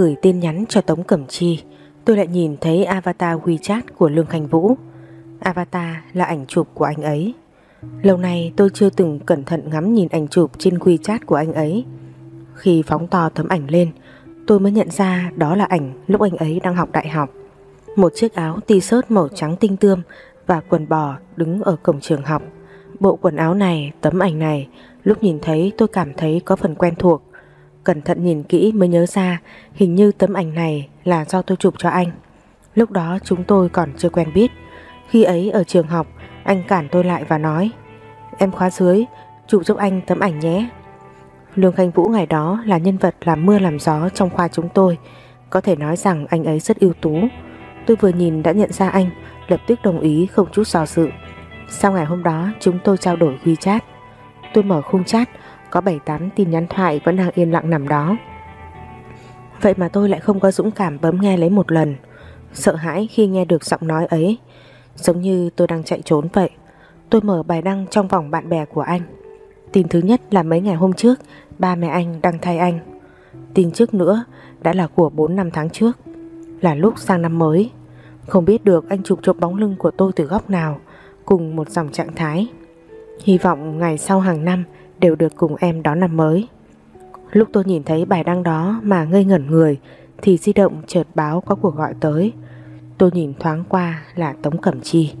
Gửi tin nhắn cho Tống Cẩm Chi, tôi lại nhìn thấy avatar WeChat của Lương Khánh Vũ. Avatar là ảnh chụp của anh ấy. Lâu nay tôi chưa từng cẩn thận ngắm nhìn ảnh chụp trên WeChat của anh ấy. Khi phóng to tấm ảnh lên, tôi mới nhận ra đó là ảnh lúc anh ấy đang học đại học. Một chiếc áo t-shirt màu trắng tinh tươm và quần bò đứng ở cổng trường học. Bộ quần áo này, tấm ảnh này, lúc nhìn thấy tôi cảm thấy có phần quen thuộc. Cẩn thận nhìn kỹ mới nhớ ra hình như tấm ảnh này là do tôi chụp cho anh. Lúc đó chúng tôi còn chưa quen biết. Khi ấy ở trường học, anh cản tôi lại và nói Em khóa dưới, chụp giúp anh tấm ảnh nhé. Lương Khanh Vũ ngày đó là nhân vật làm mưa làm gió trong khoa chúng tôi. Có thể nói rằng anh ấy rất ưu tú. Tôi vừa nhìn đã nhận ra anh, lập tức đồng ý không chút do dự. Sau ngày hôm đó chúng tôi trao đổi WeChat. Tôi mở khung chat, có 7-8 tin nhắn thoại vẫn đang yên lặng nằm đó. Vậy mà tôi lại không có dũng cảm bấm nghe lấy một lần. Sợ hãi khi nghe được giọng nói ấy, giống như tôi đang chạy trốn vậy. Tôi mở bài đăng trong vòng bạn bè của anh. Tin thứ nhất là mấy ngày hôm trước, ba mẹ anh đăng thay anh. Tin trước nữa đã là của 4 năm tháng trước, là lúc sang năm mới. Không biết được anh chụp chụp bóng lưng của tôi từ góc nào, cùng một dòng trạng thái. Hy vọng ngày sau hàng năm đều được cùng em đón năm mới. Lúc tôi nhìn thấy bài đăng đó mà ngây ngẩn người thì di động chợt báo có cuộc gọi tới. Tôi nhìn thoáng qua là Tống Cẩm Chi.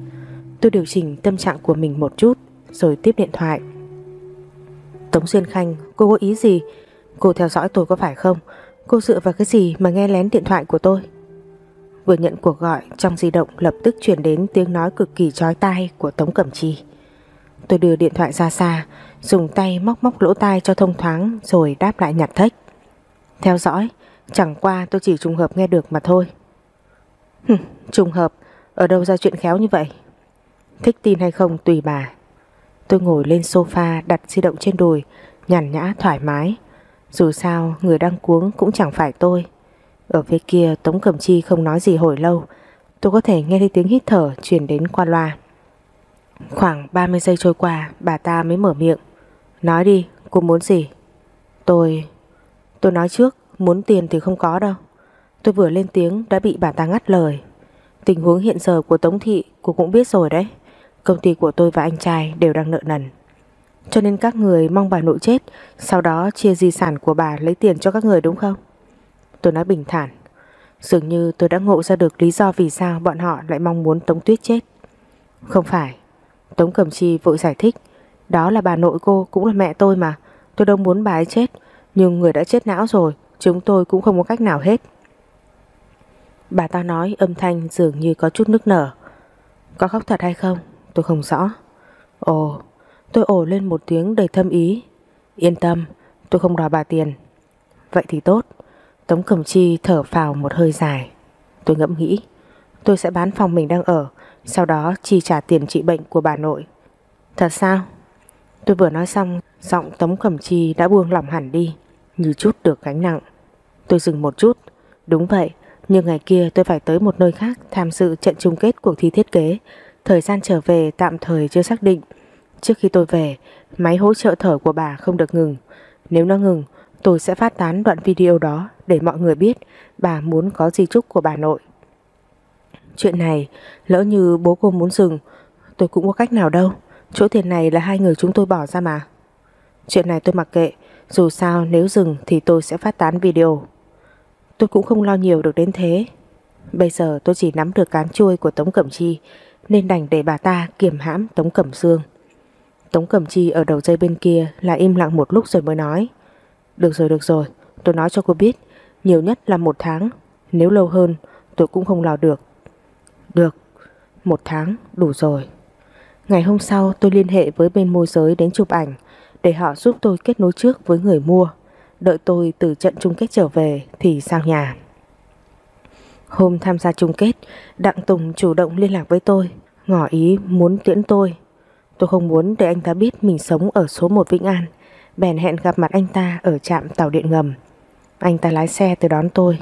Tôi điều chỉnh tâm trạng của mình một chút rồi tiếp điện thoại. Tống Xuyên Khanh, cô có ý gì? Cô theo dõi tôi có phải không? Cô dựa vào cái gì mà nghe lén điện thoại của tôi? Vừa nhận cuộc gọi trong di động lập tức chuyển đến tiếng nói cực kỳ chói tai của Tống Cẩm Chi. Tôi đưa điện thoại ra xa, dùng tay móc móc lỗ tai cho thông thoáng rồi đáp lại nhặt thách. Theo dõi, chẳng qua tôi chỉ trùng hợp nghe được mà thôi. Hừm, trùng hợp, ở đâu ra chuyện khéo như vậy? Thích tin hay không tùy bà. Tôi ngồi lên sofa đặt di động trên đùi, nhàn nhã thoải mái. Dù sao người đang cuống cũng chẳng phải tôi. Ở phía kia Tống Cẩm Chi không nói gì hồi lâu. Tôi có thể nghe thấy tiếng hít thở truyền đến qua loa. Khoảng 30 giây trôi qua bà ta mới mở miệng. Nói đi, cô muốn gì? Tôi... Tôi nói trước, muốn tiền thì không có đâu. Tôi vừa lên tiếng đã bị bà ta ngắt lời. Tình huống hiện giờ của Tống Thị cô cũng biết rồi đấy. Công ty của tôi và anh trai đều đang nợ nần. Cho nên các người mong bà nội chết, sau đó chia di sản của bà lấy tiền cho các người đúng không? Tôi nói bình thản. Dường như tôi đã ngộ ra được lý do vì sao bọn họ lại mong muốn Tống Tuyết chết. Không phải. Tống Cẩm Chi vội giải thích. Đó là bà nội cô cũng là mẹ tôi mà. Tôi đâu muốn bà ấy chết. Nhưng người đã chết não rồi, chúng tôi cũng không có cách nào hết. Bà ta nói âm thanh dường như có chút nức nở. Có khóc thật hay không? Tôi không rõ. Ồ, tôi ồ lên một tiếng đầy thâm ý. Yên tâm, tôi không đòi bà tiền. Vậy thì tốt. Tống Cẩm Chi thở phào một hơi dài. Tôi ngẫm nghĩ, tôi sẽ bán phòng mình đang ở, sau đó chi trả tiền trị bệnh của bà nội. Thật sao? Tôi vừa nói xong, giọng Tống Cẩm Chi đã buông lỏng hẳn đi, như chút được gánh nặng. Tôi dừng một chút. Đúng vậy, nhưng ngày kia tôi phải tới một nơi khác tham dự trận chung kết cuộc thi thiết kế. Thời gian trở về tạm thời chưa xác định. Trước khi tôi về, máy hỗ trợ thở của bà không được ngừng. Nếu nó ngừng, tôi sẽ phát tán đoạn video đó để mọi người biết bà muốn có di chúc của bà nội. Chuyện này, lỡ như bố cô muốn dừng, tôi cũng có cách nào đâu. Chỗ tiền này là hai người chúng tôi bỏ ra mà. Chuyện này tôi mặc kệ, dù sao nếu dừng thì tôi sẽ phát tán video. Tôi cũng không lo nhiều được đến thế. Bây giờ tôi chỉ nắm được cán chuôi của Tống Cẩm Chi nên đành để bà ta kiềm hãm Tống Cẩm Dương. Tống Cẩm Chi ở đầu dây bên kia là im lặng một lúc rồi mới nói. Được rồi, được rồi, tôi nói cho cô biết, nhiều nhất là một tháng, nếu lâu hơn tôi cũng không lo được. Được, một tháng đủ rồi. Ngày hôm sau tôi liên hệ với bên môi giới đến chụp ảnh để họ giúp tôi kết nối trước với người mua. Đợi tôi từ trận chung kết trở về thì sang nhà. Hôm tham gia chung kết, Đặng Tùng chủ động liên lạc với tôi, ngỏ ý muốn tiễn tôi. Tôi không muốn để anh ta biết mình sống ở số 1 Vĩnh An, bèn hẹn gặp mặt anh ta ở trạm tàu điện ngầm. Anh ta lái xe tới đón tôi.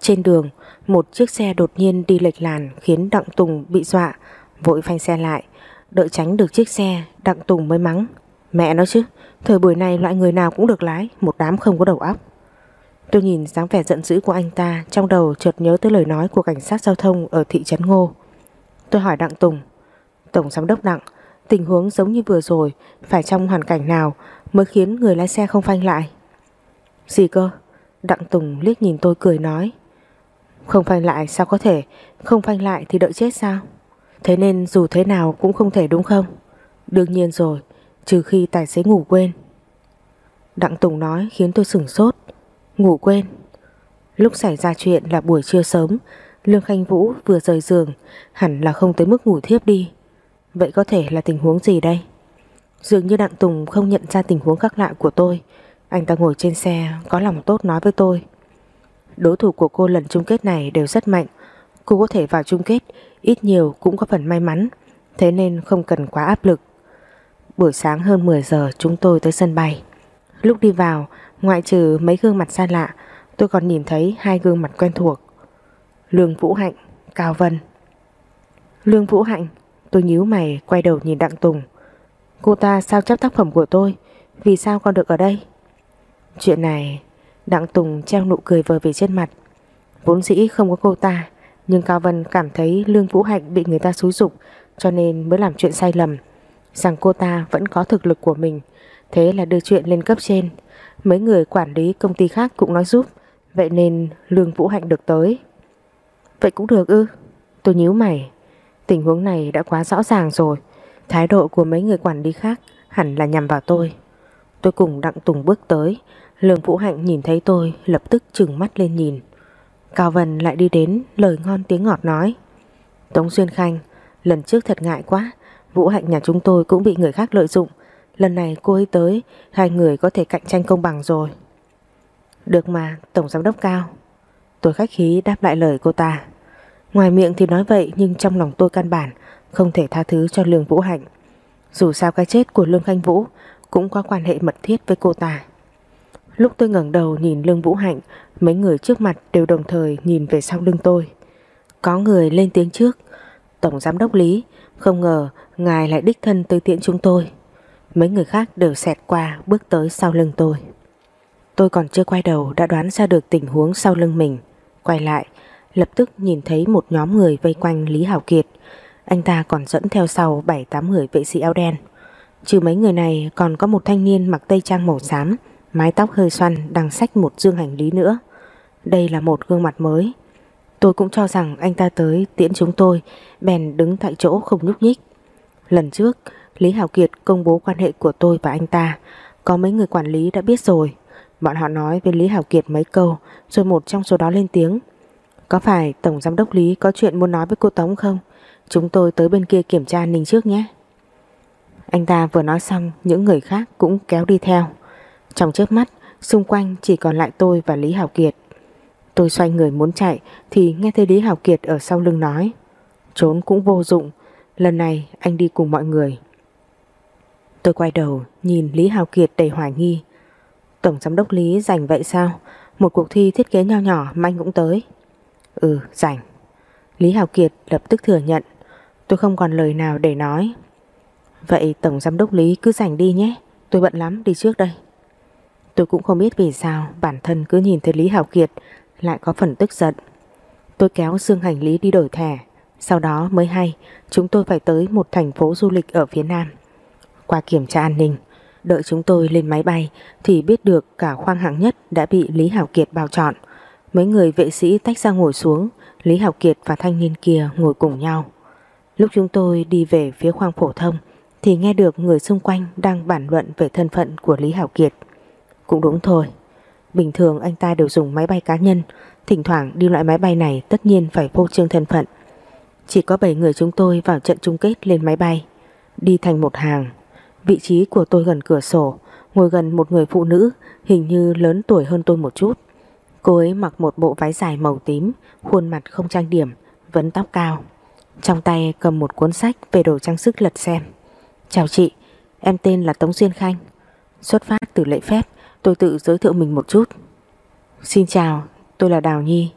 Trên đường, một chiếc xe đột nhiên đi lệch làn khiến Đặng Tùng bị dọa, vội phanh xe lại. Đợi tránh được chiếc xe, Đặng Tùng mới mắng. Mẹ nó chứ, thời buổi này loại người nào cũng được lái, một đám không có đầu óc. Tôi nhìn dáng vẻ giận dữ của anh ta Trong đầu chợt nhớ tới lời nói của cảnh sát giao thông Ở thị trấn Ngô. Tôi hỏi Đặng Tùng Tổng giám đốc Đặng Tình huống giống như vừa rồi Phải trong hoàn cảnh nào mới khiến người lái xe không phanh lại? Gì cơ? Đặng Tùng liếc nhìn tôi cười nói Không phanh lại sao có thể? Không phanh lại thì đợi chết sao? Thế nên dù thế nào cũng không thể đúng không? Đương nhiên rồi, Trừ khi tài xế ngủ quên. Đặng Tùng nói khiến tôi sửng sốt. Ngủ quên? Lúc xảy ra chuyện là buổi trưa sớm, Lương Khanh Vũ vừa rời giường, Hẳn là không tới mức ngủ thiếp đi. Vậy có thể là tình huống gì đây? Dường như Đặng Tùng không nhận ra tình huống khác lạ của tôi. Anh ta ngồi trên xe, Có lòng tốt nói với tôi. Đối thủ của cô lần chung kết này đều rất mạnh. Cô có thể vào chung kết Ít nhiều cũng có phần may mắn, Thế nên không cần quá áp lực. Buổi sáng hơn 10 giờ, chúng tôi tới sân bay. Lúc đi vào, Ngoại trừ mấy gương mặt xa lạ, Tôi còn nhìn thấy hai gương mặt quen thuộc. Lương Vũ Hạnh, Cao Vân. Lương Vũ Hạnh, Tôi nhíu mày, quay đầu nhìn Đặng Tùng. Cô ta sao chấp tác phẩm của tôi? Vì sao con được ở đây? Chuyện này, Đặng Tùng treo nụ cười vờ về trên mặt. Vốn dĩ không có cô ta nhưng Cao Vân cảm thấy Lương Vũ Hạnh bị người ta xúi dục, Cho nên mới làm chuyện sai lầm. Rằng cô ta vẫn có thực lực của mình, Thế là đưa chuyện lên cấp trên. Mấy người quản lý công ty khác cũng nói giúp, Vậy nên Lương Vũ Hạnh được tới. Vậy cũng được ư? Tôi nhíu mày. Tình huống này đã quá rõ ràng rồi. Thái độ của mấy người quản lý khác Hẳn là nhằm vào tôi. Tôi cùng Đặng Tùng bước tới. Lương Vũ Hạnh nhìn thấy tôi, lập tức trừng mắt lên nhìn. Cao Vân lại đi đến Lời ngon tiếng ngọt nói. Tống xuyên Khanh, Lần trước thật ngại quá. Vũ Hạnh nhà chúng tôi cũng bị người khác lợi dụng. Lần này cô ấy tới, Hai người có thể cạnh tranh công bằng rồi. Được mà, Tổng Giám đốc Cao. Tôi khách khí đáp lại lời cô ta. Ngoài miệng thì nói vậy, Nhưng trong lòng tôi căn bản Không thể tha thứ cho Lương Vũ Hạnh. Dù sao cái chết của Lương Khanh Vũ Cũng có quan hệ mật thiết với cô ta. Lúc tôi ngẩng đầu nhìn lưng Vũ Hạnh, Mấy người trước mặt đều đồng thời nhìn về sau lưng tôi. Có người lên tiếng trước, Tổng Giám đốc Lý, Không ngờ ngài lại đích thân tới tiện chúng tôi. Mấy người khác đều xẹt qua bước tới sau lưng tôi. Tôi còn chưa quay đầu đã đoán ra được tình huống sau lưng mình. Quay lại, Lập tức nhìn thấy một nhóm người vây quanh Lý Hảo Kiệt. Anh ta còn dẫn theo sau 7-8 người vệ sĩ áo đen. Trừ mấy người này, còn có một thanh niên mặc tây trang màu xám. Mái tóc hơi xoăn đang xách một dương hành lý nữa. Đây là một gương mặt mới. Tôi cũng cho rằng anh ta tới tiễn chúng tôi, Bèn đứng tại chỗ không nhúc nhích. Lần trước, Lý Hảo Kiệt công bố quan hệ của tôi và anh ta. Có mấy người quản lý đã biết rồi. Bọn họ nói với Lý Hảo Kiệt mấy câu, Rồi một trong số đó lên tiếng. Có phải Tổng Giám đốc Lý có chuyện muốn nói với cô Tống không? Chúng tôi tới bên kia kiểm tra an ninh trước nhé. Anh ta vừa nói xong, Những người khác cũng kéo đi theo. Trong chớp mắt, Xung quanh chỉ còn lại tôi và Lý Hảo Kiệt. Tôi xoay người muốn chạy Thì nghe thấy Lý Hảo Kiệt ở sau lưng nói, Trốn cũng vô dụng, Lần này anh đi cùng mọi người. Tôi quay đầu nhìn Lý Hào Kiệt đầy hoài nghi. Tổng giám đốc Lý rảnh vậy sao? Một cuộc thi thiết kế nho nhỏ mà anh cũng tới. Ừ rảnh. Lý Hào Kiệt lập tức thừa nhận. Tôi không còn lời nào để nói. Vậy Tổng Giám đốc Lý cứ rảnh đi nhé, Tôi bận lắm, đi trước đây. Tôi cũng không biết vì sao Bản thân cứ nhìn thấy Lý hảo Kiệt Lại có phần tức giận. Tôi kéo xương hành lý đi đổi thẻ. Sau đó mới hay, Chúng tôi phải tới một thành phố du lịch ở phía Nam. Qua kiểm tra an ninh, Đợi chúng tôi lên máy bay Thì biết được cả khoang hạng nhất đã bị Lý Hảo Kiệt bao chọn. Mấy người vệ sĩ tách ra ngồi xuống, Lý Hảo Kiệt và thanh niên kia ngồi cùng nhau. Lúc chúng tôi đi về phía khoang phổ thông Thì nghe được người xung quanh đang bàn luận về thân phận của Lý Hảo Kiệt. Cũng đúng thôi. Bình thường anh ta đều dùng máy bay cá nhân. Thỉnh thoảng đi loại máy bay này tất nhiên phải vô trương thân phận. Chỉ có 7 người chúng tôi vào trận chung kết lên máy bay. Đi thành một hàng. Vị trí của tôi gần cửa sổ. Ngồi gần một người phụ nữ, Hình như lớn tuổi hơn tôi một chút. Cô ấy mặc một bộ váy dài màu tím, Khuôn mặt không trang điểm, Vấn tóc cao. Trong tay cầm một cuốn sách về đồ trang sức lật xem. Chào chị, Em tên là Tống Duyên Khanh, Xuất phát từ lễ phép. Tôi tự giới thiệu mình một chút. Xin chào, tôi là Đào Nhi.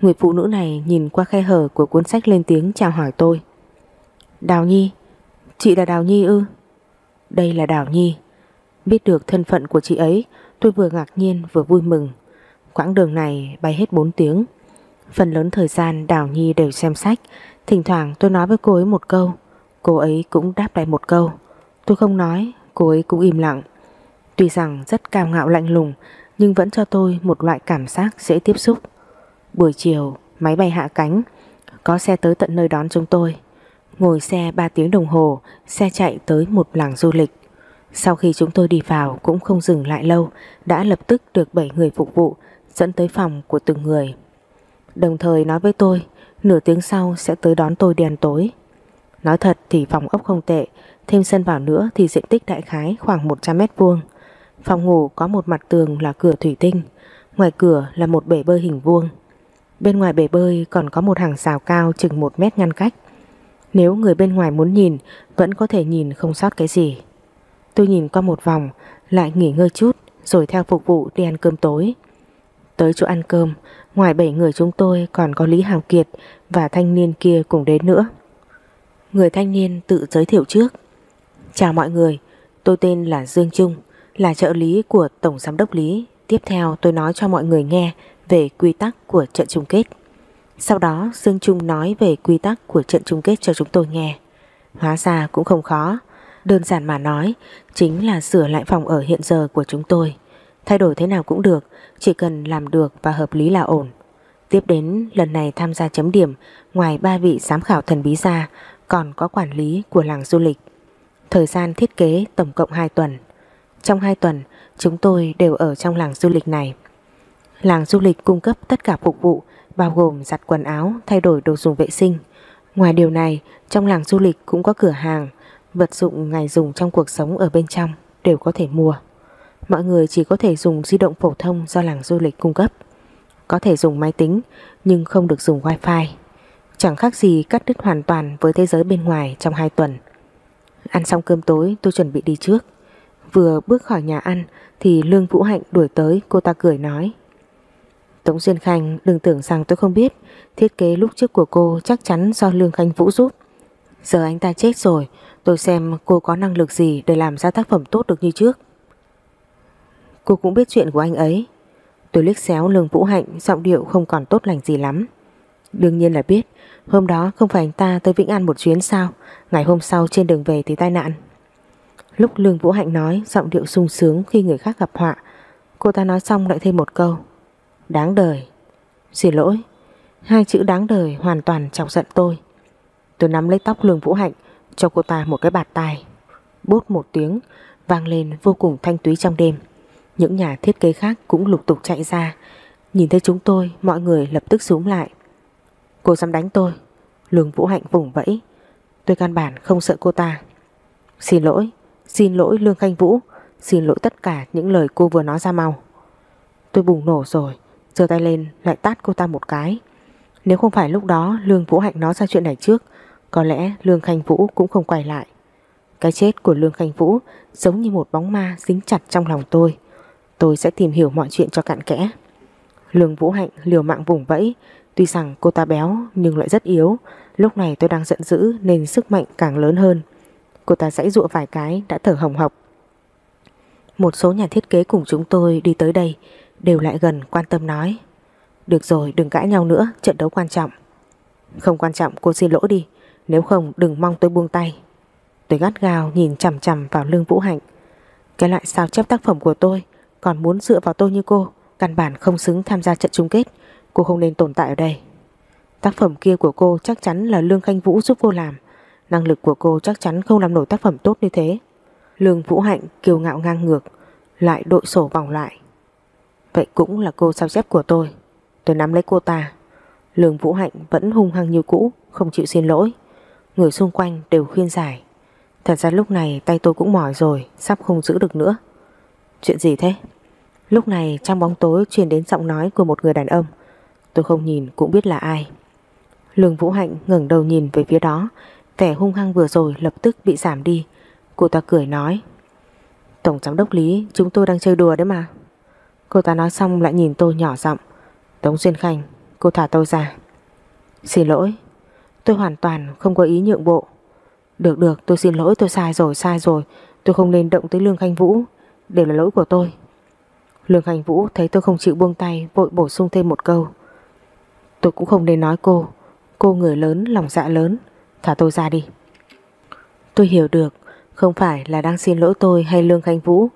Người phụ nữ này nhìn qua khe hở của cuốn sách lên tiếng chào hỏi tôi. Đào Nhi, Chị là Đào Nhi ư? Đây là Đào Nhi. Biết được thân phận của chị ấy, Tôi vừa ngạc nhiên vừa vui mừng. Quãng đường này bay hết 4 tiếng. Phần lớn thời gian Đào Nhi đều xem sách. Thỉnh thoảng tôi nói với cô ấy một câu. Cô ấy cũng đáp lại một câu. Tôi không nói, Cô ấy cũng im lặng. Tuy rằng rất cao ngạo lạnh lùng, Nhưng vẫn cho tôi một loại cảm giác dễ tiếp xúc. Buổi chiều, Máy bay hạ cánh, Có xe tới tận nơi đón chúng tôi. Ngồi xe 3 tiếng đồng hồ, Xe chạy tới một làng du lịch. Sau khi chúng tôi đi vào Cũng không dừng lại lâu, Đã lập tức được 7 người phục vụ, Dẫn tới phòng của từng người. Đồng thời nói với tôi, Nửa tiếng sau sẽ tới đón tôi đèn tối. Nói thật thì phòng ốc không tệ, Thêm sân vào nữa thì diện tích đại khái khoảng 100 mét vuông. Phòng ngủ có một mặt tường là cửa thủy tinh, Ngoài cửa là một bể bơi hình vuông. Bên ngoài bể bơi còn có một hàng rào cao chừng 1 mét ngăn cách. Nếu người bên ngoài muốn nhìn, Vẫn có thể nhìn không sót cái gì. Tôi nhìn qua một vòng, Lại nghỉ ngơi chút, Rồi theo phục vụ đi ăn cơm tối. Tới chỗ ăn cơm, Ngoài 7 người chúng tôi còn có Lý Hào Kiệt Và thanh niên kia cùng đến nữa. Người thanh niên tự giới thiệu trước. Chào mọi người, Tôi tên là Dương Trung. Là trợ lý của Tổng Giám đốc Lý. Tiếp theo, tôi nói cho mọi người nghe Về quy tắc của trận chung kết. Sau đó, Dương Trung nói về quy tắc Của trận chung kết cho chúng tôi nghe. Hóa ra cũng không khó. Đơn giản mà nói, Chính là sửa lại phòng ở hiện giờ của chúng tôi. Thay đổi thế nào cũng được, Chỉ cần làm được và hợp lý là ổn. Tiếp đến, lần này tham gia chấm điểm, Ngoài ba vị giám khảo thần bí ra, Còn có quản lý của làng du lịch. Thời gian thiết kế tổng cộng 2 tuần. Trong 2 tuần, Chúng tôi đều ở trong làng du lịch này Làng du lịch cung cấp tất cả phục vụ, Bao gồm giặt quần áo, Thay đổi đồ dùng vệ sinh Ngoài điều này, trong làng du lịch cũng có cửa hàng, Vật dụng ngày dùng trong cuộc sống ở bên trong Đều có thể mua Mọi người chỉ có thể dùng di động phổ thông do làng du lịch cung cấp. Có thể dùng máy tính, nhưng không được dùng wifi. Chẳng khác gì cắt đứt hoàn toàn với thế giới bên ngoài trong 2 tuần. Ăn xong cơm tối, tôi chuẩn bị đi trước. Vừa bước khỏi nhà ăn thì Lương Vũ Hạnh đuổi tới, cô ta cười nói. Tống Duyên Khanh, đừng tưởng rằng tôi không biết, thiết kế lúc trước của cô chắc chắn do Lương Khanh Vũ giúp. Giờ anh ta chết rồi, tôi xem cô có năng lực gì để làm ra tác phẩm tốt được như trước. Cô cũng biết chuyện của anh ấy Tôi liếc xéo lương Vũ Hạnh, Giọng điệu không còn tốt lành gì lắm Đương nhiên là biết, Hôm đó không phải anh ta tới Vĩnh An một chuyến sao Ngày hôm sau trên đường về thì tai nạn Lúc Lương Vũ Hạnh nói Giọng điệu sung sướng khi người khác gặp họa, Cô ta nói xong lại thêm một câu. Đáng đời. Xin lỗi. Hai chữ đáng đời hoàn toàn chọc giận tôi. Tôi nắm lấy tóc Lương Vũ Hạnh, Cho cô ta một cái bạt tai. Bút một tiếng, Vang lên vô cùng thanh túy trong đêm. Những nhà thiết kế khác cũng lục tục chạy ra. Nhìn thấy chúng tôi, Mọi người lập tức xuống lại. Cô dám đánh tôi. Lương Vũ Hạnh vùng vẫy. Tôi căn bản không sợ cô ta. Xin lỗi. Xin lỗi, Lương Khanh Vũ. Xin lỗi tất cả những lời cô vừa nói ra mau. Tôi bùng nổ rồi, giơ tay lên, lại tát cô ta một cái. Nếu không phải lúc đó Lương Vũ Hạnh nói ra chuyện này trước, Có lẽ Lương Khanh Vũ cũng không quay lại. Cái chết của Lương Khanh Vũ Giống như một bóng ma dính chặt trong lòng tôi. Tôi sẽ tìm hiểu mọi chuyện cho cặn kẽ. Lương Vũ Hạnh liều mạng vùng vẫy. Tuy rằng cô ta béo, nhưng lại rất yếu. Lúc này tôi đang giận dữ Nên sức mạnh càng lớn hơn. Cô ta dãy dụa vài cái, đã thở hồng hộc. Một số nhà thiết kế cùng chúng tôi đi tới đây, Đều lại gần, quan tâm nói. Được rồi, đừng cãi nhau nữa, Trận đấu quan trọng. Không quan trọng, cô xin lỗi đi. Nếu không, đừng mong tôi buông tay. Tôi gắt gao nhìn chằm chằm vào lương Vũ Hạnh. Cái loại sao chép tác phẩm của tôi, còn muốn dựa vào tôi như cô, Căn bản không xứng tham gia trận chung kết. Cô không nên tồn tại ở đây. Tác phẩm kia của cô chắc chắn là Lương Khanh Vũ giúp cô làm. Năng lực của cô chắc chắn không làm nổi tác phẩm tốt như thế. Lương Vũ Hạnh kiêu ngạo ngang ngược Lại đội sổ vòng lại. Vậy cũng là cô sao chép của tôi. Tôi nắm lấy cô ta. Lương Vũ Hạnh vẫn hung hăng như cũ Không chịu xin lỗi. Người xung quanh đều khuyên giải. Thật ra lúc này tay tôi cũng mỏi rồi Sắp không giữ được nữa. Chuyện gì thế? Lúc này trong bóng tối truyền đến giọng nói của một người đàn ông. Tôi không nhìn cũng biết là ai. Lương Vũ Hạnh ngẩng đầu nhìn về phía đó, vẻ hung hăng vừa rồi lập tức bị giảm đi. Cô ta cười nói. Tổng giám đốc Lý, chúng tôi đang chơi đùa đấy mà. Cô ta nói xong lại nhìn tôi nhỏ giọng. Tống Duyên Khanh, cô thả tôi ra. Xin lỗi, tôi hoàn toàn không có ý nhượng bộ. Được được, tôi xin lỗi, tôi sai rồi, sai rồi. Tôi không nên động tới Lương Khanh Vũ đều là lỗi của tôi. Lương khanh Vũ thấy tôi không chịu buông tay Vội bổ sung thêm một câu Tôi cũng không nên nói cô Cô người lớn, lòng dạ lớn Thả tôi ra đi. Tôi hiểu được, Không phải là đang xin lỗi tôi hay Lương Khánh Vũ,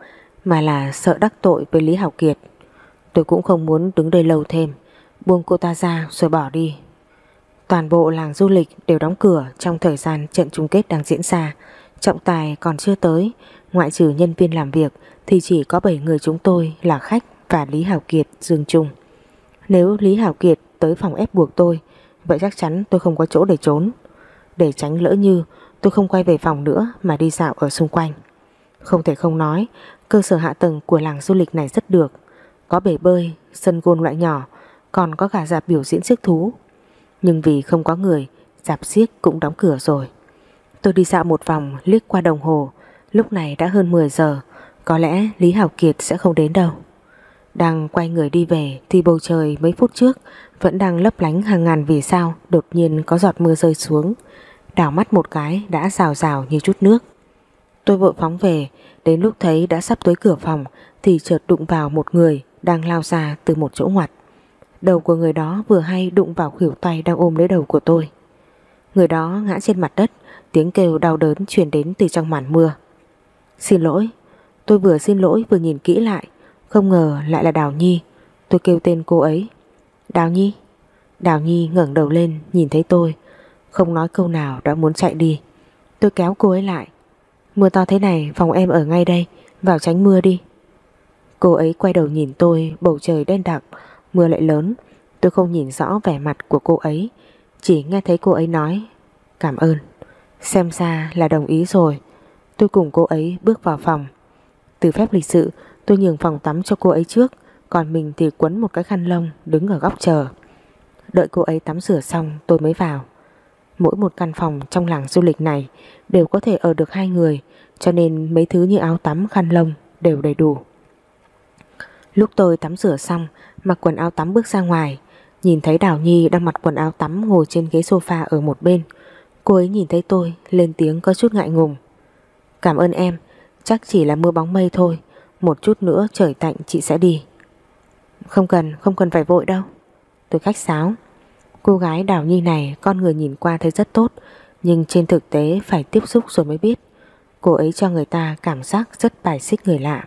Mà là sợ đắc tội với Lý Hảo Kiệt. Tôi cũng không muốn đứng đây lâu thêm, Buông cô ta ra rồi bỏ đi. Toàn bộ làng du lịch đều đóng cửa Trong thời gian trận chung kết đang diễn ra. Trọng tài còn chưa tới, Ngoại trừ nhân viên làm việc, Thì chỉ có 7 người chúng tôi là khách Và Lý Hảo Kiệt dương chung. Nếu Lý Hảo Kiệt tới phòng ép buộc tôi, Vậy chắc chắn tôi không có chỗ để trốn. Để tránh lỡ như Tôi không quay về phòng nữa mà đi dạo ở xung quanh. Không thể không nói Cơ sở hạ tầng của làng du lịch này rất được. Có bể bơi, sân gôn loại nhỏ Còn có cả dạp biểu diễn siếc thú. Nhưng vì không có người Dạp xiếc cũng đóng cửa rồi. Tôi đi dạo một vòng liếc qua đồng hồ Lúc này đã hơn 10 giờ Có lẽ Lý Hảo Kiệt sẽ không đến đâu. Đang quay người đi về Thì bầu trời mấy phút trước vẫn đang lấp lánh hàng ngàn vì sao Đột nhiên có giọt mưa rơi xuống. Đảo mắt một cái đã rào rào như chút nước. Tôi vội phóng về, Đến lúc thấy đã sắp tới cửa phòng Thì chợt đụng vào một người Đang lao ra từ một chỗ ngoặt. Đầu của người đó vừa hay đụng vào khuỷu tay Đang ôm lấy đầu của tôi. Người đó ngã trên mặt đất, Tiếng kêu đau đớn truyền đến từ trong màn mưa. Xin lỗi. Tôi vừa xin lỗi vừa nhìn kỹ lại, Không ngờ lại là Đào Nhi. Tôi kêu tên cô ấy Đào Nhi. Đào Nhi ngẩng đầu lên, nhìn thấy tôi. Không nói câu nào đã muốn chạy đi. Tôi kéo cô ấy lại. Mưa to thế này, phòng em ở ngay đây. Vào tránh mưa đi. Cô ấy quay đầu nhìn tôi, Bầu trời đen đặc, Mưa lại lớn. Tôi không nhìn rõ vẻ mặt của cô ấy. Chỉ nghe thấy cô ấy nói, Cảm ơn. Xem ra là đồng ý rồi. Tôi cùng cô ấy bước vào phòng. Từ phép lịch sự, tôi nhường phòng tắm cho cô ấy trước. Còn mình thì quấn một cái khăn lông Đứng ở góc chờ. Đợi cô ấy tắm rửa xong, tôi mới vào. Mỗi một căn phòng trong làng du lịch này Đều có thể ở được hai người, Cho nên mấy thứ như áo tắm, khăn lông Đều đầy đủ. Lúc tôi tắm rửa xong, Mặc quần áo tắm bước ra ngoài, Nhìn thấy Đào Nhi đang mặc quần áo tắm Ngồi trên ghế sofa ở một bên. Cô ấy nhìn thấy tôi, lên tiếng có chút ngại ngùng. Cảm ơn em, Chắc chỉ là mưa bóng mây thôi, Một chút nữa trời tạnh chị sẽ đi. Không cần, không cần phải vội đâu. Tôi khách sáo. Cô gái Đào Nhi này con người nhìn qua thấy rất tốt Nhưng trên thực tế phải tiếp xúc rồi mới biết. Cô ấy cho người ta cảm giác rất bài xích người lạ.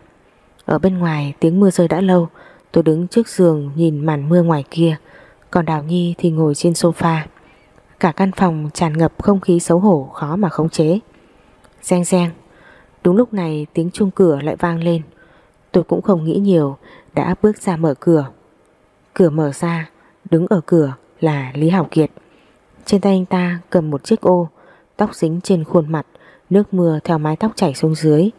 Ở bên ngoài tiếng mưa rơi đã lâu. Tôi đứng trước giường nhìn màn mưa ngoài kia. Còn Đào Nhi thì ngồi trên sofa. Cả căn phòng tràn ngập không khí xấu hổ khó mà khống chế. Reng reng. Đúng lúc này tiếng chuông cửa lại vang lên. Tôi cũng không nghĩ nhiều đã bước ra mở cửa. Cửa mở ra, Đứng ở cửa là Lý Hảo Kiệt. Trên tay anh ta cầm một chiếc ô, Tóc dính trên khuôn mặt, Nước mưa theo mái tóc chảy xuống dưới.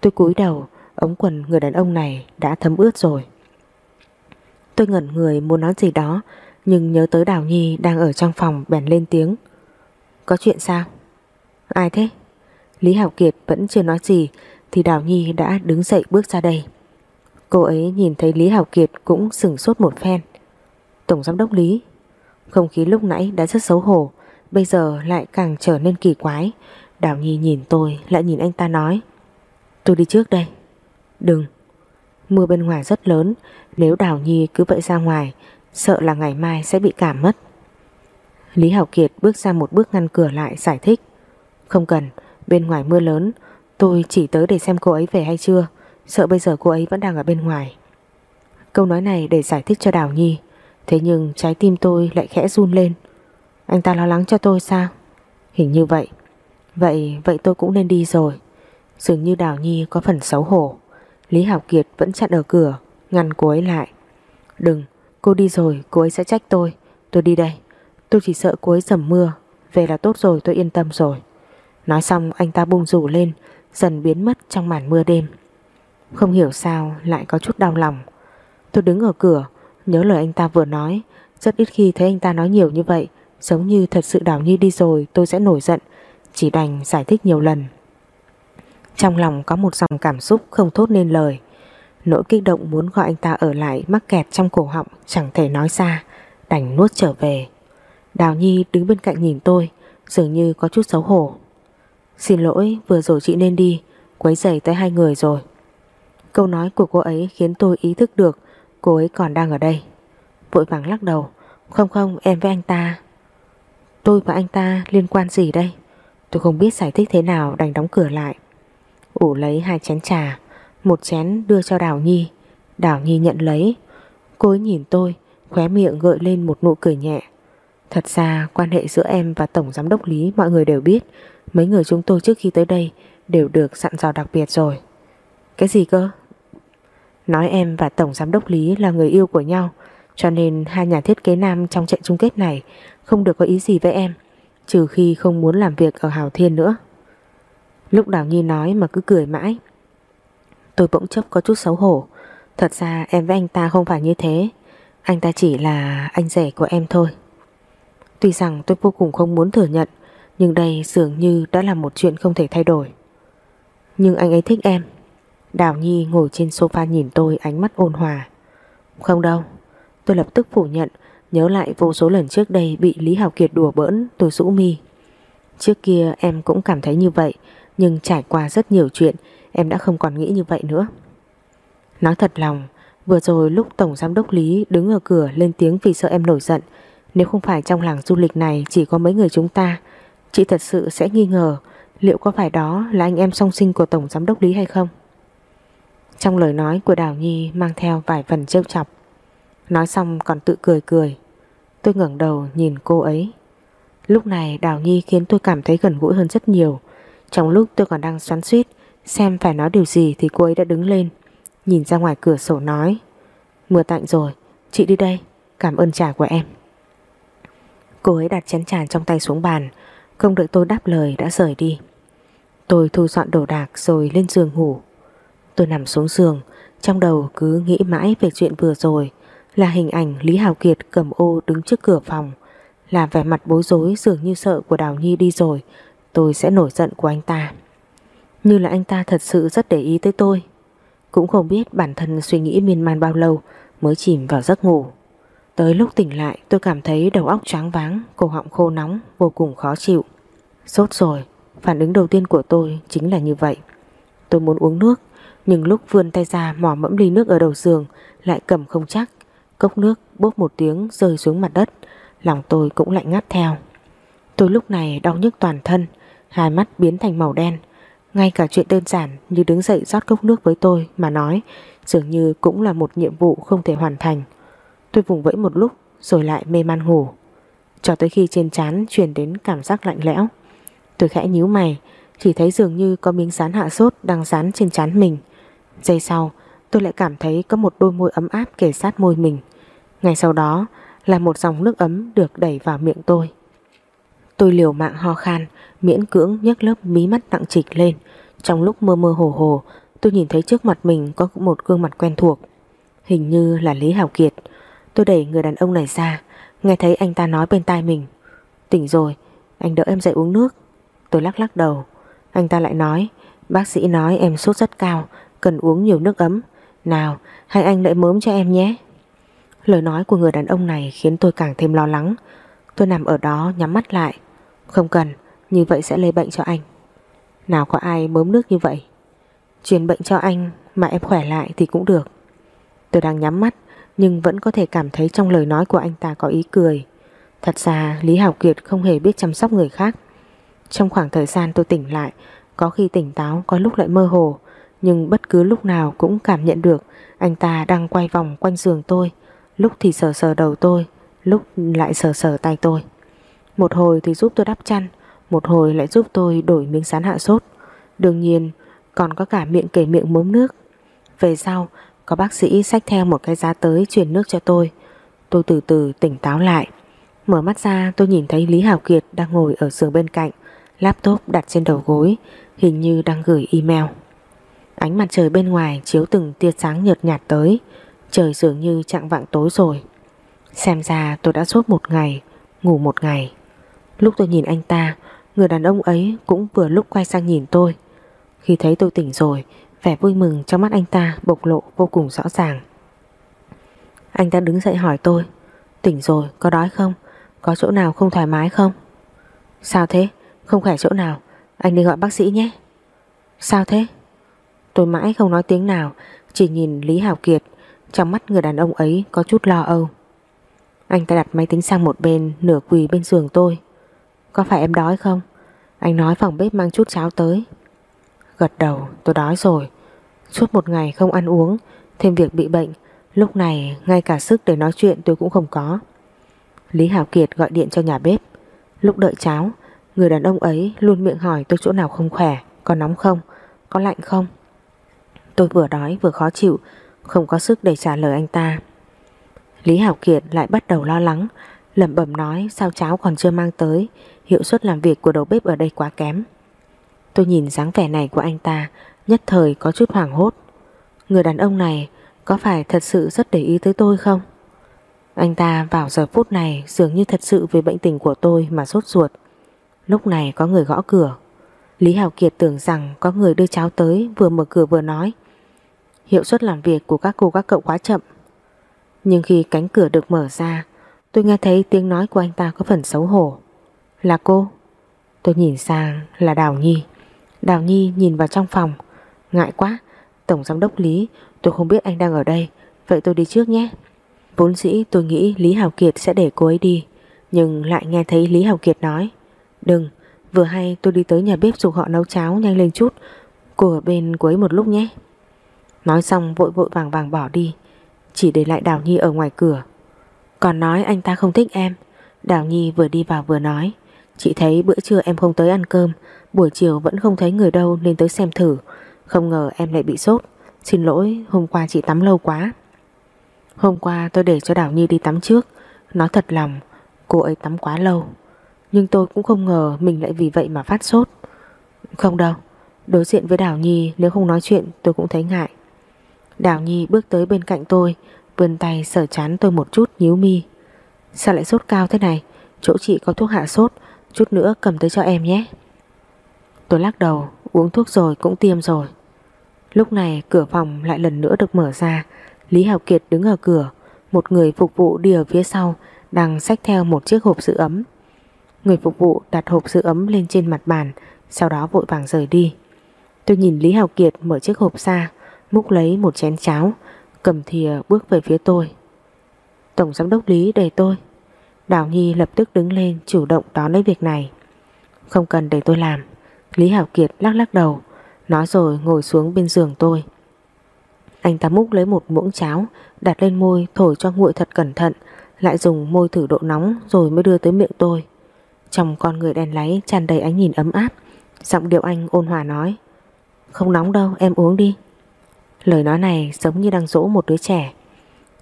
Tôi cúi đầu, Ống quần người đàn ông này đã thấm ướt rồi. Tôi ngẩn người muốn nói gì đó, Nhưng nhớ tới Đào Nhi đang ở trong phòng bèn lên tiếng. Có chuyện sao? Ai thế? Lý Hảo Kiệt vẫn chưa nói gì Thì Đào Nhi đã đứng dậy bước ra đây. Cô ấy nhìn thấy Lý Hảo Kiệt cũng sửng sốt một phen. Tổng giám đốc Lý, Không khí lúc nãy đã rất xấu hổ, Bây giờ lại càng trở nên kỳ quái. Đào Nhi nhìn tôi, lại nhìn anh ta nói, Tôi đi trước đây. Đừng, Mưa bên ngoài rất lớn, Nếu Đào Nhi cứ vậy ra ngoài, Sợ là ngày mai sẽ bị cảm mất. Lý Hảo Kiệt bước ra một bước ngăn cửa lại, giải thích, Không cần, Bên ngoài mưa lớn, Tôi chỉ tới để xem cô ấy về hay chưa. Sợ bây giờ cô ấy vẫn đang ở bên ngoài. Câu nói này để giải thích cho Đào Nhi. Thế nhưng trái tim tôi lại khẽ run lên. Anh ta lo lắng cho tôi sao? Hình như vậy. Vậy vậy tôi cũng nên đi rồi. Dường như Đào Nhi có phần xấu hổ. Lý Học Kiệt vẫn chặn ở cửa Ngăn cô ấy lại. Đừng, cô đi rồi cô ấy sẽ trách tôi. Tôi đi đây. Tôi chỉ sợ cô ấy dầm mưa. Về là tốt rồi tôi yên tâm rồi. Nói xong anh ta bung rủ lên Dần biến mất trong màn mưa đêm. Không hiểu sao lại có chút đau lòng. Tôi đứng ở cửa, Nhớ lời anh ta vừa nói. Rất ít khi thấy anh ta nói nhiều như vậy. Giống như thật sự đảo nhi đi rồi, tôi sẽ nổi giận. Chỉ đành giải thích nhiều lần. Trong lòng có một dòng cảm xúc không thốt nên lời. Nỗi kích động muốn gọi anh ta ở lại mắc kẹt trong cổ họng chẳng thể nói ra. Đành nuốt trở về. Đào Nhi đứng bên cạnh nhìn tôi, Dường như có chút xấu hổ. Xin lỗi, vừa rồi chị nên đi. Quấy rầy tới hai người rồi. Câu nói của cô ấy khiến tôi ý thức được cô ấy còn đang ở đây. Vội vàng lắc đầu. Không không, em với anh ta. Tôi và anh ta liên quan gì đây? Tôi không biết giải thích thế nào đành đóng cửa lại. Ủ lấy hai chén trà, một chén đưa cho Đào Nhi. Đào Nhi nhận lấy. Cô ấy nhìn tôi, khóe miệng gợi lên một nụ cười nhẹ. Thật ra quan hệ giữa em và Tổng Giám đốc Lý mọi người đều biết Mấy người chúng tôi trước khi tới đây đều được dặn dò đặc biệt rồi Cái gì cơ? Nói em và Tổng Giám đốc Lý là người yêu của nhau, Cho nên hai nhà thiết kế nam trong trận chung kết này Không được có ý gì với em, Trừ khi không muốn làm việc ở Hào Thiên nữa. Lúc Đào Nhi nói mà cứ cười mãi. Tôi bỗng chốc có chút xấu hổ. Thật ra em với anh ta không phải như thế. Anh ta chỉ là anh rể của em thôi. Tuy rằng tôi vô cùng không muốn thừa nhận, Nhưng đây dường như đã là một chuyện không thể thay đổi. Nhưng anh ấy thích em. Đào Nhi ngồi trên sofa nhìn tôi ánh mắt ôn hòa. Không đâu Tôi lập tức phủ nhận Nhớ lại vô số lần trước đây bị Lý Hào Kiệt đùa bỡn tôi rũ mi. Trước kia em cũng cảm thấy như vậy Nhưng trải qua rất nhiều chuyện Em đã không còn nghĩ như vậy nữa. Nói thật lòng Vừa rồi lúc Tổng Giám đốc Lý đứng ở cửa lên tiếng vì sợ em nổi giận nếu không phải trong làng du lịch này chỉ có mấy người chúng ta, chị thật sự sẽ nghi ngờ liệu có phải đó là anh em song sinh của Tổng Giám đốc Lý hay không. Trong lời nói của Đào Nhi mang theo vài phần trêu chọc. Nói xong còn tự cười cười. Tôi ngẩng đầu nhìn cô ấy. Lúc này Đào Nhi khiến tôi cảm thấy gần gũi hơn rất nhiều. Trong lúc tôi còn đang xoắn suýt xem phải nói điều gì thì cô ấy đã đứng lên. Nhìn ra ngoài cửa sổ nói Mưa tạnh rồi, chị đi đây, cảm ơn trà của em. Cô ấy đặt chén trà trong tay xuống bàn Không đợi tôi đáp lời đã rời đi Tôi thu dọn đồ đạc rồi lên giường ngủ Tôi nằm xuống giường Trong đầu cứ nghĩ mãi về chuyện vừa rồi Là hình ảnh Lý Hào Kiệt cầm ô đứng trước cửa phòng Là vẻ mặt bối rối dường như sợ của Đào Nhi đi rồi Tôi sẽ nổi giận của anh ta Như là anh ta thật sự rất để ý tới tôi Cũng không biết bản thân suy nghĩ miên man bao lâu Mới chìm vào giấc ngủ Tới lúc tỉnh lại tôi cảm thấy đầu óc tráng váng, cổ họng khô nóng, vô cùng khó chịu. Sốt rồi, phản ứng đầu tiên của tôi chính là như vậy. Tôi muốn uống nước, nhưng lúc vươn tay ra mò mẫm ly nước ở đầu giường lại cầm không chắc. Cốc nước bốp một tiếng rơi xuống mặt đất, lòng tôi cũng lạnh ngắt theo. Tôi lúc này đau nhức toàn thân, hai mắt biến thành màu đen. Ngay cả chuyện đơn giản như đứng dậy rót cốc nước với tôi mà nói dường như cũng là một nhiệm vụ không thể hoàn thành. Tôi vùng vẫy một lúc rồi lại mê man ngủ. Cho tới khi trên trán truyền đến cảm giác lạnh lẽo. Tôi khẽ nhíu mày, chỉ thấy dường như có miếng sán hạ sốt đang dán trên trán mình. Giây sau, tôi lại cảm thấy có một đôi môi ấm áp kề sát môi mình. Ngay sau đó là một dòng nước ấm được đẩy vào miệng tôi. Tôi liều mạng ho khan, miễn cưỡng nhấc lớp mí mắt nặng trịch lên. Trong lúc mơ mơ hồ hồ, tôi nhìn thấy trước mặt mình có một gương mặt quen thuộc. Hình như là Lý Hảo Kiệt. Tôi đẩy người đàn ông này ra Nghe thấy anh ta nói bên tai mình Tỉnh rồi, anh đỡ em dậy uống nước Tôi lắc lắc đầu Anh ta lại nói Bác sĩ nói em sốt rất cao Cần uống nhiều nước ấm. Nào, hãy anh lại mớm cho em nhé. Lời nói của người đàn ông này khiến tôi càng thêm lo lắng. Tôi nằm ở đó nhắm mắt lại. Không cần, như vậy sẽ lây bệnh cho anh. Nào có ai mớm nước như vậy? Truyền bệnh cho anh mà em khỏe lại thì cũng được. Tôi đang nhắm mắt nhưng vẫn có thể cảm thấy trong lời nói của anh ta có ý cười. Thật ra Lý Hảo Kiệt không hề biết chăm sóc người khác. Trong khoảng thời gian tôi tỉnh lại, có khi tỉnh táo, có lúc lại mơ hồ, nhưng bất cứ lúc nào cũng cảm nhận được anh ta đang quay vòng quanh giường tôi, lúc thì sờ sờ đầu tôi, lúc lại sờ sờ tay tôi. Một hồi thì giúp tôi đắp chăn, một hồi lại giúp tôi đổi miếng sán hạ sốt. Đương nhiên, còn có cả miệng kể miệng mớm nước. Về sau, có bác sĩ xách theo một cái giá tới truyền nước cho tôi Tôi từ từ tỉnh táo lại Mở mắt ra tôi nhìn thấy Lý Hảo Kiệt đang ngồi ở giường bên cạnh Laptop đặt trên đầu gối Hình như đang gửi email Ánh mặt trời bên ngoài chiếu từng tia sáng nhợt nhạt tới Trời dường như chạng vạng tối rồi Xem ra tôi đã sốt một ngày Ngủ một ngày Lúc tôi nhìn anh ta Người đàn ông ấy cũng vừa lúc quay sang nhìn tôi Khi thấy tôi tỉnh rồi Vẻ vui mừng trong mắt anh ta bộc lộ vô cùng rõ ràng Anh ta đứng dậy hỏi tôi Tỉnh rồi, có đói không? Có chỗ nào không thoải mái không? Sao thế? Không khỏe chỗ nào? Anh đi gọi bác sĩ nhé Sao thế? Tôi mãi không nói tiếng nào, Chỉ nhìn Lý Hào Kiệt. Trong mắt người đàn ông ấy có chút lo âu. Anh ta đặt máy tính sang một bên, Nửa quỳ bên giường tôi. Có phải em đói không? Anh nói phòng bếp mang chút cháo tới. Gật đầu, tôi đói rồi. Suốt một ngày không ăn uống, Thêm việc bị bệnh. Lúc này, ngay cả sức để nói chuyện tôi cũng không có. Lý Hảo Kiệt gọi điện cho nhà bếp. Lúc đợi cháo, Người đàn ông ấy luôn miệng hỏi tôi chỗ nào không khỏe, Có nóng không, Có lạnh không. Tôi vừa đói vừa khó chịu, Không có sức để trả lời anh ta. Lý Hảo Kiệt lại bắt đầu lo lắng, lẩm bẩm nói sao cháo còn chưa mang tới, Hiệu suất làm việc của đầu bếp ở đây quá kém. Tôi nhìn dáng vẻ này của anh ta, Nhất thời có chút hoảng hốt. Người đàn ông này Có phải thật sự rất để ý tới tôi không? Anh ta vào giờ phút này Dường như thật sự về bệnh tình của tôi Mà sốt ruột. Lúc này có người gõ cửa. Lý Hào Kiệt tưởng rằng có người đưa cháo tới, Vừa mở cửa vừa nói. Hiệu suất làm việc của các cô các cậu quá chậm. Nhưng khi cánh cửa được mở ra, Tôi nghe thấy tiếng nói của anh ta có phần xấu hổ. Là cô? Tôi nhìn sang là Đào Nhi. Đào Nhi nhìn vào trong phòng. Ngại quá, Tổng giám đốc Lý, Tôi không biết anh đang ở đây. Vậy tôi đi trước nhé. Vốn dĩ tôi nghĩ Lý Hào Kiệt sẽ để cô ấy đi, Nhưng lại nghe thấy Lý Hào Kiệt nói. Đừng Vừa hay, tôi đi tới nhà bếp dục họ nấu cháo nhanh lên chút. Cô ở bên cô ấy một lúc nhé. Nói xong, vội vội vàng vàng bỏ đi. Chỉ để lại Đào Nhi ở ngoài cửa. Còn nói anh ta không thích em. Đào Nhi vừa đi vào vừa nói. Chị thấy bữa trưa em không tới ăn cơm. Buổi chiều vẫn không thấy người đâu nên tới xem thử. Không ngờ em lại bị sốt. Xin lỗi, hôm qua chị tắm lâu quá. Hôm qua tôi để cho Đào Nhi đi tắm trước. Nói thật lòng, Cô ấy tắm quá lâu. Nhưng tôi cũng không ngờ mình lại vì vậy mà phát sốt. Không đâu, Đối diện với Đào Nhi, nếu không nói chuyện, tôi cũng thấy ngại. Đào Nhi bước tới bên cạnh tôi, Vươn tay sở chán tôi một chút, nhíu mi. Sao lại sốt cao thế này? Chỗ chị có thuốc hạ sốt, Chút nữa cầm tới cho em nhé. Tôi lắc đầu, Uống thuốc rồi cũng tiêm rồi. Lúc này cửa phòng lại lần nữa được mở ra. Lý Hào Kiệt đứng ở cửa, Một người phục vụ đi ở phía sau, Đang xách theo một chiếc hộp giữ ấm. Người phục vụ đặt hộp giữ ấm lên trên mặt bàn, Sau đó vội vàng rời đi. Tôi nhìn Lý Hào Kiệt mở chiếc hộp ra, Múc lấy một chén cháo, Cầm thìa bước về phía tôi. Tổng giám đốc Lý đầy tôi. Đào Nhi lập tức đứng lên chủ động đón lấy việc này. Không cần để tôi làm, Lý Hảo Kiệt lắc lắc đầu, Nói rồi ngồi xuống bên giường tôi. Anh ta múc lấy một muỗng cháo, Đặt lên môi thổi cho nguội thật cẩn thận, Lại dùng môi thử độ nóng Rồi mới đưa tới miệng tôi. Trong con người đen láy tràn đầy ánh nhìn ấm áp, Giọng điệu anh ôn hòa nói, Không nóng đâu, em uống đi. Lời nói này giống như đang dỗ một đứa trẻ.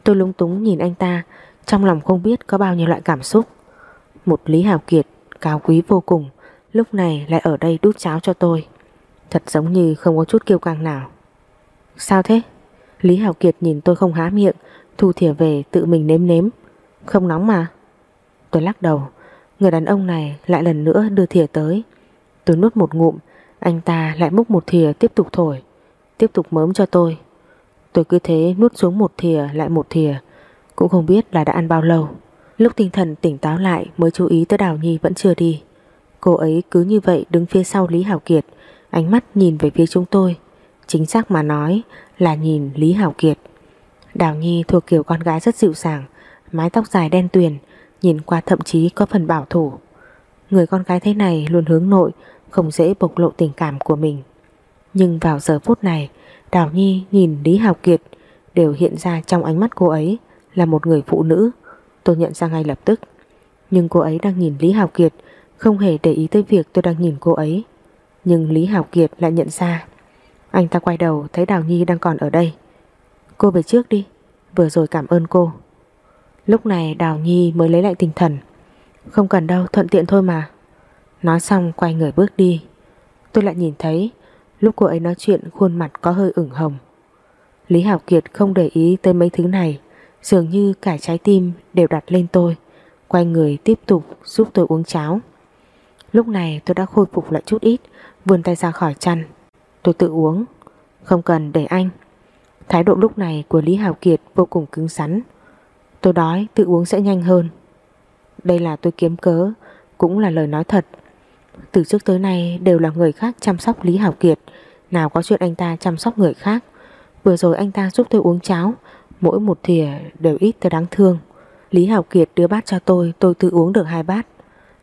Tôi lúng túng nhìn anh ta, Trong lòng không biết có bao nhiêu loại cảm xúc. Một Lý Hào Kiệt, Cao quý vô cùng, Lúc này lại ở đây đút cháo cho tôi. Thật giống như không có chút kiêu căng nào. Sao thế? Lý Hào Kiệt nhìn tôi không há miệng, Thu thìa về tự mình nếm nếm. Không nóng mà. Tôi lắc đầu Người đàn ông này lại lần nữa đưa thìa tới. Tôi nuốt một ngụm, Anh ta lại múc một thìa tiếp tục thổi, Tiếp tục mớm cho tôi. Tôi cứ thế nuốt xuống một thìa lại một thìa, Cũng không biết là đã ăn bao lâu. Lúc tinh thần tỉnh táo lại Mới chú ý tới Đào Nhi vẫn chưa đi. Cô ấy cứ như vậy đứng phía sau Lý Hảo Kiệt, Ánh mắt nhìn về phía chúng tôi. Chính xác mà nói là nhìn Lý Hảo Kiệt. Đào Nhi thuộc kiểu con gái rất dịu dàng, Mái tóc dài đen tuyền Nhìn qua thậm chí có phần bảo thủ. Người con gái thế này luôn hướng nội, Không dễ bộc lộ tình cảm của mình. Nhưng vào giờ phút này, Đào Nhi nhìn Lý Hào Kiệt, Đều hiện ra trong ánh mắt cô ấy Là một người phụ nữ. Tôi nhận ra ngay lập tức. Nhưng cô ấy đang nhìn Lý Hào Kiệt, không hề để ý tới việc tôi đang nhìn cô ấy. Nhưng Lý Hào Kiệt lại nhận ra. Anh ta quay đầu thấy Đào Nhi đang còn ở đây. Cô về trước đi. Vừa rồi cảm ơn cô. Lúc này Đào Nhi mới lấy lại tinh thần. Không cần đâu, thuận tiện thôi mà. Nói xong quay người bước đi. Tôi lại nhìn thấy, Lúc cô ấy nói chuyện khuôn mặt có hơi ửng hồng. Lý Hảo Kiệt không để ý tới mấy thứ này, Dường như cả trái tim đều đặt lên tôi, Quay người tiếp tục giúp tôi uống cháo. Lúc này tôi đã khôi phục lại chút ít, Vươn tay ra khỏi chăn. Tôi tự uống, Không cần để anh. Thái độ lúc này của Lý Hào Kiệt vô cùng cứng rắn. Tôi đói, tự uống sẽ nhanh hơn. Đây là tôi kiếm cớ, Cũng là lời nói thật. Từ trước tới nay đều là người khác chăm sóc Lý Hảo Kiệt. Nào có chuyện anh ta chăm sóc người khác. Vừa rồi anh ta giúp tôi uống cháo, Mỗi một thìa đều ít tôi đáng thương. Lý Hảo Kiệt đưa bát cho tôi Tôi tự uống được hai bát.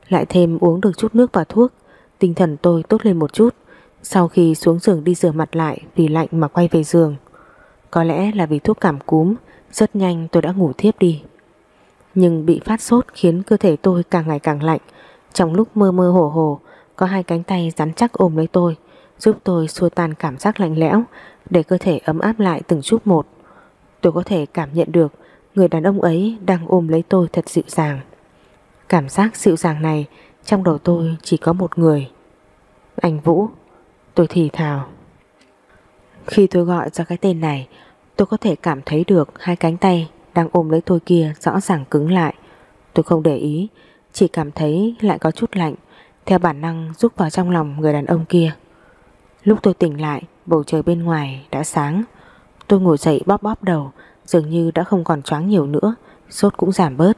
Lại thêm uống được chút nước và thuốc, Tinh thần tôi tốt lên một chút. Sau khi xuống giường đi rửa mặt lại Vì lạnh mà quay về giường. Có lẽ là vì thuốc cảm cúm rất nhanh tôi đã ngủ thiếp đi. Nhưng bị phát sốt khiến cơ thể tôi càng ngày càng lạnh. Trong lúc mơ mơ hồ hồ, Có hai cánh tay rắn chắc ôm lấy tôi, Giúp tôi xua tan cảm giác lạnh lẽo, Để cơ thể ấm áp lại từng chút một. Tôi có thể cảm nhận được Người đàn ông ấy đang ôm lấy tôi thật dịu dàng. Cảm giác dịu dàng này, Trong đầu tôi chỉ có một người. Anh Vũ. Tôi thì thào. Khi tôi gọi ra cái tên này Tôi có thể cảm thấy được Hai cánh tay đang ôm lấy tôi kia Rõ ràng cứng lại. Tôi không để ý, Chỉ cảm thấy lại có chút lạnh, Theo bản năng rút vào trong lòng người đàn ông kia. Lúc tôi tỉnh lại, Bầu trời bên ngoài đã sáng. Tôi ngồi dậy bóp bóp đầu, Dường như đã không còn choáng nhiều nữa, Sốt cũng giảm bớt.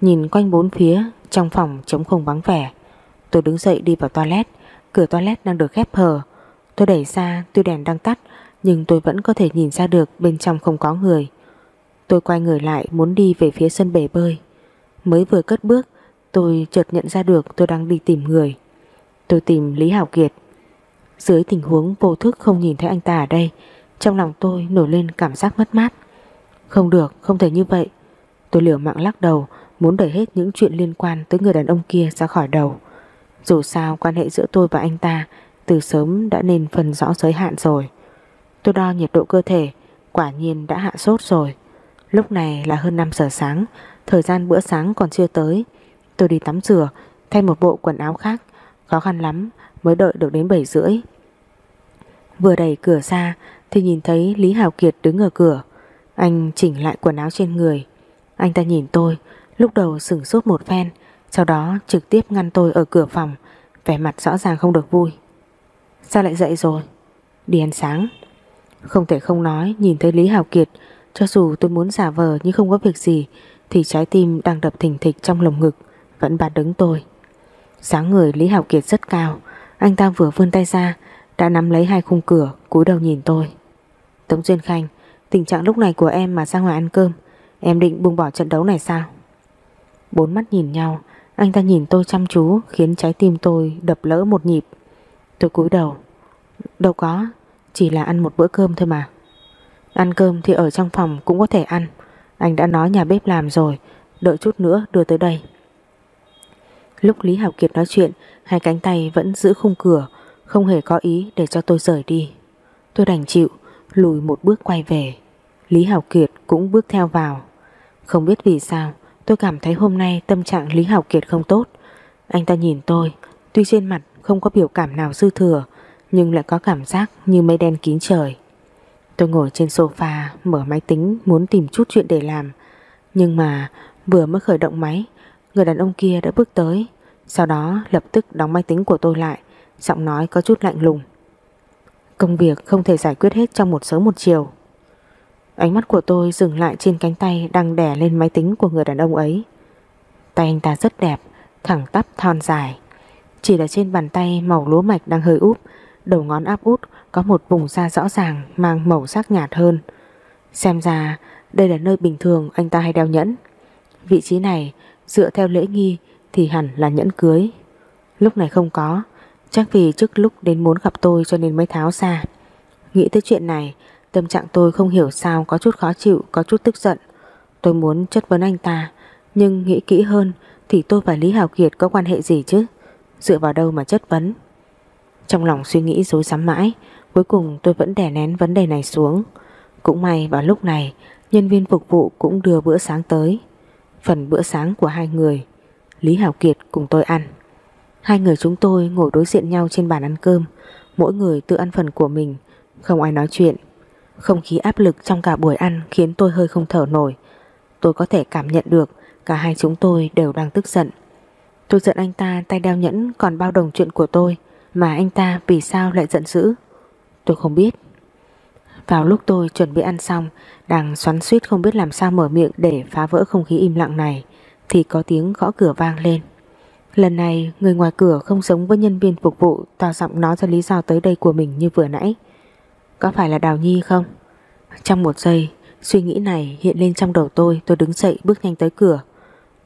Nhìn quanh bốn phía, Trong phòng trống không vắng vẻ. Tôi đứng dậy đi vào toilet, Cửa toilet đang được khép hờ. Tôi đẩy ra tuy đèn đang tắt nhưng tôi vẫn có thể nhìn ra được bên trong không có người. Tôi quay người lại muốn đi về phía sân bể bơi. Mới vừa cất bước Tôi chợt nhận ra được tôi đang đi tìm người. Tôi tìm Lý Hảo Kiệt. Dưới tình huống vô thức không nhìn thấy anh ta ở đây Trong lòng tôi nổi lên cảm giác mất mát. Không được, không thể như vậy. Tôi liều mạng lắc đầu Muốn đẩy hết những chuyện liên quan tới người đàn ông kia ra khỏi đầu. Dù sao quan hệ giữa tôi và anh ta Từ sớm đã nên phần rõ giới hạn rồi. Tôi đo nhiệt độ cơ thể, Quả nhiên đã hạ sốt rồi. Lúc này là hơn 5 giờ sáng, Thời gian bữa sáng còn chưa tới. Tôi đi tắm rửa, Thay một bộ quần áo khác, Khó khăn lắm mới đợi được đến 7 rưỡi. Vừa đẩy cửa ra Thì nhìn thấy Lý Hào Kiệt đứng ở cửa. Anh chỉnh lại quần áo trên người. Anh ta nhìn tôi, Lúc đầu sửng sốt một phen, Sau đó trực tiếp ngăn tôi ở cửa phòng, Vẻ mặt rõ ràng không được vui. Sao lại dậy rồi? Đi ăn sáng. Không thể không nói, nhìn thấy Lý Hào Kiệt, Cho dù tôi muốn giả vờ nhưng không có việc gì, Thì trái tim đang đập thình thịch trong lồng ngực, Vẫn bạt đứng tôi. Sáng người Lý Hào Kiệt rất cao, Anh ta vừa vươn tay ra, Đã nắm lấy hai khung cửa, cúi đầu nhìn tôi. Tống Duyên Khanh, Tình trạng lúc này của em mà ra ngoài ăn cơm, Em định buông bỏ trận đấu này sao? Bốn mắt nhìn nhau, Anh ta nhìn tôi chăm chú, Khiến trái tim tôi đập lỡ một nhịp. Tôi cúi đầu. Đâu có. Chỉ là ăn một bữa cơm thôi mà. Ăn cơm thì ở trong phòng cũng có thể ăn. Anh đã nói nhà bếp làm rồi. Đợi chút nữa đưa tới đây. Lúc Lý Hảo Kiệt nói chuyện, Hai cánh tay vẫn giữ khung cửa, Không hề có ý để cho tôi rời đi. Tôi đành chịu, Lùi một bước quay về. Lý Hảo Kiệt cũng bước theo vào. Không biết vì sao, Tôi cảm thấy hôm nay tâm trạng Lý Hảo Kiệt không tốt. Anh ta nhìn tôi, Tuy trên mặt không có biểu cảm nào dư thừa nhưng lại có cảm giác như mây đen kín trời. Tôi ngồi trên sofa Mở máy tính muốn tìm chút chuyện để làm. Nhưng mà vừa mới khởi động máy Người đàn ông kia đã bước tới. Sau đó lập tức đóng máy tính của tôi lại Giọng nói có chút lạnh lùng. Công việc không thể giải quyết hết trong một sớm một chiều. Ánh mắt của tôi dừng lại trên cánh tay đang đè lên máy tính của người đàn ông ấy. Tay anh ta rất đẹp, thẳng tắp thon dài. Chỉ là trên bàn tay màu lúa mạch đang hơi úp, đầu ngón áp út có một vùng da rõ ràng mang màu sắc nhạt hơn. Xem ra đây là nơi bình thường anh ta hay đeo nhẫn. Vị trí này dựa theo lễ nghi thì hẳn là nhẫn cưới. Lúc này không có, chắc vì trước lúc đến muốn gặp tôi cho nên mới tháo ra. Nghĩ tới chuyện này, Tâm trạng tôi không hiểu sao có chút khó chịu, có chút tức giận. Tôi muốn chất vấn anh ta, nhưng nghĩ kỹ hơn thì tôi và Lý Hào Kiệt có quan hệ gì chứ? Dựa vào đâu mà chất vấn? Trong lòng suy nghĩ dối rắm mãi, cuối cùng tôi vẫn đè nén vấn đề này xuống. Cũng may vào lúc này, nhân viên phục vụ cũng đưa bữa sáng tới. Phần bữa sáng của hai người, Lý hảo Kiệt cùng tôi ăn. Hai người chúng tôi ngồi đối diện nhau trên bàn ăn cơm, mỗi người tự ăn phần của mình, không ai nói chuyện. Không khí áp lực trong cả buổi ăn khiến tôi hơi không thở nổi. Tôi có thể cảm nhận được cả hai chúng tôi đều đang tức giận. Tôi giận anh ta tay đeo nhẫn còn bao đồng chuyện của tôi mà anh ta vì sao lại giận dữ. Tôi không biết. Vào lúc tôi chuẩn bị ăn xong, đang xoắn suýt không biết làm sao mở miệng để phá vỡ không khí im lặng này, thì có tiếng gõ cửa vang lên. Lần này, người ngoài cửa không giống với nhân viên phục vụ to giọng nói ra lý do tới đây của mình như vừa nãy. Có phải là Đào Nhi không? Trong một giây, Suy nghĩ này hiện lên trong đầu tôi Tôi đứng dậy bước nhanh tới cửa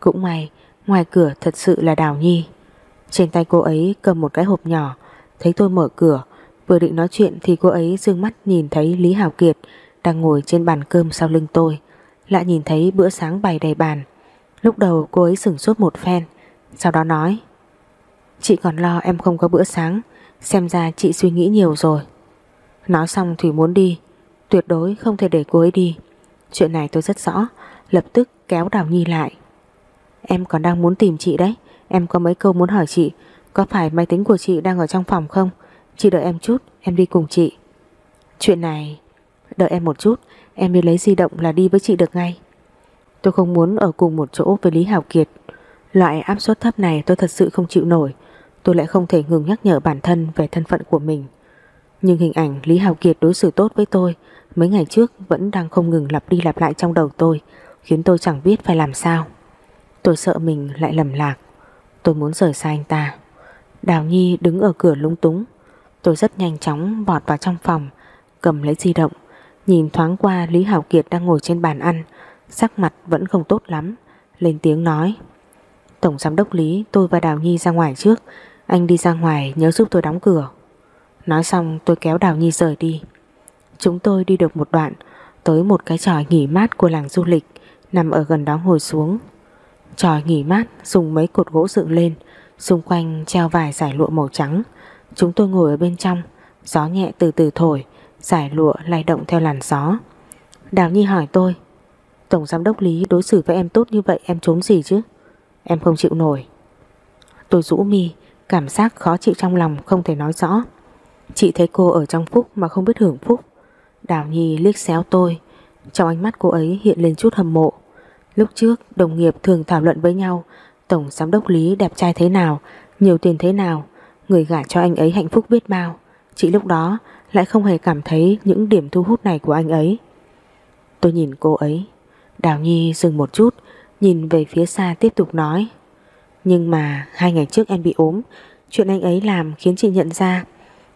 Cũng may, ngoài cửa thật sự là Đào Nhi trên tay cô ấy cầm một cái hộp nhỏ. Thấy tôi mở cửa, Vừa định nói chuyện thì cô ấy dương mắt nhìn thấy Lý Hào Kiệt Đang ngồi trên bàn cơm sau lưng tôi. Lại nhìn thấy bữa sáng bày đầy bàn. Lúc đầu cô ấy sửng sốt một phen, Sau đó nói, Chị còn lo em không có bữa sáng, Xem ra chị suy nghĩ nhiều rồi. Nói xong Thủy muốn đi, Tuyệt đối không thể để cô ấy đi. Chuyện này tôi rất rõ, Lập tức kéo Đào Nhi lại. Em còn đang muốn tìm chị đấy. Em có mấy câu muốn hỏi chị. Có phải máy tính của chị đang ở trong phòng không? Chị đợi em chút, em đi cùng chị. Chuyện này, Đợi em một chút, Em đi lấy di động là đi với chị được ngay. Tôi không muốn ở cùng một chỗ với Lý hảo Kiệt. Loại áp suất thấp này tôi thật sự không chịu nổi. Tôi lại không thể ngừng nhắc nhở bản thân về thân phận của mình. Nhưng hình ảnh Lý Hào Kiệt đối xử tốt với tôi Mấy ngày trước vẫn đang không ngừng lặp đi lặp lại trong đầu tôi, Khiến tôi chẳng biết phải làm sao. Tôi sợ mình lại lầm lạc. Tôi muốn rời xa anh ta. Đào Nhi đứng ở cửa lung túng. Tôi rất nhanh chóng vọt vào trong phòng, Cầm lấy di động, Nhìn thoáng qua Lý Hảo Kiệt đang ngồi trên bàn ăn. Sắc mặt vẫn không tốt lắm, Lên tiếng nói. Tổng giám đốc Lý, tôi và Đào Nhi ra ngoài trước. Anh đi ra ngoài nhớ giúp tôi đóng cửa. Nói xong, tôi kéo Đào Nhi rời đi. Chúng tôi đi được một đoạn, Tới một cái tròi nghỉ mát của làng du lịch, Nằm ở gần đó ngồi xuống. Tròi nghỉ mát, dùng mấy cột gỗ dựng lên. Xung quanh treo vài giải lụa màu trắng. Chúng tôi ngồi ở bên trong. Gió nhẹ từ từ thổi, Giải lụa lay động theo làn gió. Đào Nhi hỏi tôi, Tổng giám đốc Lý đối xử với em tốt như vậy Em trốn gì chứ? Em không chịu nổi. Tôi rũ mi, Cảm giác khó chịu trong lòng không thể nói rõ. Chị thấy cô ở trong phúc mà không biết hưởng phúc. Đào Nhi liếc xéo tôi. Trong ánh mắt cô ấy hiện lên chút hâm mộ. Lúc trước, đồng nghiệp thường thảo luận với nhau, Tổng giám đốc Lý đẹp trai thế nào, Nhiều tiền thế nào, Người gả cho anh ấy hạnh phúc biết bao. Chị lúc đó, lại không hề cảm thấy Những điểm thu hút này của anh ấy. Tôi nhìn cô ấy, Đào Nhi dừng một chút, Nhìn về phía xa tiếp tục nói, Nhưng mà hai ngày trước em bị ốm, Chuyện anh ấy làm khiến chị nhận ra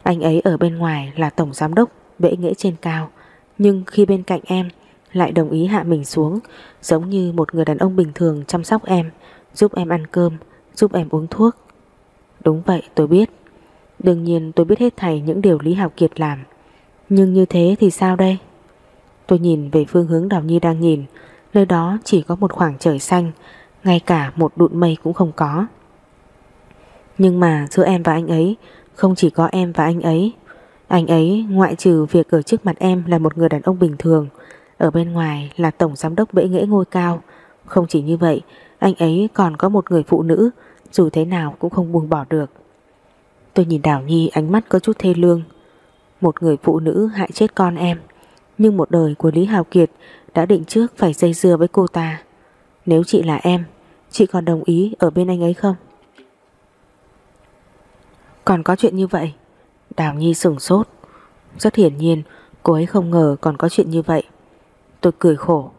Anh ấy ở bên ngoài là tổng giám đốc Bệ nghĩa trên cao. Nhưng khi bên cạnh em lại đồng ý hạ mình xuống, Giống như một người đàn ông bình thường chăm sóc em, Giúp em ăn cơm, Giúp em uống thuốc. Đúng vậy, tôi biết. Đương nhiên tôi biết hết thầy những điều Lý Hào Kiệt làm. Nhưng như thế thì sao đây? Tôi nhìn về phương hướng Đào Nhi đang nhìn. Nơi đó chỉ có một khoảng trời xanh, Ngay cả một đụn mây cũng không có. Nhưng mà giữa em và anh ấy, Không chỉ có em và anh ấy. Anh ấy ngoại trừ việc ở trước mặt em Là một người đàn ông bình thường ở bên ngoài là tổng giám đốc bệ nghệ ngôi cao. Không chỉ như vậy, Anh ấy còn có một người phụ nữ. Dù thế nào cũng không buông bỏ được. Tôi nhìn Đào Nhi, ánh mắt có chút thê lương. Một người phụ nữ hại chết con em. Nhưng một đời của Lý Hào Kiệt Đã định trước phải dây dưa với cô ta. Nếu chị là em, Chị còn đồng ý ở bên anh ấy không? Còn có chuyện như vậy. Đào Nhi sửng sốt. Rất hiển nhiên, cô ấy không ngờ còn có chuyện như vậy. Tôi cười khổ.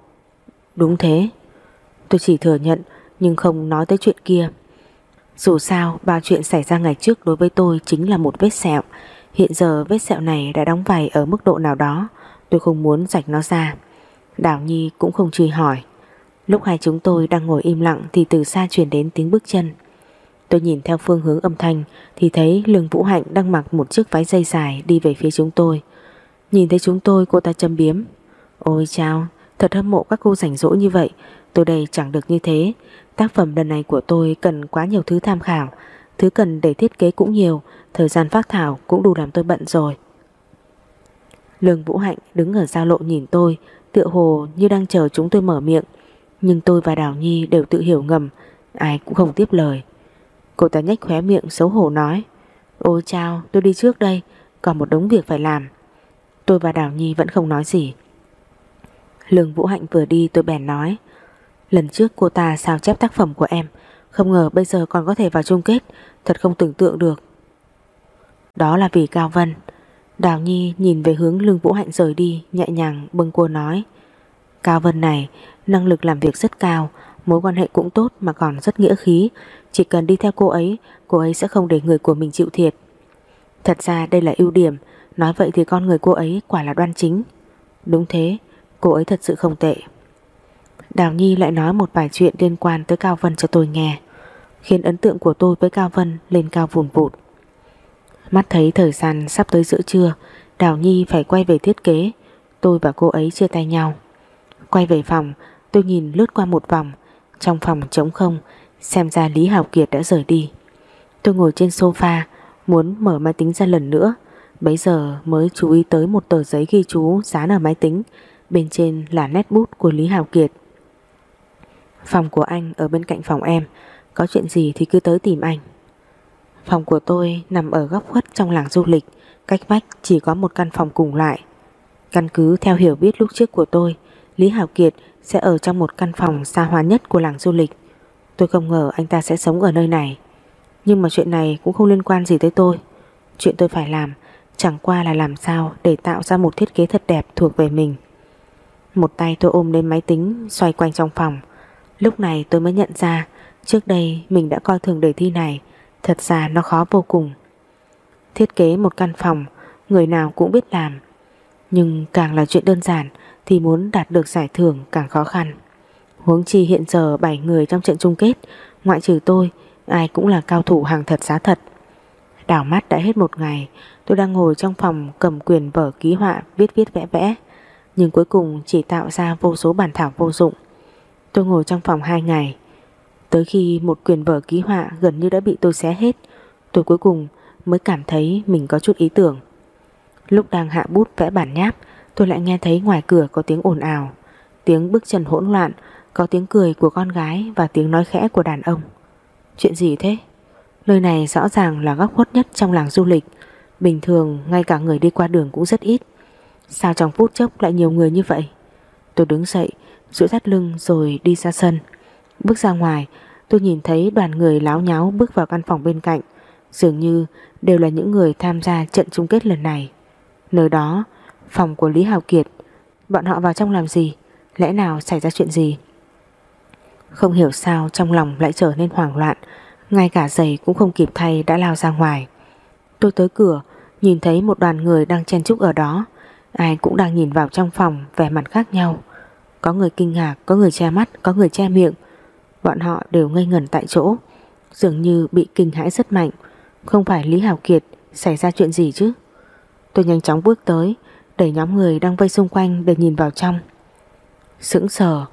Đúng thế. Tôi chỉ thừa nhận, nhưng không nói tới chuyện kia. Dù sao bao chuyện xảy ra ngày trước đối với tôi chính là một vết sẹo. Hiện giờ vết sẹo này đã đóng vảy ở mức độ nào đó, Tôi không muốn rạch nó ra. Đào Nhi cũng không truy hỏi. Lúc hai chúng tôi đang ngồi im lặng Thì từ xa truyền đến tiếng bước chân. Tôi nhìn theo phương hướng âm thanh Thì thấy Lương Vũ Hạnh đang mặc một chiếc váy dây dài Đi về phía chúng tôi. Nhìn thấy chúng tôi, cô ta châm biếm. Ôi chao, Thật hâm mộ các cô rảnh rỗi như vậy. Tôi đây chẳng được như thế. Tác phẩm lần này của tôi cần quá nhiều thứ tham khảo Thứ cần để thiết kế cũng nhiều Thời gian phát thảo cũng đủ làm tôi bận rồi. Lương Vũ Hạnh đứng ở giao lộ nhìn tôi Tựa hồ như đang chờ chúng tôi mở miệng. Nhưng tôi và Đào Nhi đều tự hiểu ngầm Ai cũng không tiếp lời. Cô ta nhếch khóe miệng xấu hổ nói Ôi chao, tôi đi trước đây Còn một đống việc phải làm. Tôi và Đào Nhi vẫn không nói gì. Lương Vũ Hạnh vừa đi tôi bèn nói Lần trước cô ta sao chép tác phẩm của em Không ngờ bây giờ còn có thể vào chung kết Thật không tưởng tượng được. Đó là vì Cao Vân. Đào Nhi nhìn về hướng lương Vũ Hạnh rời đi Nhẹ nhàng bưng cô nói Cao Vân này Năng lực làm việc rất cao Mối quan hệ cũng tốt mà còn rất nghĩa khí. Chỉ cần đi theo cô ấy Cô ấy sẽ không để người của mình chịu thiệt. Thật ra đây là ưu điểm Nói vậy thì con người cô ấy quả là đoan chính. Đúng thế, cô ấy thật sự không tệ. Đào Nhi lại nói một vài chuyện liên quan tới Cao Vân cho tôi nghe, khiến ấn tượng của tôi với Cao Vân lên cao vùn vụt. Mắt thấy thời gian sắp tới giữa trưa, Đào Nhi phải quay về thiết kế, tôi và cô ấy chia tay nhau. Quay về phòng, tôi nhìn lướt qua một vòng, trong phòng trống không, xem ra Lý hảo Kiệt đã rời đi. Tôi ngồi trên sofa, muốn mở máy tính ra lần nữa, bấy giờ mới chú ý tới một tờ giấy ghi chú dán ở máy tính, bên trên là nét bút của Lý Hào Kiệt. Phòng của anh ở bên cạnh phòng em, có chuyện gì thì cứ tới tìm anh. Phòng của tôi nằm ở góc khuất trong làng du lịch, cách vách chỉ có một căn phòng cùng lại. Căn cứ theo hiểu biết lúc trước của tôi, Lý Hảo Kiệt sẽ ở trong một căn phòng xa hoa nhất của làng du lịch. Tôi không ngờ anh ta sẽ sống ở nơi này. Nhưng mà chuyện này cũng không liên quan gì tới tôi. Chuyện tôi phải làm chẳng qua là làm sao để tạo ra một thiết kế thật đẹp thuộc về mình. Một tay tôi ôm lên máy tính xoay quanh trong phòng. Lúc này tôi mới nhận ra trước đây mình đã coi thường đề thi này. Thật ra nó khó vô cùng. Thiết kế một căn phòng người nào cũng biết làm. Nhưng càng là chuyện đơn giản thì muốn đạt được giải thưởng càng khó khăn. Huống chi hiện giờ 7 người trong trận chung kết, ngoại trừ tôi, ai cũng là cao thủ hàng thật giá thật. Đảo mắt đã hết một ngày, tôi đang ngồi trong phòng cầm quyền vở ký họa viết viết vẽ vẽ, nhưng cuối cùng chỉ tạo ra vô số bản thảo vô dụng. Tôi ngồi trong phòng 2 ngày, tới khi một quyền vở ký họa gần như đã bị tôi xé hết, tôi cuối cùng mới cảm thấy mình có chút ý tưởng. Lúc đang hạ bút vẽ bản nháp, tôi lại nghe thấy ngoài cửa có tiếng ồn ào, tiếng bước chân hỗn loạn, có tiếng cười của con gái và tiếng nói khẽ của đàn ông. Chuyện gì thế? Nơi này rõ ràng là góc khuất nhất trong làng du lịch, bình thường ngay cả người đi qua đường cũng rất ít. Sao trong phút chốc lại nhiều người như vậy? Tôi đứng dậy, duỗi thắt lưng rồi đi ra sân. Bước ra ngoài, tôi nhìn thấy đoàn người láo nháo bước vào căn phòng bên cạnh, dường như đều là những người tham gia trận chung kết lần này. Nơi đó, phòng của Lý Hào Kiệt, bọn họ vào trong làm gì? Lẽ nào xảy ra chuyện gì? Không hiểu sao trong lòng lại trở nên hoảng loạn, ngay cả giày cũng không kịp thay đã lao ra ngoài. Tôi tới cửa, nhìn thấy một đoàn người đang chen chúc ở đó, ai cũng đang nhìn vào trong phòng vẻ mặt khác nhau. Có người kinh ngạc, có người che mắt, có người che miệng. Bọn họ đều ngây ngẩn tại chỗ, dường như bị kinh hãi rất mạnh. Không phải Lý Hào Kiệt xảy ra chuyện gì chứ? Tôi nhanh chóng bước tới, đẩy nhóm người đang vây xung quanh để nhìn vào trong. Sững sờ,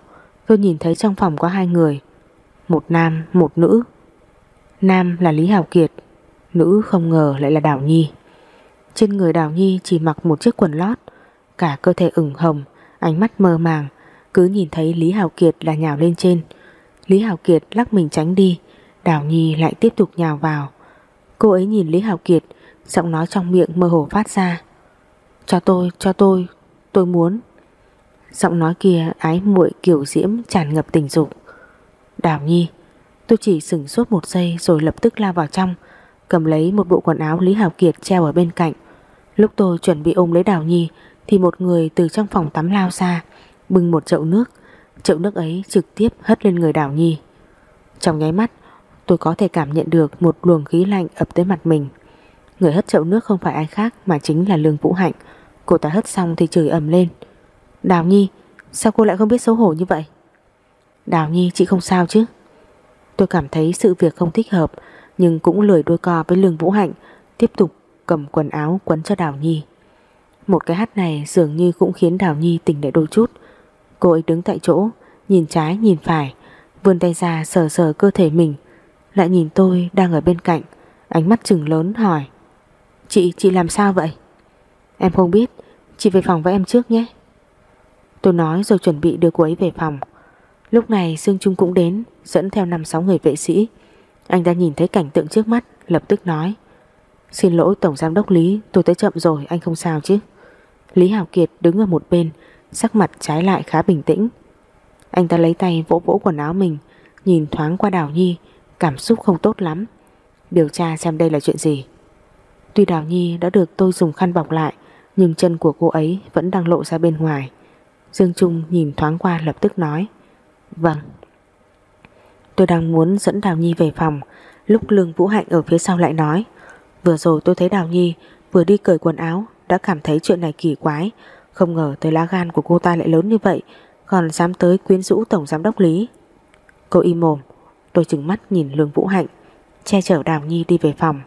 tôi nhìn thấy trong phòng có hai người, một nam, một nữ. Nam là Lý Hào Kiệt, nữ không ngờ lại là Đào Nhi. Trên người Đào Nhi chỉ mặc một chiếc quần lót, cả cơ thể ửng hồng, ánh mắt mơ màng, cứ nhìn thấy Lý Hào Kiệt là nhào lên trên. Lý Hào Kiệt lắc mình tránh đi, Đào Nhi lại tiếp tục nhào vào. Cô ấy nhìn Lý Hào Kiệt, giọng nói trong miệng mơ hồ phát ra. Cho tôi, cho tôi, tôi muốn. Giọng nói kia ái muội kiểu diễm tràn ngập tình dục. Đào Nhi, tôi chỉ sửng sốt một giây rồi lập tức lao vào trong, cầm lấy một bộ quần áo Lý Hào Kiệt treo ở bên cạnh. Lúc tôi chuẩn bị ôm lấy Đào Nhi thì một người từ trong phòng tắm lao ra, bưng một chậu nước. Chậu nước ấy trực tiếp hất lên người Đào Nhi. Trong nháy mắt, tôi có thể cảm nhận được một luồng khí lạnh ập tới mặt mình. Người hất chậu nước không phải ai khác mà chính là Lương Vũ Hạnh. Cô ta hất xong thì chửi ầm lên. Đào Nhi, sao cô lại không biết xấu hổ như vậy? Đào Nhi chị không sao chứ? Tôi cảm thấy sự việc không thích hợp nhưng cũng lười đôi co với Lương Vũ Hạnh tiếp tục cầm quần áo quấn cho Đào Nhi. Một cái hát này dường như cũng khiến Đào Nhi tỉnh lại đôi chút. Cô ấy đứng tại chỗ, nhìn trái nhìn phải, vươn tay ra sờ sờ cơ thể mình, lại nhìn tôi đang ở bên cạnh, ánh mắt trừng lớn hỏi. Chị, chị làm sao vậy? Em không biết, chị về phòng với em trước nhé. Tôi nói rồi chuẩn bị đưa cô ấy về phòng. Lúc này Dương Trung cũng đến, dẫn theo năm sáu người vệ sĩ. Anh đã nhìn thấy cảnh tượng trước mắt, lập tức nói. Xin lỗi Tổng Giám đốc Lý, tôi tới chậm rồi, anh không sao chứ. Lý Hảo Kiệt đứng ở một bên, sắc mặt trái lại khá bình tĩnh. Anh ta lấy tay vỗ vỗ quần áo mình, nhìn thoáng qua Đào Nhi, cảm xúc không tốt lắm. Điều tra xem đây là chuyện gì. Tuy Đào Nhi đã được tôi dùng khăn bọc lại, nhưng chân của cô ấy vẫn đang lộ ra bên ngoài. Dương Trung nhìn thoáng qua lập tức nói. Vâng. Tôi đang muốn dẫn Đào Nhi về phòng, lúc Lương Vũ Hạnh ở phía sau lại nói. Vừa rồi tôi thấy Đào Nhi vừa đi cởi quần áo đã cảm thấy chuyện này kỳ quái, Không ngờ tới lá gan của cô ta lại lớn như vậy Còn dám tới quyến rũ tổng giám đốc Lý. Cô im mồm Tôi chừng mắt nhìn Lương Vũ Hạnh Che chở Đào Nhi đi về phòng.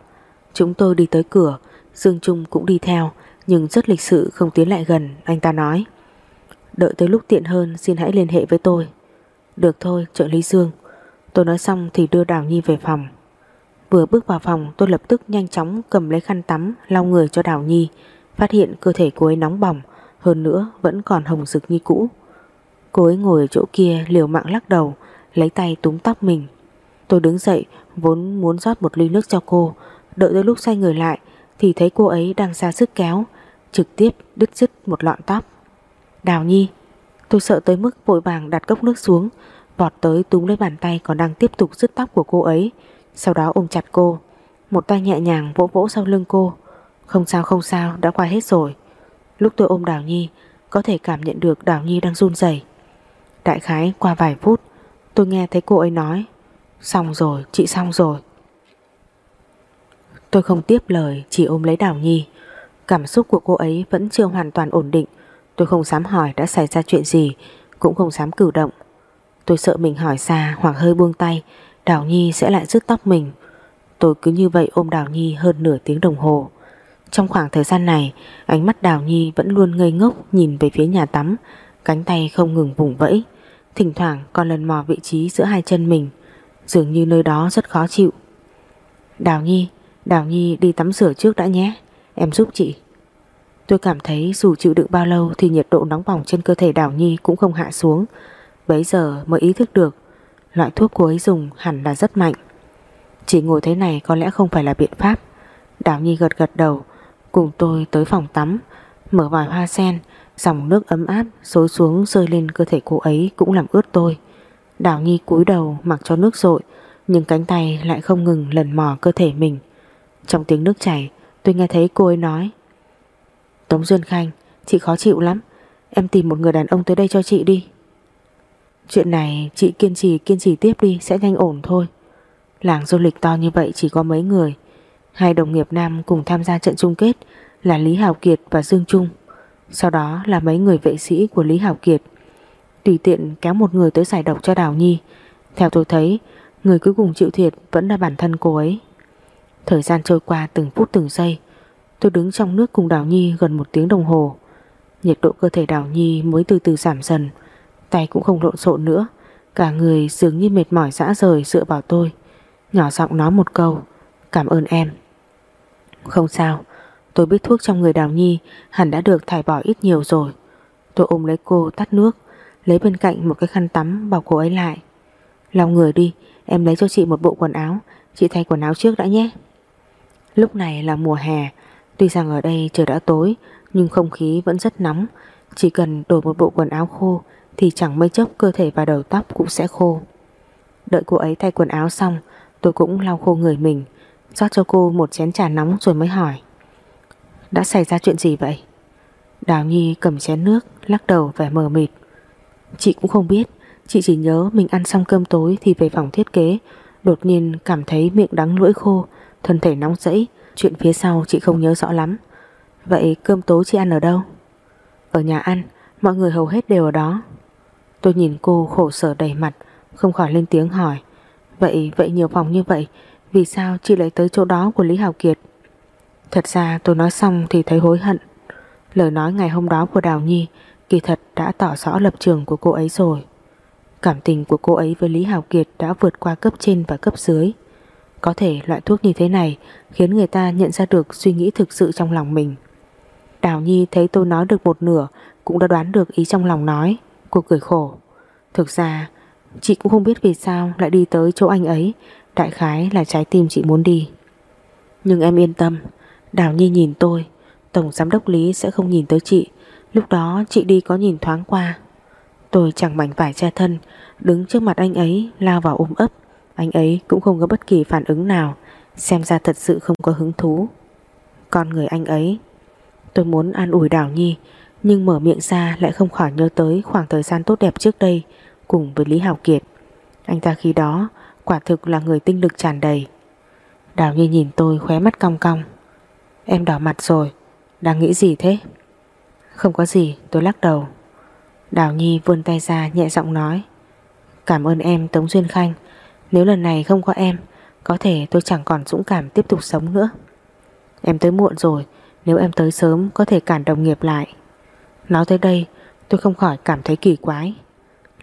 Chúng tôi đi tới cửa Dương Trung cũng đi theo Nhưng rất lịch sự không tiến lại gần Anh ta nói. Đợi tới lúc tiện hơn xin hãy liên hệ với tôi. Được thôi trợ lý Dương. Tôi nói xong thì đưa Đào Nhi về phòng. Vừa bước vào phòng tôi lập tức nhanh chóng cầm lấy khăn tắm lau người cho Đào Nhi. Phát hiện cơ thể cô ấy nóng bỏng, Hơn nữa vẫn còn hồng rực như cũ. Cô ấy ngồi ở chỗ kia liều mạng lắc đầu, Lấy tay túm tóc mình. Tôi đứng dậy, vốn muốn rót một ly nước cho cô. Đợi tới lúc xoay người lại, Thì thấy cô ấy đang ra sức kéo, Trực tiếp đứt dứt một lọn tóc. Đào Nhi, Tôi sợ tới mức vội vàng đặt cốc nước xuống, Vọt tới túm lấy bàn tay còn đang tiếp tục dứt tóc của cô ấy. Sau đó ôm chặt cô, Một tay nhẹ nhàng vỗ vỗ sau lưng cô. Không sao không sao, đã qua hết rồi. Lúc tôi ôm Đào Nhi, Có thể cảm nhận được Đào Nhi đang run rẩy. Đại khái qua vài phút, Tôi nghe thấy cô ấy nói, Xong rồi, chị xong rồi. Tôi không tiếp lời, Chỉ ôm lấy Đào Nhi. Cảm xúc của cô ấy vẫn chưa hoàn toàn ổn định. Tôi không dám hỏi đã xảy ra chuyện gì, Cũng không dám cử động. Tôi sợ mình hỏi xa hoặc hơi buông tay, Đào Nhi sẽ lại rứt tóc mình. Tôi cứ như vậy ôm Đào Nhi hơn nửa tiếng đồng hồ. Trong khoảng thời gian này, Ánh mắt Đào Nhi vẫn luôn ngây ngốc Nhìn về phía nhà tắm, Cánh tay không ngừng vùng vẫy. Thỉnh thoảng còn lần mò vị trí giữa hai chân mình, Dường như nơi đó rất khó chịu. Đào Nhi Đào Nhi đi tắm rửa trước đã nhé, Em giúp chị. Tôi cảm thấy dù chịu đựng bao lâu Thì nhiệt độ nóng bỏng trên cơ thể Đào Nhi cũng không hạ xuống. Bấy giờ mới ý thức được, Loại thuốc cô ấy dùng hẳn là rất mạnh. Chỉ ngồi thế này có lẽ không phải là biện pháp. Đào Nhi gật gật đầu Cùng tôi tới phòng tắm, Mở vòi hoa sen, Dòng nước ấm áp xối xuống rơi lên cơ thể cô ấy Cũng làm ướt tôi. Đào Nhi cúi đầu mặc cho nước rội, Nhưng cánh tay lại không ngừng lần mò cơ thể mình. Trong tiếng nước chảy, Tôi nghe thấy cô ấy nói, Tống Duyên Khanh, Chị khó chịu lắm, Em tìm một người đàn ông tới đây cho chị đi. Chuyện này chị kiên trì kiên trì tiếp đi, Sẽ nhanh ổn thôi. Làng du lịch to như vậy chỉ có mấy người Hai đồng nghiệp nam cùng tham gia trận chung kết Là Lý Hào Kiệt và Dương Trung. Sau đó là mấy người vệ sĩ của Lý Hào Kiệt. Tùy tiện kéo một người tới giải độc cho Đào Nhi. Theo tôi thấy, Người cuối cùng chịu thiệt vẫn là bản thân cô ấy. Thời gian trôi qua từng phút từng giây, Tôi đứng trong nước cùng Đào Nhi gần một tiếng đồng hồ. Nhiệt độ cơ thể Đào Nhi mới từ từ giảm dần, Tay cũng không lộn xộn nữa. Cả người dường như mệt mỏi dã rời dựa vào tôi. Nhỏ giọng nói một câu, Cảm ơn em. Không sao. Tôi biết thuốc trong người Đào Nhi Hẳn đã được thải bỏ ít nhiều rồi. Tôi ôm lấy cô tắt nước, Lấy bên cạnh một cái khăn tắm bọc cô ấy lại. Lau người đi, Em lấy cho chị một bộ quần áo. Chị thay quần áo trước đã nhé. Lúc này là mùa hè. Tuy rằng ở đây trời đã tối, Nhưng không khí vẫn rất nóng. Chỉ cần đổi một bộ quần áo khô Thì chẳng mấy chốc cơ thể và đầu tóc cũng sẽ khô. Đợi cô ấy thay quần áo xong, Tôi cũng lau khô người mình rót cho cô một chén trà nóng rồi mới hỏi. Đã xảy ra chuyện gì vậy? Đào Nhi cầm chén nước, Lắc đầu vẻ mờ mịt. Chị cũng không biết, Chị chỉ nhớ mình ăn xong cơm tối Thì về phòng thiết kế, Đột nhiên cảm thấy miệng đắng lưỡi khô, Thân thể nóng rẫy, Chuyện phía sau chị không nhớ rõ lắm. Vậy cơm tối chị ăn ở đâu? Ở nhà ăn, Mọi người hầu hết đều ở đó. Tôi nhìn cô khổ sở đầy mặt, Không khỏi lên tiếng hỏi. Vậy vậy nhiều phòng như vậy vì sao chị lại tới chỗ đó của Lý Hảo Kiệt? Thật ra tôi nói xong thì thấy hối hận. Lời nói ngày hôm đó của Đào Nhi Kỳ thật đã tỏ rõ lập trường của cô ấy rồi. Cảm tình của cô ấy với Lý Hảo Kiệt đã vượt qua cấp trên và cấp dưới. Có thể loại thuốc như thế này khiến người ta nhận ra được suy nghĩ thực sự trong lòng mình. Đào Nhi thấy tôi nói được một nửa cũng đã đoán được ý trong lòng nói, Cô cười khổ. Thực ra, chị cũng không biết vì sao lại đi tới chỗ anh ấy Đại khái là trái tim chị muốn đi. Nhưng em yên tâm, Đào Nhi nhìn tôi, Tổng giám đốc Lý sẽ không nhìn tới chị. Lúc đó chị đi có nhìn thoáng qua. Tôi chẳng mảnh vải che thân, Đứng trước mặt anh ấy, lao vào ôm ấp. Anh ấy cũng không có bất kỳ phản ứng nào, Xem ra thật sự không có hứng thú. Con người anh ấy, Tôi muốn an ủi Đào Nhi, Nhưng mở miệng ra lại không khỏi nhớ tới Khoảng thời gian tốt đẹp trước đây, Cùng với Lý hảo Kiệt. Anh ta khi đó quả thực là người tinh lực tràn đầy. Đào Nhi nhìn tôi khóe mắt cong cong. Em đỏ mặt rồi, Đang nghĩ gì thế? Không có gì, tôi lắc đầu. Đào Nhi vươn tay ra nhẹ giọng nói. Cảm ơn em, Tống Duyên Khanh. Nếu lần này không có em, Có thể tôi chẳng còn dũng cảm tiếp tục sống nữa. Em tới muộn rồi, Nếu em tới sớm, có thể cản đồng nghiệp lại. Nói tới đây, Tôi không khỏi cảm thấy kỳ quái.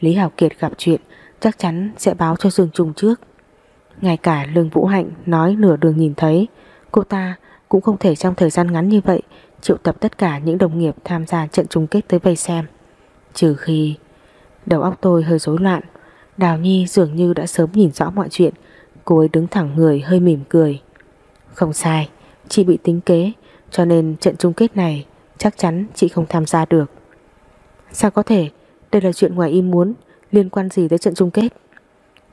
Lý Hảo Kiệt gặp chuyện Chắc chắn sẽ báo cho Dương Trung trước Ngay cả Lương Vũ Hạnh nói nửa đường nhìn thấy Cô ta cũng không thể trong thời gian ngắn như vậy triệu tập tất cả những đồng nghiệp tham gia trận chung kết tới vây xem. Trừ khi đầu óc tôi hơi rối loạn, Đào Nhi dường như đã sớm nhìn rõ mọi chuyện, cô ấy đứng thẳng người hơi mỉm cười. Không sai, chị bị tính kế, cho nên trận chung kết này chắc chắn chị không tham gia được. Sao có thể, đây là chuyện ngoài ý muốn, liên quan gì tới trận chung kết?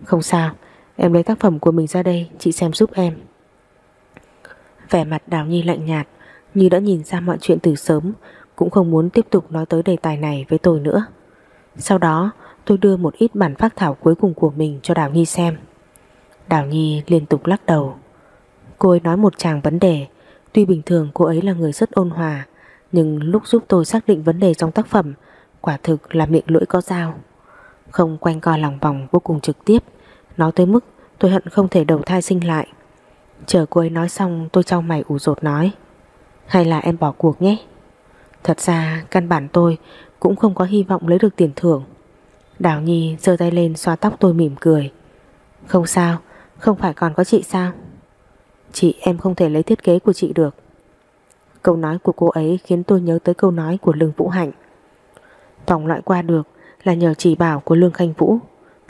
Không sao, em lấy tác phẩm của mình ra đây, chị xem giúp em. Vẻ mặt Đào Nhi lạnh nhạt, như đã nhìn ra mọi chuyện từ sớm Cũng không muốn tiếp tục nói tới đề tài này với tôi nữa Sau đó tôi đưa một ít bản phác thảo cuối cùng của mình cho Đào Nhi xem Đào Nhi liên tục lắc đầu Cô ấy nói một chàng vấn đề Tuy bình thường cô ấy là người rất ôn hòa Nhưng lúc giúp tôi xác định vấn đề trong tác phẩm Quả thực là miệng lưỡi có dao không quanh co lòng vòng vô cùng trực tiếp. Nói tới mức tôi hận không thể đầu thai sinh lại. Chờ cô ấy nói xong, tôi trao mày ủ rột nói, hay là em bỏ cuộc nhé. Thật ra, căn bản tôi Cũng không có hy vọng lấy được tiền thưởng. Đào Nhi giơ tay lên xoa tóc tôi mỉm cười. Không sao, Không phải còn có chị sao? Chị, em không thể lấy thiết kế của chị được. Câu nói của cô ấy Khiến tôi nhớ tới câu nói của Lương Vũ Hạnh. Tổng loại qua được là nhờ chỉ bảo của Lương Khanh Vũ.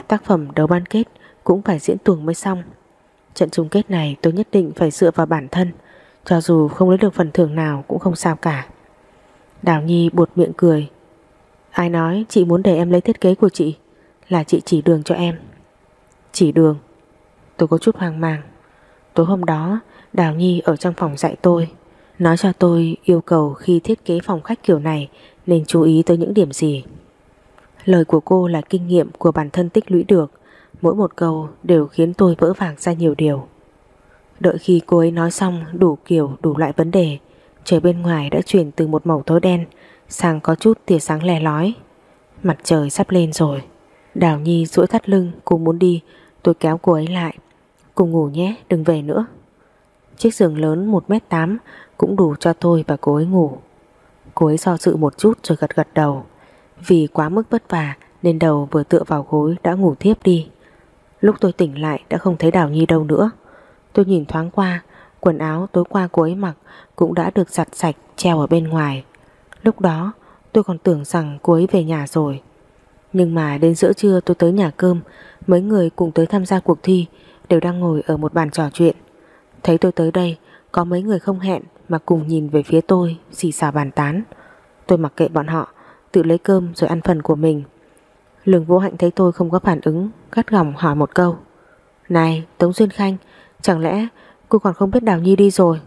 Tác phẩm đấu ban kết Cũng phải diễn tuồng mới xong. Trận chung kết này tôi nhất định phải dựa vào bản thân, cho dù không lấy được phần thưởng nào cũng không sao cả. Đào Nhi buột miệng cười. Ai nói chị muốn để em lấy thiết kế của chị, Là chị chỉ đường cho em. Chỉ đường? Tôi có chút hoang mang. Tối hôm đó, Đào Nhi ở trong phòng dạy tôi, Nói cho tôi yêu cầu khi thiết kế phòng khách kiểu này Nên chú ý tới những điểm gì. Lời của cô là kinh nghiệm của bản thân tích lũy được. Mỗi một câu đều khiến tôi vỡ vàng ra nhiều điều. Đợi khi cô ấy nói xong đủ kiểu, đủ loại vấn đề, Trời bên ngoài đã chuyển từ một màu tối đen Sang có chút tia sáng lè lói. Mặt trời sắp lên rồi. Đào Nhi duỗi thắt lưng, Cô muốn đi. Tôi kéo cô ấy lại. Cùng ngủ nhé, đừng về nữa. Chiếc giường lớn 1m8 Cũng đủ cho tôi và cô ấy ngủ. Cô ấy do dự một chút rồi gật gật đầu. Vì quá mức vất vả Nên đầu vừa tựa vào gối đã ngủ thiếp đi. Lúc tôi tỉnh lại đã không thấy Đào Nhi đâu nữa. Tôi nhìn thoáng qua, Quần áo tối qua cô ấy mặc Cũng đã được giặt sạch, treo ở bên ngoài. Lúc đó, tôi còn tưởng rằng cô ấy về nhà rồi. Nhưng mà đến giữa trưa tôi tới nhà cơm, Mấy người cùng tới tham gia cuộc thi Đều đang ngồi ở một bàn trò chuyện. Thấy tôi tới đây, Có mấy người không hẹn Mà cùng nhìn về phía tôi, Xì xào bàn tán. Tôi mặc kệ bọn họ Tự lấy cơm rồi ăn phần của mình. Lương Vũ Hạnh thấy tôi không có phản ứng, Gắt gỏng hỏi một câu. Này, Tống Duyên Khanh, Chẳng lẽ cô còn không biết Đào Nhi đi rồi?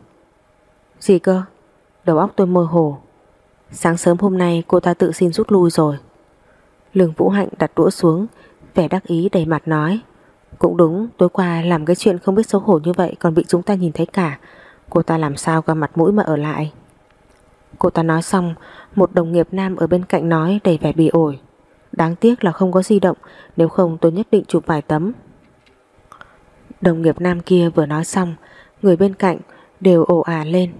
Gì cơ? Đầu óc tôi mơ hồ. Sáng sớm hôm nay cô ta tự xin rút lui rồi. Lương Vũ Hạnh đặt đũa xuống, Vẻ đắc ý đầy mặt nói. Cũng đúng, tối qua làm cái chuyện không biết xấu hổ như vậy Còn bị chúng ta nhìn thấy cả. Cô ta làm sao qua mặt mũi mà ở lại? Cô ta nói xong, Một đồng nghiệp nam ở bên cạnh nói đầy vẻ bị ổi. Đáng tiếc là không có di động, Nếu không tôi nhất định chụp vài tấm. Đồng nghiệp nam kia vừa nói xong, Người bên cạnh đều ồ à lên.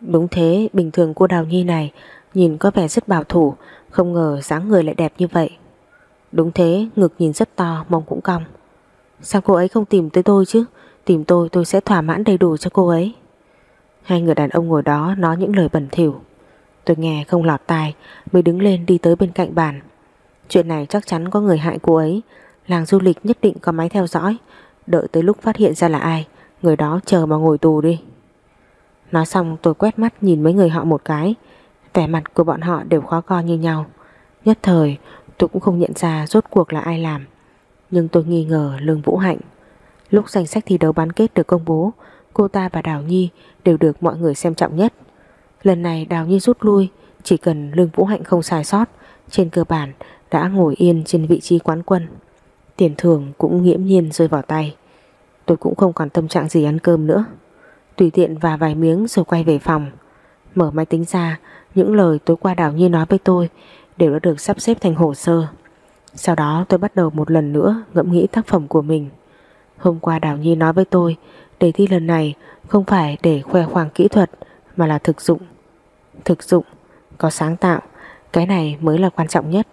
Đúng thế, Bình thường cô Đào Nhi này Nhìn có vẻ rất bảo thủ, Không ngờ dáng người lại đẹp như vậy. Đúng thế, ngực nhìn rất to, mông cũng cong. Sao cô ấy không tìm tới tôi chứ? Tìm tôi tôi sẽ thỏa mãn đầy đủ cho cô ấy. Hai người đàn ông ngồi đó Nói những lời bẩn thỉu. Tôi nghe không lọt tai, Mới đứng lên đi tới bên cạnh bàn. Chuyện này chắc chắn có người hại cô ấy. Làng du lịch nhất định có máy theo dõi. Đợi tới lúc phát hiện ra là ai, Người đó chờ mà ngồi tù đi. Nói xong tôi quét mắt nhìn mấy người họ một cái. Vẻ mặt của bọn họ đều khó coi như nhau. Nhất thời, tôi cũng không nhận ra rốt cuộc là ai làm. Nhưng tôi nghi ngờ Lương Vũ Hạnh. Lúc danh sách thi đấu bán kết được công bố Cô ta và Đào Nhi đều được mọi người xem trọng nhất. Lần này Đào Nhi rút lui, Chỉ cần Lương Vũ Hạnh không sai sót, Trên cơ bản đã ngồi yên trên vị trí quán quân. Tiền thưởng cũng nghiễm nhiên rơi vào tay. Tôi cũng không còn tâm trạng gì ăn cơm nữa. Tùy tiện và vài miếng rồi quay về phòng. Mở máy tính ra, Những lời tối qua Đào Nhi nói với tôi đều đã được sắp xếp thành hồ sơ. Sau đó tôi bắt đầu một lần nữa ngẫm nghĩ tác phẩm của mình. Hôm qua Đào Nhi nói với tôi đề thi lần này không phải để khoe khoang kỹ thuật mà là thực dụng. Thực dụng, có sáng tạo, cái này mới là quan trọng nhất,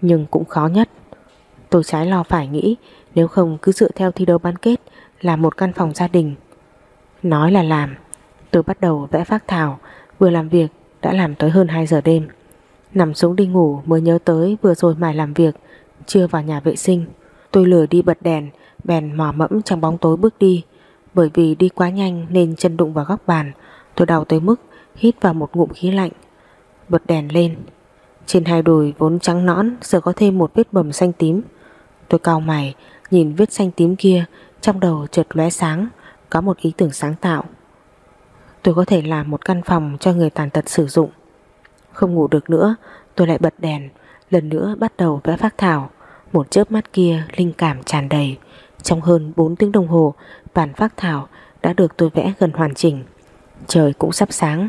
nhưng cũng khó nhất. Tôi trái lo phải nghĩ nếu không cứ dựa theo thi đấu bán kết là một căn phòng gia đình. Nói là làm, tôi bắt đầu vẽ phác thảo, vừa làm việc đã làm tới hơn 2 giờ đêm. Nằm xuống đi ngủ mới nhớ tới vừa rồi mải làm việc, chưa vào nhà vệ sinh. Tôi lừa đi bật đèn, bèn mò mẫm trong bóng tối bước đi. Bởi vì đi quá nhanh nên chân đụng vào góc bàn, tôi đau tới mức hít vào một ngụm khí lạnh. Bật đèn lên. Trên hai đùi vốn trắng nõn giờ có thêm một vết bầm xanh tím. Tôi cau mày, nhìn vết xanh tím kia, trong đầu chợt lóe sáng, có một ý tưởng sáng tạo. Tôi có thể làm một căn phòng cho người tàn tật sử dụng. Không ngủ được nữa, tôi lại bật đèn, lần nữa bắt đầu vẽ phác thảo. Một chớp mắt kia linh cảm tràn đầy. Trong hơn 4 tiếng đồng hồ, bản phác thảo đã được tôi vẽ gần hoàn chỉnh. Trời cũng sắp sáng.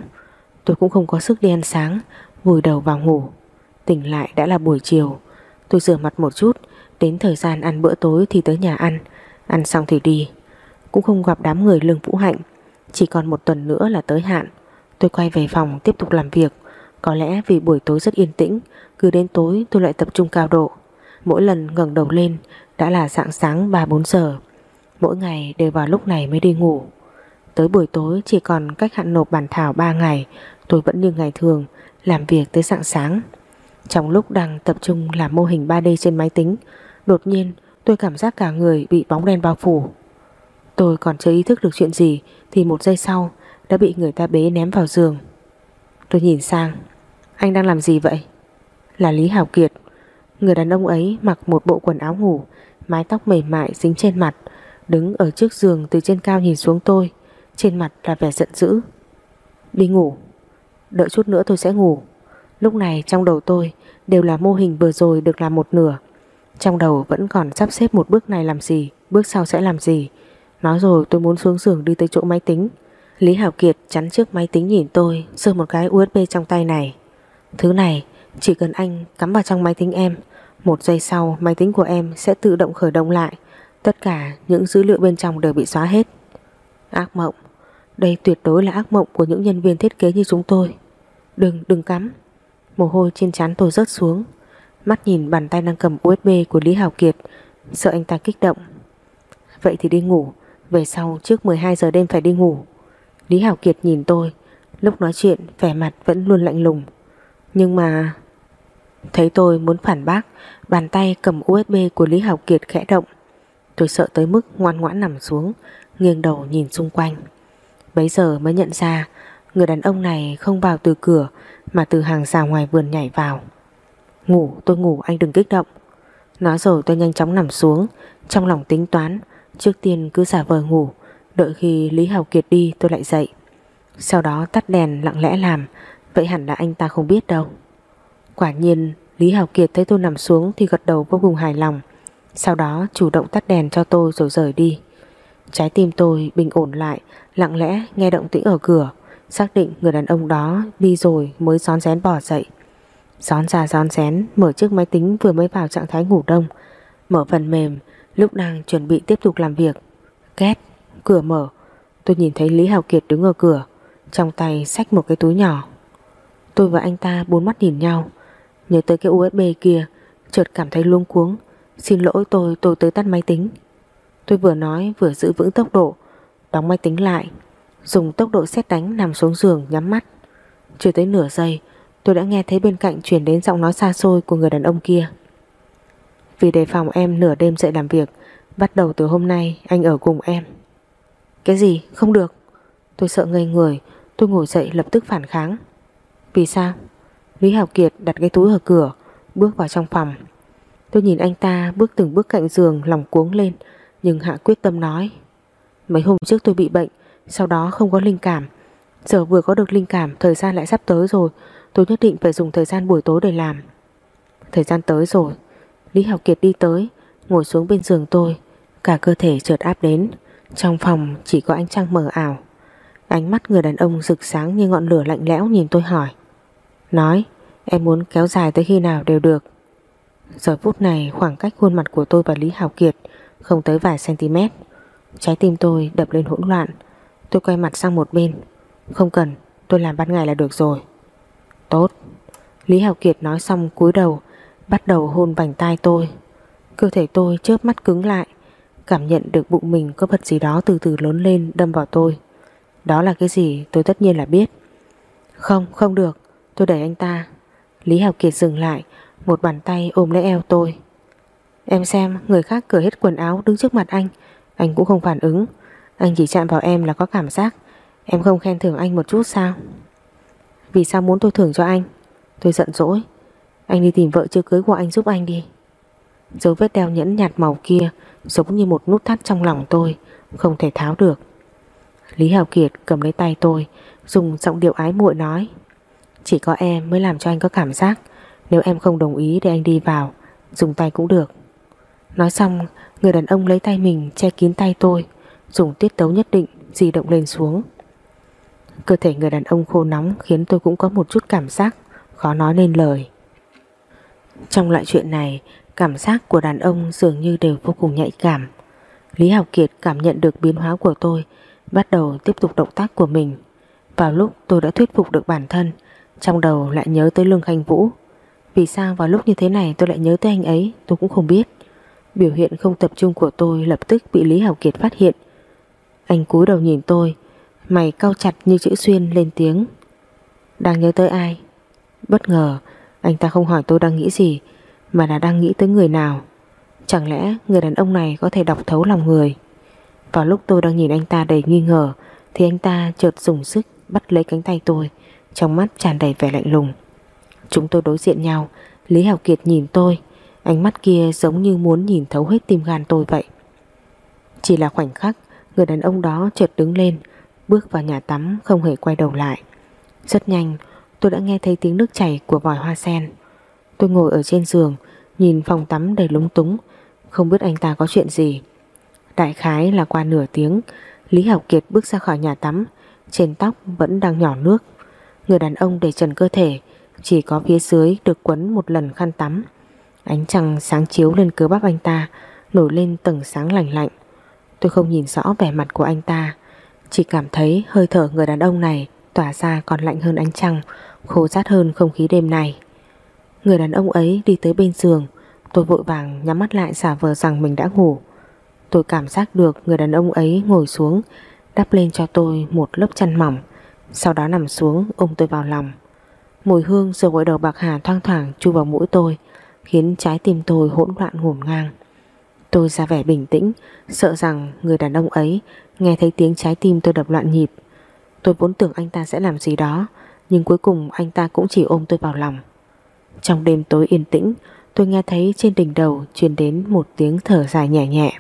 Tôi cũng không có sức đi ăn sáng, vùi đầu vào ngủ. Tỉnh lại đã là buổi chiều. Tôi rửa mặt một chút, đến thời gian ăn bữa tối thì tới nhà ăn. Ăn xong thì đi. Cũng không gặp đám người lương vũ hạnh. Chỉ còn một tuần nữa là tới hạn. Tôi quay về phòng tiếp tục làm việc. Có lẽ vì buổi tối rất yên tĩnh, cứ đến tối tôi lại tập trung cao độ. Mỗi lần ngẩng đầu lên đã là dạng sáng 3-4 giờ. Mỗi ngày đều vào lúc này mới đi ngủ. Tới buổi tối chỉ còn cách hạn nộp bản thảo 3 ngày, tôi vẫn như ngày thường, làm việc tới dạng sáng. Trong lúc đang tập trung làm mô hình 3D trên máy tính, đột nhiên tôi cảm giác cả người bị bóng đen bao phủ. Tôi còn chưa ý thức được chuyện gì thì một giây sau đã bị người ta bế ném vào giường. Tôi nhìn sang, anh đang làm gì vậy? Là Lý Hảo Kiệt. Người đàn ông ấy mặc một bộ quần áo ngủ, mái tóc mềm mại dính trên mặt, đứng ở trước giường từ trên cao nhìn xuống tôi, trên mặt là vẻ giận dữ. Đi ngủ. Đợi chút nữa tôi sẽ ngủ. Lúc này trong đầu tôi đều là mô hình vừa rồi được làm một nửa. Trong đầu vẫn còn sắp xếp một bước này làm gì, bước sau sẽ làm gì. Nói rồi tôi muốn xuống giường đi tới chỗ máy tính. Lý Hảo Kiệt chắn trước máy tính nhìn tôi, giơ một cái USB trong tay này. Thứ này chỉ cần anh cắm vào trong máy tính em, một giây sau máy tính của em sẽ tự động khởi động lại. Tất cả những dữ liệu bên trong đều bị xóa hết. Ác mộng. Đây tuyệt đối là ác mộng của những nhân viên thiết kế như chúng tôi. Đừng, đừng cắm. Mồ hôi trên trán tôi rớt xuống. Mắt nhìn bàn tay đang cầm USB của Lý Hảo Kiệt, sợ anh ta kích động. Vậy thì đi ngủ, về sau trước 12 giờ đêm phải đi ngủ. Lý Hảo Kiệt nhìn tôi, lúc nói chuyện vẻ mặt vẫn luôn lạnh lùng. Nhưng mà... Thấy tôi muốn phản bác, bàn tay cầm USB của Lý Học Kiệt khẽ động. Tôi sợ tới mức ngoan ngoãn nằm xuống, nghiêng đầu nhìn xung quanh. Bấy giờ mới nhận ra người đàn ông này không vào từ cửa mà từ hàng rào ngoài vườn nhảy vào. Ngủ, tôi ngủ anh đừng kích động. Nói rồi tôi nhanh chóng nằm xuống, trong lòng tính toán, trước tiên cứ giả vờ ngủ, đợi khi Lý Hào Kiệt đi tôi lại dậy. Sau đó tắt đèn lặng lẽ làm, vậy hẳn là anh ta không biết đâu. Quả nhiên Lý Hào Kiệt thấy tôi nằm xuống thì gật đầu vô cùng hài lòng, sau đó chủ động tắt đèn cho tôi rồi rời đi. Trái tim tôi bình ổn lại, lặng lẽ nghe động tĩnh ở cửa, xác định người đàn ông đó đi rồi mới xón rén bỏ dậy. Xón ra xón rén, mở chiếc máy tính vừa mới vào trạng thái ngủ đông, mở phần mềm, lúc đang chuẩn bị tiếp tục làm việc. Két, cửa mở, tôi nhìn thấy Lý Hào Kiệt đứng ở cửa, trong tay xách một cái túi nhỏ. Tôi và anh ta bốn mắt nhìn nhau, nhớ tới cái USB kia, chợt cảm thấy luống cuống. Xin lỗi tôi, tôi tới tắt máy tính. Tôi vừa nói vừa giữ vững tốc độ, đóng máy tính lại, dùng tốc độ xét đánh nằm xuống giường nhắm mắt. Chưa tới nửa giây, tôi đã nghe thấy bên cạnh truyền đến giọng nói xa xôi của người đàn ông kia. Vì đề phòng em nửa đêm dậy làm việc, bắt đầu từ hôm nay anh ở cùng em. Cái gì? Không được. Tôi sợ ngây người, tôi ngồi dậy lập tức phản kháng. Vì sao? Lý Hảo Kiệt đặt cái túi ở cửa, bước vào trong phòng. Tôi nhìn anh ta bước từng bước cạnh giường lòng cuống lên, nhưng Hạ quyết tâm nói. Mấy hôm trước tôi bị bệnh, sau đó không có linh cảm. Giờ vừa có được linh cảm, thời gian lại sắp tới rồi, tôi nhất định phải dùng thời gian buổi tối để làm. Thời gian tới rồi, Lý Hạo Kiệt đi tới, ngồi xuống bên giường tôi, cả cơ thể chợt áp đến. Trong phòng chỉ có ánh trăng mờ ảo. Ánh mắt người đàn ông rực sáng như ngọn lửa lạnh lẽo nhìn tôi hỏi. Nói, em muốn kéo dài tới khi nào đều được. Giờ phút này, khoảng cách khuôn mặt của tôi và Lý Hào Kiệt Không tới vài cm Trái tim tôi đập lên hỗn loạn. Tôi quay mặt sang một bên. Không cần, tôi làm ban ngày là được rồi. Tốt. Lý Hào Kiệt nói xong cúi đầu, Bắt đầu hôn vành tai tôi. Cơ thể tôi chớp mắt cứng lại, Cảm nhận được bụng mình có vật gì đó từ từ lớn lên đâm vào tôi. Đó là cái gì tôi tất nhiên là biết. Không không được. Tôi đẩy anh ta. Lý Hào Kiệt dừng lại, Một bàn tay ôm lấy eo tôi. Em xem, người khác cởi hết quần áo đứng trước mặt anh. Anh cũng không phản ứng. Anh chỉ chạm vào em là có cảm giác. Em không khen thưởng anh một chút sao? Vì sao muốn tôi thưởng cho anh? Tôi giận dỗi. Anh đi tìm vợ chưa cưới của anh giúp anh đi. Dấu vết đeo nhẫn nhạt màu kia Giống như một nút thắt trong lòng tôi, Không thể tháo được. Lý Hào Kiệt cầm lấy tay tôi, Dùng giọng điệu ái muội nói. Chỉ có em mới làm cho anh có cảm giác. Nếu em không đồng ý để anh đi vào, Dùng tay cũng được. Nói xong, người đàn ông lấy tay mình che kín tay tôi, Dùng tiết tấu nhất định, Di động lên xuống. Cơ thể người đàn ông khô nóng Khiến tôi cũng có một chút cảm giác Khó nói nên lời. Trong loại chuyện này, Cảm giác của đàn ông dường như đều vô cùng nhạy cảm. Lý Học Kiệt cảm nhận được biến hóa của tôi, Bắt đầu tiếp tục động tác của mình. Vào lúc tôi đã thuyết phục được bản thân trong đầu lại nhớ tới Lương Khanh Vũ. Vì sao vào lúc như thế này tôi lại nhớ tới anh ấy, Tôi cũng không biết. Biểu hiện không tập trung của tôi lập tức bị Lý Hảo Kiệt phát hiện. Anh cúi đầu nhìn tôi, Mày cau chặt như chữ xuyên lên tiếng. Đang nhớ tới ai? Bất ngờ, Anh ta không hỏi tôi đang nghĩ gì, Mà là đang nghĩ tới người nào. Chẳng lẽ người đàn ông này có thể đọc thấu lòng người? Vào lúc tôi đang nhìn anh ta đầy nghi ngờ, Thì anh ta chợt dùng sức Bắt lấy cánh tay tôi. Trong mắt tràn đầy vẻ lạnh lùng. Chúng tôi đối diện nhau, Lý Hảo Kiệt nhìn tôi, Ánh mắt kia giống như muốn nhìn thấu hết tim gan tôi vậy. Chỉ là khoảnh khắc, Người đàn ông đó chợt đứng lên, Bước vào nhà tắm không hề quay đầu lại. Rất nhanh, tôi đã nghe thấy tiếng nước chảy của vòi hoa sen. Tôi ngồi ở trên giường, Nhìn phòng tắm đầy lúng túng, Không biết anh ta có chuyện gì. Đại khái là qua nửa tiếng, Lý hảo Kiệt bước ra khỏi nhà tắm, Trên tóc vẫn đang nhỏ nước. Người đàn ông để trần cơ thể, Chỉ có phía dưới được quấn một lần khăn tắm. Ánh trăng sáng chiếu lên cơ bắp anh ta, Nổi lên tầng sáng lành lạnh. Tôi không nhìn rõ vẻ mặt của anh ta, Chỉ cảm thấy hơi thở người đàn ông này Tỏa ra còn lạnh hơn ánh trăng, Khô rát hơn không khí đêm này Người đàn ông ấy đi tới bên giường, Tôi vội vàng nhắm mắt lại giả vờ rằng mình đã ngủ. Tôi cảm giác được người đàn ông ấy ngồi xuống, Đắp lên cho tôi một lớp chăn mỏng. Sau đó nằm xuống ôm tôi vào lòng Mùi hương rồi gội đầu bạc hà thoang thoảng chui vào mũi tôi khiến trái tim tôi hỗn loạn ngổn ngang. Tôi ra vẻ bình tĩnh, sợ rằng người đàn ông ấy nghe thấy tiếng trái tim tôi đập loạn nhịp. Tôi vốn tưởng anh ta sẽ làm gì đó, nhưng cuối cùng anh ta cũng chỉ ôm tôi vào lòng. Trong đêm tối yên tĩnh, tôi nghe thấy trên đỉnh đầu truyền đến một tiếng thở dài nhẹ nhẹ.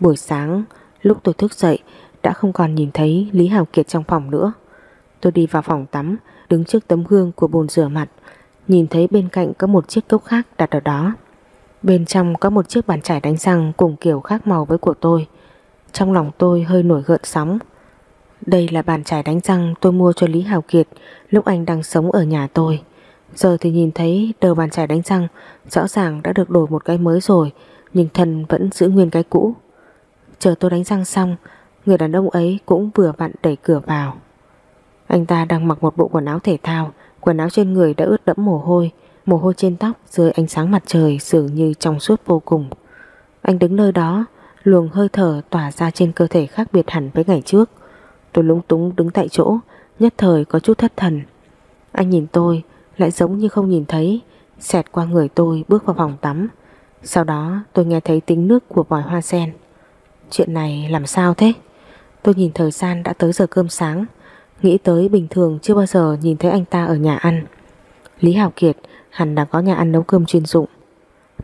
Buổi sáng, lúc tôi thức dậy, đã không còn nhìn thấy Lý Hào Kiệt trong phòng nữa. Tôi đi vào phòng tắm, đứng trước tấm gương của bồn rửa mặt, Nhìn thấy bên cạnh có một chiếc cốc khác đặt ở đó Bên trong có một chiếc bàn chải đánh răng cùng kiểu khác màu với của tôi Trong lòng tôi hơi nổi gợn sóng Đây là bàn chải đánh răng tôi mua cho Lý Hào Kiệt lúc anh đang sống ở nhà tôi Giờ thì nhìn thấy đầu bàn chải đánh răng rõ ràng đã được đổi một cái mới rồi nhưng thân vẫn giữ nguyên cái cũ. Chờ tôi đánh răng xong, người đàn ông ấy cũng vừa vặn đẩy cửa vào. Anh ta đang mặc một bộ quần áo thể thao, Quần áo trên người đã ướt đẫm mồ hôi. Mồ hôi trên tóc dưới ánh sáng mặt trời Dường như trong suốt vô cùng. Anh đứng nơi đó Luồng hơi thở tỏa ra trên cơ thể khác biệt hẳn với ngày trước. Tôi lúng túng đứng tại chỗ Nhất thời có chút thất thần. Anh nhìn tôi lại giống như không nhìn thấy. Xẹt qua người tôi bước vào phòng tắm. Sau đó tôi nghe thấy tiếng nước của vòi hoa sen. Chuyện này làm sao thế? Tôi nhìn thời gian đã tới giờ cơm sáng. Nghĩ tới bình thường chưa bao giờ nhìn thấy anh ta ở nhà ăn. Lý Hảo Kiệt hẳn đã có nhà ăn nấu cơm chuyên dụng.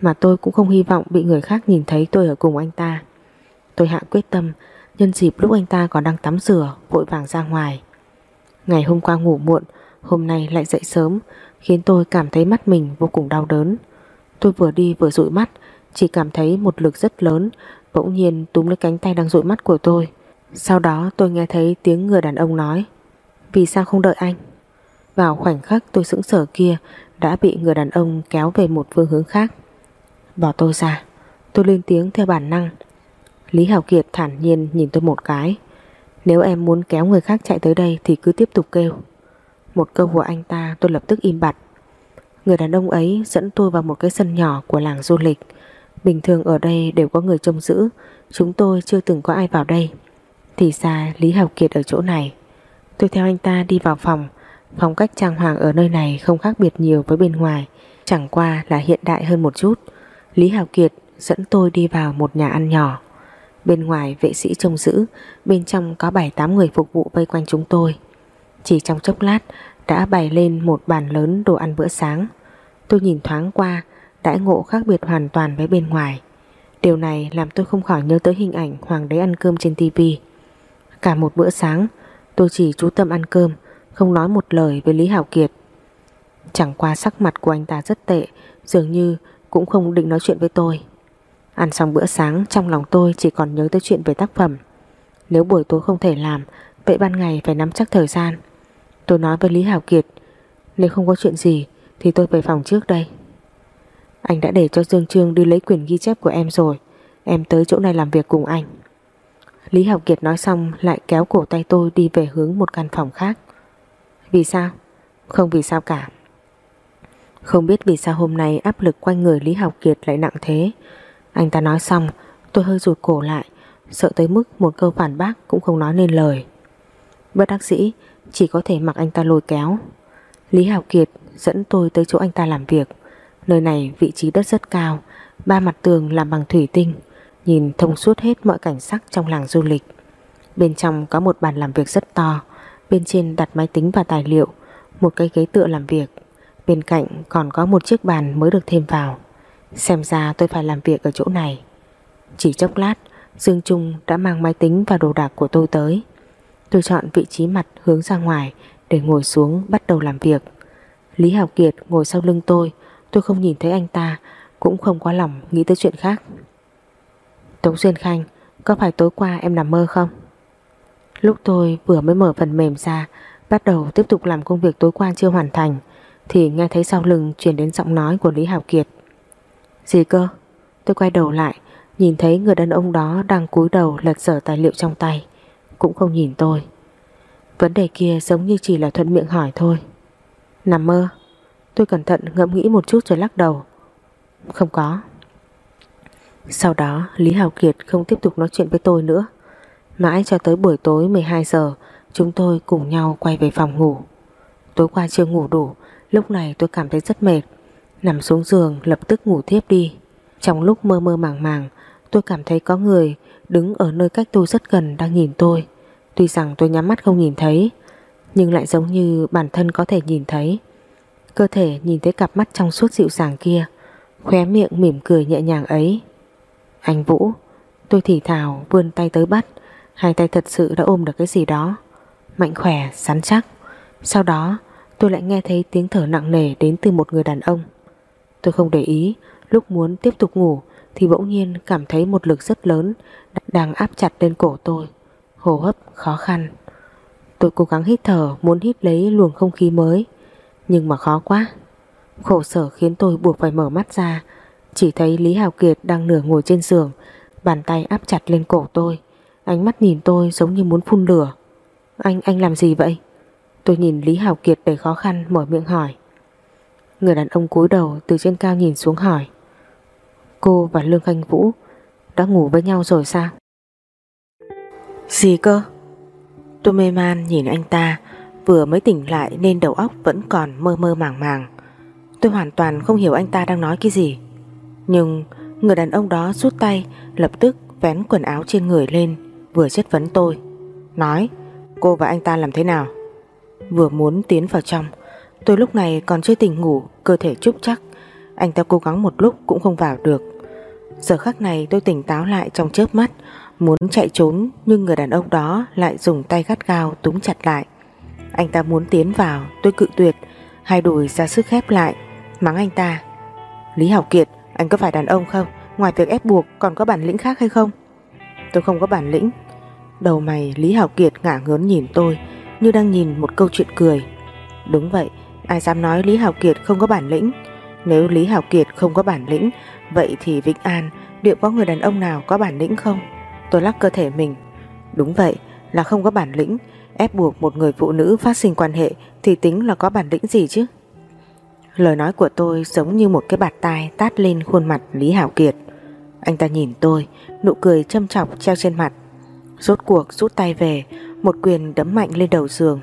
Mà tôi cũng không hy vọng bị người khác nhìn thấy tôi ở cùng anh ta. Tôi hạ quyết tâm, Nhân dịp lúc anh ta còn đang tắm rửa, Vội vàng ra ngoài. Ngày hôm qua ngủ muộn, Hôm nay lại dậy sớm, Khiến tôi cảm thấy mắt mình vô cùng đau đớn. Tôi vừa đi vừa dụi mắt, Chỉ cảm thấy một lực rất lớn, Bỗng nhiên túm lấy cánh tay đang dụi mắt của tôi. Sau đó tôi nghe thấy tiếng người đàn ông nói vì sao không đợi anh Vào khoảnh khắc tôi sững sờ kia đã bị người đàn ông kéo về một phương hướng khác. Bỏ tôi ra, tôi lên tiếng theo bản năng. Lý Hào Kiệt thản nhiên nhìn tôi một cái. Nếu em muốn kéo người khác chạy tới đây thì cứ tiếp tục kêu. Một câu của anh ta tôi lập tức im bặt. Người đàn ông ấy dẫn tôi vào một cái sân nhỏ của làng du lịch. Bình thường ở đây đều có người trông giữ, chúng tôi chưa từng có ai vào đây. Thì ra Lý Hào Kiệt ở chỗ này. Tôi theo anh ta đi vào phòng, phong cách trang hoàng ở nơi này không khác biệt nhiều với bên ngoài, chẳng qua là hiện đại hơn một chút. Lý Hào Kiệt dẫn tôi đi vào một nhà ăn nhỏ. Bên ngoài vệ sĩ trông giữ, bên trong có 7-8 người phục vụ vây quanh chúng tôi. Chỉ trong chốc lát đã bày lên một bàn lớn đồ ăn bữa sáng. Tôi nhìn thoáng qua, đãi ngộ khác biệt hoàn toàn với bên ngoài. Điều này làm tôi không khỏi nhớ tới hình ảnh hoàng đế ăn cơm trên tivi. Cả một bữa sáng, tôi chỉ chú tâm ăn cơm, không nói một lời với Lý Hảo Kiệt. Chẳng qua sắc mặt của anh ta rất tệ, dường như cũng không định nói chuyện với tôi. Ăn xong bữa sáng trong lòng tôi chỉ còn nhớ tới chuyện về tác phẩm. Nếu buổi tối không thể làm, vậy ban ngày phải nắm chắc thời gian. Tôi nói với Lý Hảo Kiệt, nếu không có chuyện gì thì tôi về phòng trước đây. Anh đã để cho Dương Trương đi lấy quyền ghi chép của em rồi, em tới chỗ này làm việc cùng anh. Lý Học Kiệt nói xong lại kéo cổ tay tôi đi về hướng một căn phòng khác. Vì sao? Không vì sao cả. Không biết vì sao hôm nay áp lực quanh người Lý Học Kiệt lại nặng thế. Anh ta nói xong, tôi hơi rụt cổ lại, sợ tới mức một câu phản bác cũng không nói nên lời. Bất đắc dĩ, chỉ có thể mặc anh ta lôi kéo. Lý Hào Kiệt dẫn tôi tới chỗ anh ta làm việc. Nơi này vị trí đất rất cao, ba mặt tường làm bằng thủy tinh, nhìn thông suốt hết mọi cảnh sắc trong làng du lịch. Bên trong có một bàn làm việc rất to, bên trên đặt máy tính và tài liệu, một cái ghế tựa làm việc. Bên cạnh còn có một chiếc bàn mới được thêm vào. Xem ra tôi phải làm việc ở chỗ này. Chỉ chốc lát, Dương Trung đã mang máy tính và đồ đạc của tôi tới. Tôi chọn vị trí mặt hướng ra ngoài để ngồi xuống bắt đầu làm việc. Lý Hảo Kiệt ngồi sau lưng tôi, tôi không nhìn thấy anh ta, cũng không quá lòng nghĩ tới chuyện khác. Tống Duyên Khanh, có phải tối qua em nằm mơ không? Lúc tôi vừa mới mở phần mềm ra, bắt đầu tiếp tục làm công việc tối qua chưa hoàn thành, thì nghe thấy sau lưng truyền đến giọng nói của Lý Hảo Kiệt. Gì cơ? Tôi quay đầu lại, nhìn thấy người đàn ông đó đang cúi đầu lật dở tài liệu trong tay, cũng không nhìn tôi. Vấn đề kia giống như chỉ là thuận miệng hỏi thôi. Nằm mơ? Tôi cẩn thận ngẫm nghĩ một chút rồi lắc đầu. Không có. Sau đó Lý Hào Kiệt không tiếp tục nói chuyện với tôi nữa. Mãi cho tới buổi tối 12 giờ chúng tôi cùng nhau quay về phòng ngủ. Tối qua chưa ngủ đủ, lúc này tôi cảm thấy rất mệt. Nằm xuống giường lập tức ngủ thiếp đi. Trong lúc mơ mơ màng màng, tôi cảm thấy có người đứng ở nơi cách tôi rất gần đang nhìn tôi. Tuy rằng tôi nhắm mắt không nhìn thấy, nhưng lại giống như bản thân có thể nhìn thấy. Cơ thể nhìn thấy cặp mắt trong suốt dịu dàng kia, khóe miệng mỉm cười nhẹ nhàng ấy. Anh Vũ, tôi thì thào vươn tay tới bắt, hai tay thật sự đã ôm được cái gì đó. Mạnh khỏe, sắn chắc. Sau đó tôi lại nghe thấy tiếng thở nặng nề đến từ một người đàn ông. Tôi không để ý, lúc muốn tiếp tục ngủ thì bỗng nhiên cảm thấy một lực rất lớn đang áp chặt lên cổ tôi. Hô hấp khó khăn. Tôi cố gắng hít thở muốn hít lấy luồng không khí mới, nhưng mà khó quá. Khổ sở khiến tôi buộc phải mở mắt ra, chỉ thấy Lý Hào Kiệt đang nửa ngồi trên giường, bàn tay áp chặt lên cổ tôi, ánh mắt nhìn tôi giống như muốn phun lửa. Anh, anh làm gì vậy? Tôi nhìn Lý Hào Kiệt đầy khó khăn mở miệng hỏi. Người đàn ông cúi đầu từ trên cao nhìn xuống hỏi. Cô và Lương Khanh Vũ đã ngủ với nhau rồi sao? Gì cơ? Tôi mê man nhìn anh ta vừa mới tỉnh lại nên đầu óc vẫn còn mơ mơ màng màng. Tôi hoàn toàn không hiểu anh ta đang nói cái gì. Nhưng người đàn ông đó rút tay, lập tức vén quần áo trên người lên, vừa chất vấn tôi. Nói, cô và anh ta làm thế nào? Vừa muốn tiến vào trong, tôi lúc này còn chưa tỉnh ngủ, cơ thể trúc chắc anh ta cố gắng một lúc cũng không vào được. Giờ khắc này tôi tỉnh táo lại trong chớp mắt, muốn chạy trốn, nhưng người đàn ông đó lại dùng tay gắt gao túm chặt lại. Anh ta muốn tiến vào, tôi cự tuyệt, hai đùi ra sức khép lại, mắng anh ta. Lý Học Kiệt anh có phải đàn ông không? Ngoài việc ép buộc còn có bản lĩnh khác hay không? Tôi không có bản lĩnh. Đầu mày Lý Hảo Kiệt ngả ngớn nhìn tôi như đang nhìn một câu chuyện cười. Đúng vậy, ai dám nói Lý hảo Kiệt không có bản lĩnh. Nếu Lý hảo Kiệt không có bản lĩnh, vậy thì Vĩnh An liệu có người đàn ông nào có bản lĩnh không? Tôi lắc cơ thể mình. Đúng vậy, là không có bản lĩnh, ép buộc một người phụ nữ phát sinh quan hệ thì tính là có bản lĩnh gì chứ? Lời nói của tôi giống như một cái bạt tai tát lên khuôn mặt Lý Hảo Kiệt. Anh ta nhìn tôi, nụ cười châm chọc treo trên mặt. Rốt cuộc rút tay về, một quyền đấm mạnh lên đầu giường.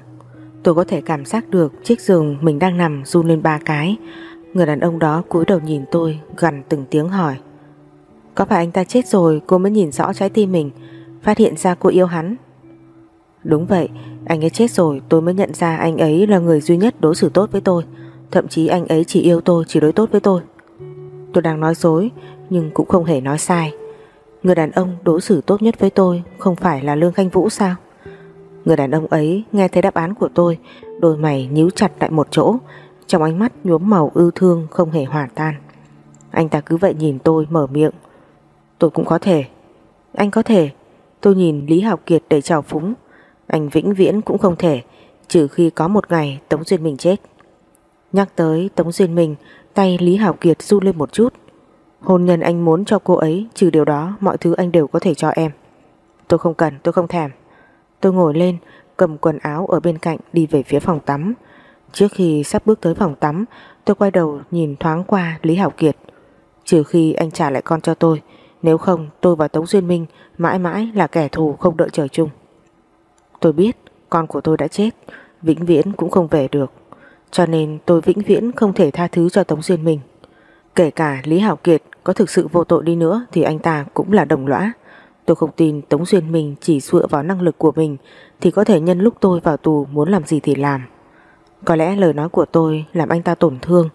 Tôi có thể cảm giác được chiếc giường mình đang nằm run lên ba cái. Người đàn ông đó cúi đầu nhìn tôi, gần từng tiếng hỏi. Có phải anh ta chết rồi cô mới nhìn rõ trái tim mình, phát hiện ra cô yêu hắn? Đúng vậy, anh ấy chết rồi tôi mới nhận ra anh ấy là người duy nhất đối xử tốt với tôi. Thậm chí anh ấy chỉ yêu tôi, chỉ đối tốt với tôi. Tôi đang nói dối, nhưng cũng không hề nói sai. Người đàn ông đối xử tốt nhất với tôi không phải là Lương Khanh Vũ sao? Người đàn ông ấy nghe thấy đáp án của tôi, đôi mày nhíu chặt tại một chỗ, trong ánh mắt nhuốm màu ưu thương không hề hòa tan. Anh ta cứ vậy nhìn tôi mở miệng. Tôi cũng có thể. Anh có thể. Tôi nhìn Lý học Kiệt đầy trào phúng. Anh vĩnh viễn cũng không thể, trừ khi có một ngày Tống Duyên mình chết. Nhắc tới Tống Duyên Minh, tay Lý Hảo Kiệt run lên một chút. Hôn nhân anh muốn cho cô ấy, trừ điều đó mọi thứ anh đều có thể cho em. Tôi không cần, tôi không thèm. Tôi ngồi lên, cầm quần áo ở bên cạnh đi về phía phòng tắm. Trước khi sắp bước tới phòng tắm, tôi quay đầu nhìn thoáng qua Lý Hảo Kiệt. Trừ khi anh trả lại con cho tôi, nếu không tôi và Tống Duyên Minh mãi mãi là kẻ thù không đợi trời chung. Tôi biết con của tôi đã chết, vĩnh viễn cũng không về được. Cho nên tôi vĩnh viễn không thể tha thứ cho Tống Duyên mình. Kể cả Lý Hảo Kiệt có thực sự vô tội đi nữa thì anh ta cũng là đồng lõa. Tôi không tin Tống Duyên mình chỉ dựa vào năng lực của mình thì có thể nhân lúc tôi vào tù muốn làm gì thì làm. Có lẽ lời nói của tôi làm anh ta tổn thương.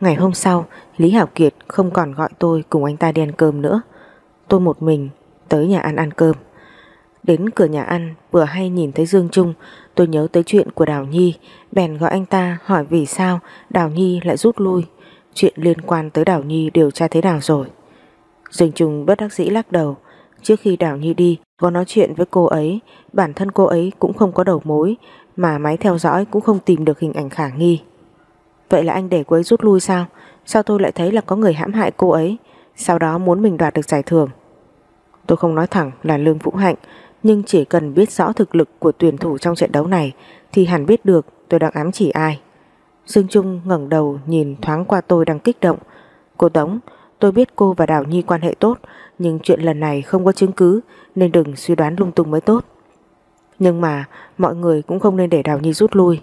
Ngày hôm sau, Lý Hảo Kiệt không còn gọi tôi cùng anh ta đi ăn cơm nữa. Tôi một mình tới nhà ăn ăn cơm. Đến cửa nhà ăn vừa hay nhìn thấy Dương Trung Tôi nhớ tới chuyện của Đào Nhi. Bèn gọi anh ta hỏi vì sao Đào Nhi lại rút lui. Chuyện liên quan tới Đào Nhi điều tra thế nào rồi? Dương Trung bất đắc dĩ lắc đầu. Trước khi Đào Nhi đi, Có nói chuyện với cô ấy. Bản thân cô ấy cũng không có đầu mối, Mà máy theo dõi cũng không tìm được hình ảnh khả nghi. Vậy là anh để cô ấy rút lui sao? Sao tôi lại thấy là có người hãm hại cô ấy? Sau đó muốn mình đoạt được giải thưởng. Tôi không nói thẳng là Lương Vũ Hạnh nhưng chỉ cần biết rõ thực lực của tuyển thủ trong trận đấu này thì hẳn biết được tôi đang ám chỉ ai. Dương Trung ngẩng đầu nhìn thoáng qua tôi đang kích động. Cô Tống, tôi biết cô và Đào Nhi quan hệ tốt nhưng chuyện lần này không có chứng cứ nên đừng suy đoán lung tung mới tốt. Nhưng mà mọi người cũng không nên để Đào Nhi rút lui.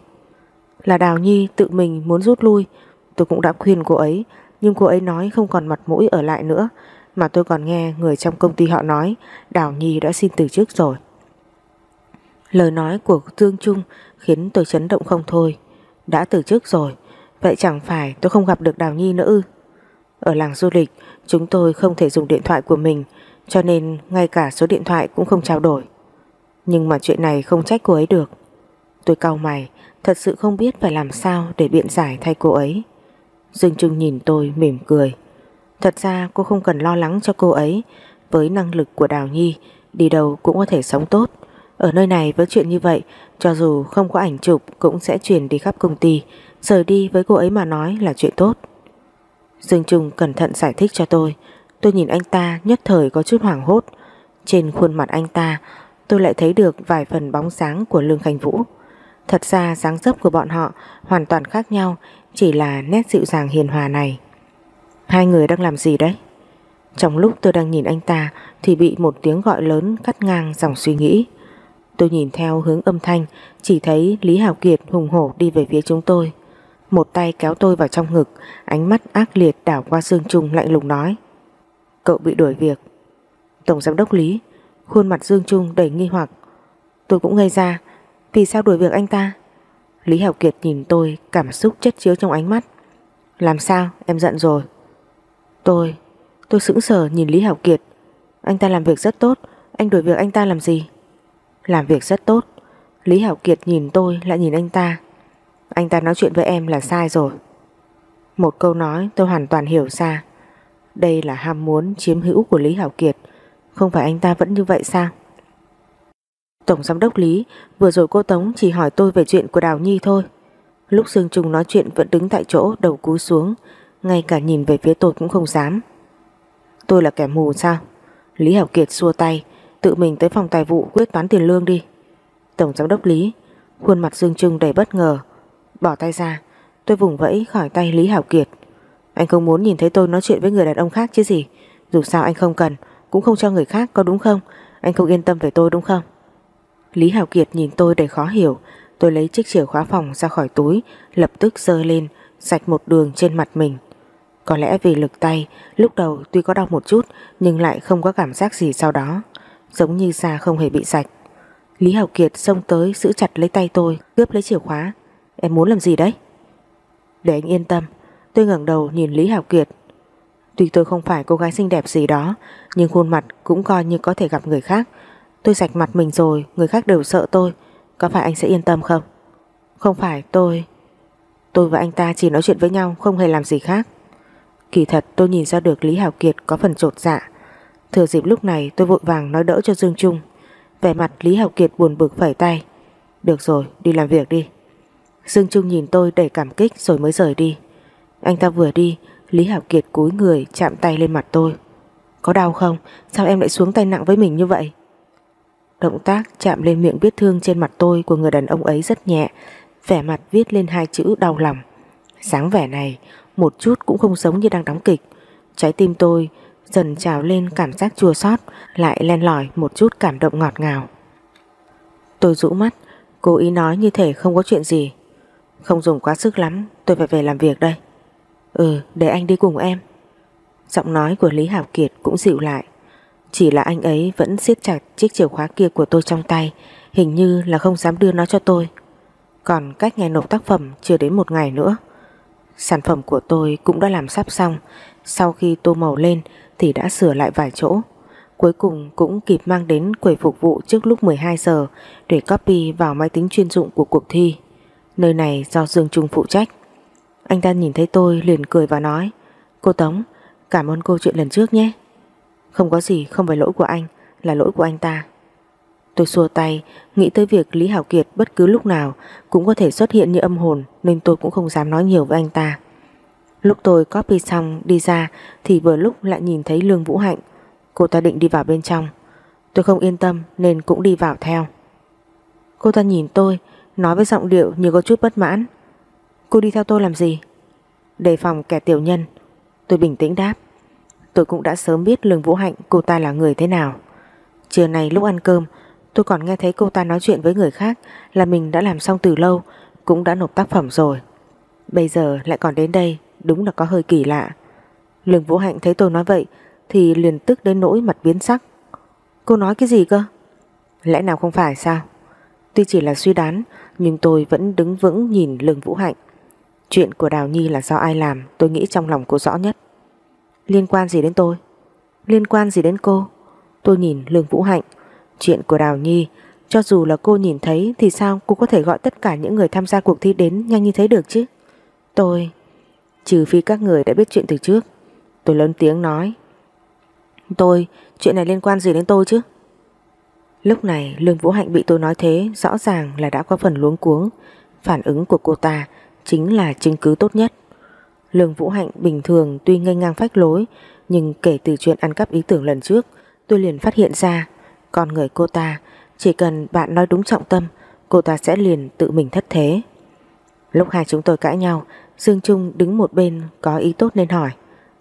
Là Đào Nhi tự mình muốn rút lui tôi cũng đã khuyên cô ấy nhưng cô ấy nói không còn mặt mũi ở lại nữa mà tôi còn nghe người trong công ty họ nói Đào Nhi đã xin từ chức rồi. Lời nói của Dương Trung khiến tôi chấn động không thôi. Đã từ chức rồi, vậy chẳng phải tôi không gặp được Đào Nhi nữa ư? Ở làng du lịch, chúng tôi không thể dùng điện thoại của mình, cho nên ngay cả số điện thoại cũng không trao đổi. Nhưng mà chuyện này không trách cô ấy được. Tôi cau mày, thật sự không biết phải làm sao để biện giải thay cô ấy. Dương Trung nhìn tôi mỉm cười. Thật ra cô không cần lo lắng cho cô ấy. Với năng lực của Đào Nhi, Đi đâu cũng có thể sống tốt. Ở nơi này với chuyện như vậy, Cho dù không có ảnh chụp cũng sẽ truyền đi khắp công ty. Rời đi với cô ấy mà nói là chuyện tốt. Dương Trung cẩn thận giải thích cho tôi. Tôi nhìn anh ta nhất thời có chút hoảng hốt. Trên khuôn mặt anh ta, Tôi lại thấy được vài phần bóng sáng của Lương Khánh Vũ. Thật ra dáng dấp của bọn họ Hoàn toàn khác nhau, Chỉ là nét dịu dàng hiền hòa này. Hai người đang làm gì đấy? Trong lúc tôi đang nhìn anh ta thì bị một tiếng gọi lớn cắt ngang dòng suy nghĩ. Tôi nhìn theo hướng âm thanh, chỉ thấy Lý Hào Kiệt hùng hổ đi về phía chúng tôi. Một tay kéo tôi vào trong ngực, ánh mắt ác liệt đảo qua xương Trung lạnh lùng nói, Cậu bị đuổi việc. Tổng giám đốc Lý, khuôn mặt Dương Trung đầy nghi hoặc. Tôi cũng ngây ra, vì sao đuổi việc anh ta? Lý Hào Kiệt nhìn tôi, cảm xúc chất chứa trong ánh mắt. Làm sao? Em giận rồi. Tôi, tôi sững sờ nhìn Lý Hảo Kiệt. Anh ta làm việc rất tốt, anh đuổi việc anh ta làm gì? Làm việc rất tốt. Lý Hảo Kiệt nhìn tôi lại nhìn anh ta. Anh ta nói chuyện với em là sai rồi. Một câu nói tôi hoàn toàn hiểu ra. Đây là ham muốn chiếm hữu của Lý Hảo Kiệt. Không phải anh ta vẫn như vậy sao? Tổng giám đốc Lý, vừa rồi cô Tống chỉ hỏi tôi về chuyện của Đào Nhi thôi. Lúc Dương Trung nói chuyện vẫn đứng tại chỗ đầu cúi xuống ngay cả nhìn về phía tôi cũng không dám. Tôi là kẻ mù sao? Lý Hảo Kiệt xua tay, Tự mình tới phòng tài vụ quyết toán tiền lương đi. Tổng giám đốc Lý, Khuôn mặt Dương Trung đầy bất ngờ, Bỏ tay ra. Tôi vùng vẫy khỏi tay Lý Hảo Kiệt. Anh không muốn nhìn thấy tôi nói chuyện với người đàn ông khác chứ gì? Dù sao anh không cần, Cũng không cho người khác có đúng không? Anh không yên tâm về tôi đúng không? Lý Hảo Kiệt nhìn tôi đầy khó hiểu. Tôi lấy chiếc chìa khóa phòng ra khỏi túi, Lập tức giơ lên Sạch một đường trên mặt mình. Có lẽ vì lực tay, Lúc đầu tuy có đau một chút, Nhưng lại không có cảm giác gì sau đó. Giống như da không hề bị sạch. Lý Hảo Kiệt xông tới giữ chặt lấy tay tôi, Cướp lấy chìa khóa. Em muốn làm gì đấy? Để anh yên tâm, Tôi ngẩng đầu nhìn Lý Hảo Kiệt. Tuy tôi không phải cô gái xinh đẹp gì đó, Nhưng khuôn mặt cũng coi như có thể gặp người khác. Tôi sạch mặt mình rồi, Người khác đều sợ tôi. Có phải anh sẽ yên tâm không? Không phải, tôi Tôi và anh ta chỉ nói chuyện với nhau, Không hề làm gì khác. Kỳ thật tôi nhìn ra được Lý Hảo Kiệt có phần trột dạ. Thừa dịp lúc này tôi vội vàng nói đỡ cho Dương Trung. Vẻ mặt Lý Hảo Kiệt buồn bực phẩy tay. Được rồi, đi làm việc đi. Dương Trung nhìn tôi đầy cảm kích rồi mới rời đi. Anh ta vừa đi, Lý Hảo Kiệt cúi người chạm tay lên mặt tôi. Có đau không? Sao em lại xuống tay nặng với mình như vậy? Động tác chạm lên miệng vết thương trên mặt tôi của người đàn ông ấy rất nhẹ. Vẻ mặt viết lên hai chữ đau lòng. Sáng vẻ này một chút cũng không giống như đang đóng kịch. Trái tim tôi dần trào lên cảm giác chua xót, Lại len lỏi một chút cảm động ngọt ngào. Tôi rũ mắt, Cố ý nói như thể không có chuyện gì. Không dùng quá sức lắm, Tôi phải về làm việc đây. Ừ để anh đi cùng em. Giọng nói của Lý Hảo Kiệt cũng dịu lại. Chỉ là anh ấy vẫn siết chặt chiếc chìa khóa kia của tôi trong tay, Hình như là không dám đưa nó cho tôi. Còn cách ngày nộp tác phẩm chưa đến một ngày nữa. Sản phẩm của tôi cũng đã làm sắp xong Sau khi tô màu lên thì đã sửa lại vài chỗ Cuối cùng cũng kịp mang đến quầy phục vụ trước lúc 12 giờ để copy vào máy tính chuyên dụng của cuộc thi. Nơi này do Dương Trung phụ trách. Anh ta nhìn thấy tôi liền cười và nói Cô Tống, cảm ơn cô chuyện lần trước nhé. Không có gì, không phải lỗi của anh, là lỗi của anh ta. Tôi xua tay, nghĩ tới việc Lý Hảo Kiệt bất cứ lúc nào cũng có thể xuất hiện như âm hồn nên tôi cũng không dám nói nhiều với anh ta. Lúc tôi copy xong đi ra thì vừa lúc lại nhìn thấy Lương Vũ Hạnh. Cô ta định đi vào bên trong. Tôi không yên tâm nên cũng đi vào theo. Cô ta nhìn tôi, nói với giọng điệu như có chút bất mãn. Cô đi theo tôi làm gì? Đề phòng kẻ tiểu nhân. Tôi bình tĩnh đáp. Tôi cũng đã sớm biết Lương Vũ Hạnh cô ta là người thế nào. Trưa nay lúc ăn cơm tôi còn nghe thấy cô ta nói chuyện với người khác, là mình đã làm xong từ lâu, cũng đã nộp tác phẩm rồi. Bây giờ lại còn đến đây, đúng là có hơi kỳ lạ. Lương Vũ Hạnh thấy tôi nói vậy, thì liền tức đến nỗi mặt biến sắc. Cô nói cái gì cơ? Lẽ nào không phải sao? Tuy chỉ là suy đoán, nhưng tôi vẫn đứng vững nhìn Lương Vũ Hạnh. Chuyện của Đào Nhi là do ai làm, tôi nghĩ trong lòng cô rõ nhất. Liên quan gì đến tôi? Liên quan gì đến cô? Tôi nhìn Lương Vũ Hạnh. Chuyện của Đào Nhi. Cho dù là cô nhìn thấy thì sao cô có thể gọi tất cả những người tham gia cuộc thi đến nhanh như thế được chứ? Tôi... Trừ phi các người đã biết chuyện từ trước. Tôi lớn tiếng nói. Tôi, chuyện này liên quan gì đến tôi chứ? Lúc này Lương Vũ Hạnh bị tôi nói thế Rõ ràng là đã có phần luống cuống. Phản ứng của cô ta Chính là chứng cứ tốt nhất. Lương Vũ Hạnh bình thường tuy ngây ngang phách lối Nhưng kể từ chuyện ăn cắp ý tưởng lần trước Tôi liền phát hiện ra con người cô ta. Chỉ cần bạn nói đúng trọng tâm Cô ta sẽ liền tự mình thất thế. Lúc hai chúng tôi cãi nhau Dương Trung đứng một bên có ý tốt nên hỏi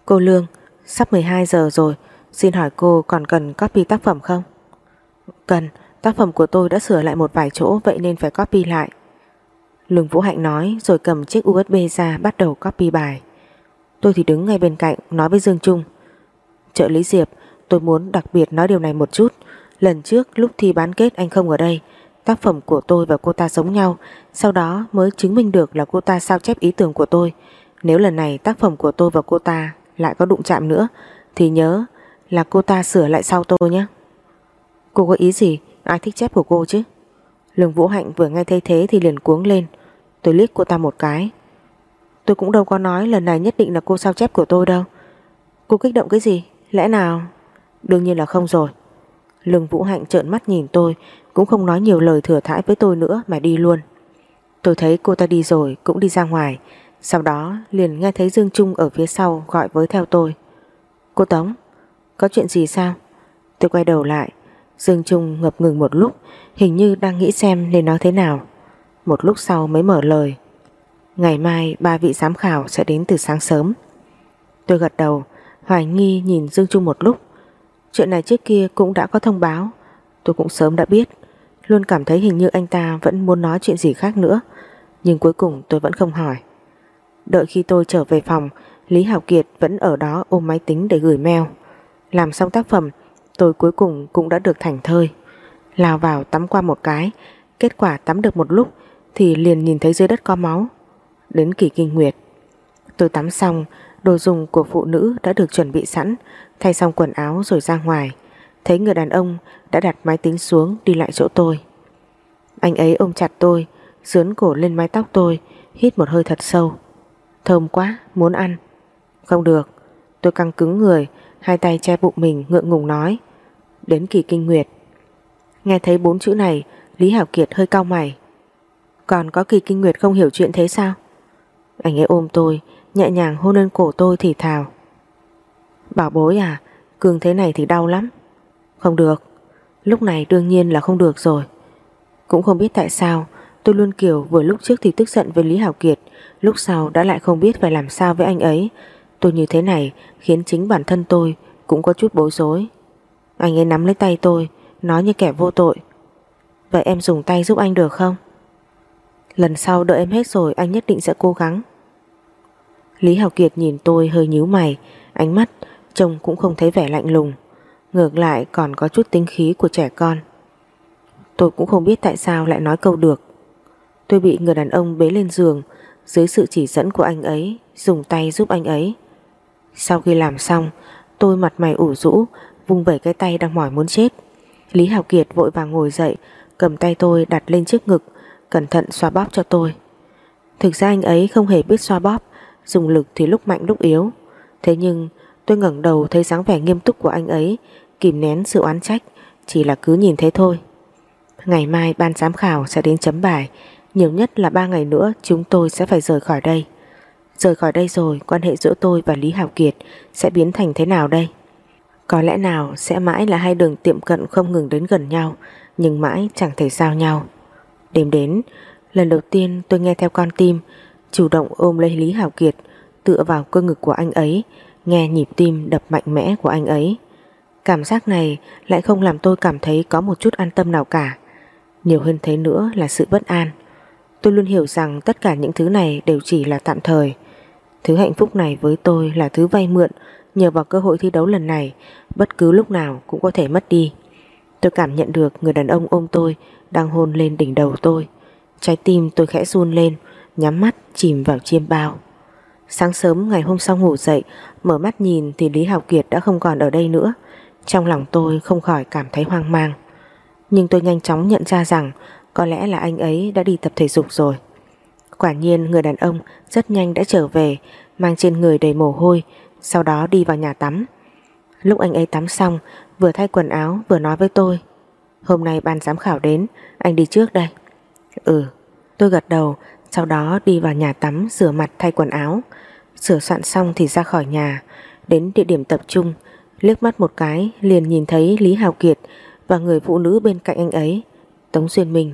Cô Lương, sắp 12 giờ rồi Xin hỏi cô còn cần copy tác phẩm không? Cần, tác phẩm của tôi đã sửa lại một vài chỗ Vậy nên phải copy lại. Lương Vũ Hạnh nói rồi cầm chiếc USB ra bắt đầu copy bài. Tôi thì đứng ngay bên cạnh nói với Dương Trung Trợ lý Diệp Tôi muốn đặc biệt nói điều này một chút. Lần trước lúc thi bán kết anh không ở đây, Tác phẩm của tôi và cô ta giống nhau, Sau đó mới chứng minh được là cô ta sao chép ý tưởng của tôi. Nếu lần này tác phẩm của tôi và cô ta Lại có đụng chạm nữa, Thì nhớ là cô ta sửa lại sau tôi nhé. Cô có ý gì? Ai thích chép của cô chứ? Lương Vũ Hạnh vừa nghe thấy thế thì liền cuống lên. Tôi liếc cô ta một cái. Tôi cũng đâu có nói lần này nhất định là cô sao chép của tôi đâu. Cô kích động cái gì? Lẽ nào? Đương nhiên là không rồi. Lương Vũ Hạnh trợn mắt nhìn tôi, cũng không nói nhiều lời thừa thãi với tôi nữa mà đi luôn. Tôi thấy cô ta đi rồi, cũng đi ra ngoài. Sau đó, liền nghe thấy Dương Trung ở phía sau gọi với theo tôi. Cô Tống, Có chuyện gì sao? Tôi quay đầu lại. Dương Trung ngập ngừng một lúc, Hình như đang nghĩ xem nên nói thế nào. Một lúc sau mới mở lời. Ngày mai ba vị giám khảo sẽ đến từ sáng sớm. Tôi gật đầu, Hoài nghi nhìn Dương Trung một lúc. Chuyện này trước kia cũng đã có thông báo. Tôi cũng sớm đã biết. Luôn cảm thấy hình như anh ta vẫn muốn nói chuyện gì khác nữa. Nhưng cuối cùng tôi vẫn không hỏi. Đợi khi tôi trở về phòng, Lý Hảo Kiệt vẫn ở đó ôm máy tính để gửi mail. Làm xong tác phẩm, Tôi cuối cùng cũng đã được thành thơi. Lao vào tắm qua một cái. Kết quả tắm được một lúc Thì liền nhìn thấy dưới đất có máu. Đến kỳ kinh nguyệt. Tôi tắm xong Đồ dùng của phụ nữ đã được chuẩn bị sẵn Thay xong quần áo rồi ra ngoài. Thấy người đàn ông đã đặt máy tính xuống Đi lại chỗ tôi. Anh ấy ôm chặt tôi Dướn cổ lên mái tóc tôi Hít một hơi thật sâu. Thơm quá, muốn ăn. Không được, tôi căng cứng người Hai tay che bụng mình ngượng ngùng nói. Đến kỳ kinh nguyệt. Nghe thấy bốn chữ này Lý Hảo Kiệt hơi cau mày. Còn có kỳ kinh nguyệt không hiểu chuyện thế sao? Anh ấy ôm tôi Nhẹ nhàng hôn lên cổ tôi thì thào. Bảo bối à cường thế này thì đau lắm. Không được, Lúc này đương nhiên là không được rồi. Cũng không biết tại sao, Tôi luôn kiểu vừa lúc trước thì tức giận với Lý Hảo Kiệt, Lúc sau đã lại không biết phải làm sao với anh ấy. Tôi như thế này Khiến chính bản thân tôi Cũng có chút bối rối. Anh ấy nắm lấy tay tôi, Nói như kẻ vô tội. Vậy em dùng tay giúp anh được không? Lần sau đợi em hết rồi, Anh nhất định sẽ cố gắng. Lý Hảo Kiệt nhìn tôi hơi nhíu mày, Ánh mắt trông cũng không thấy vẻ lạnh lùng, Ngược lại còn có chút tính khí của trẻ con. Tôi cũng không biết tại sao lại nói câu được. Tôi bị người đàn ông bế lên giường Dưới sự chỉ dẫn của anh ấy, Dùng tay giúp anh ấy. Sau khi làm xong, Tôi mặt mày ủ rũ, Vung vẩy cái tay đang mỏi muốn chết. Lý Hảo Kiệt vội vàng ngồi dậy, Cầm tay tôi đặt lên trước ngực, Cẩn thận xoa bóp cho tôi. Thực ra anh ấy không hề biết xoa bóp. Dùng lực thì lúc mạnh lúc yếu. Thế nhưng, tôi ngẩng đầu thấy dáng vẻ nghiêm túc của anh ấy, Kìm nén sự oán trách, Chỉ là cứ nhìn thế thôi. Ngày mai ban giám khảo sẽ đến chấm bài, Nhiều nhất là 3 ngày nữa Chúng tôi sẽ phải rời khỏi đây. Rời khỏi đây rồi, quan hệ giữa tôi và Lý Hảo Kiệt Sẽ biến thành thế nào đây? Có lẽ nào sẽ mãi là hai đường tiệm cận Không ngừng đến gần nhau, Nhưng mãi chẳng thể giao nhau. Đêm đến, Lần đầu tiên tôi nghe theo con tim chủ động ôm lấy Lý Hảo Kiệt, tựa vào cơ ngực của anh ấy, nghe nhịp tim đập mạnh mẽ của anh ấy. Cảm giác này lại không làm tôi cảm thấy có một chút an tâm nào cả. Nhiều hơn thế nữa là sự bất an. Tôi luôn hiểu rằng tất cả những thứ này đều chỉ là tạm thời. Thứ hạnh phúc này với tôi là thứ vay mượn nhờ vào cơ hội thi đấu lần này bất cứ lúc nào cũng có thể mất đi. Tôi cảm nhận được người đàn ông ôm tôi đang hôn lên đỉnh đầu tôi. Trái tim tôi khẽ run lên nhắm mắt chìm vào chiêm bao. Sáng sớm ngày hôm sau ngủ dậy, mở mắt nhìn thì Lý Hào Kiệt đã không còn ở đây nữa. Trong lòng tôi không khỏi cảm thấy hoang mang. Nhưng tôi nhanh chóng nhận ra rằng có lẽ là anh ấy đã đi tập thể dục rồi. Quả nhiên người đàn ông rất nhanh đã trở về, mang trên người đầy mồ hôi, sau đó đi vào nhà tắm. Lúc anh ấy tắm xong, vừa thay quần áo vừa nói với tôi. Hôm nay ban giám khảo đến, anh đi trước đây. Ừ, tôi gật đầu, sau đó đi vào nhà tắm, rửa mặt, thay quần áo. Sửa soạn xong thì ra khỏi nhà. Đến địa điểm tập trung, liếc mắt một cái, liền nhìn thấy Lý Hào Kiệt Và người phụ nữ bên cạnh anh ấy, Tống Duyên Minh.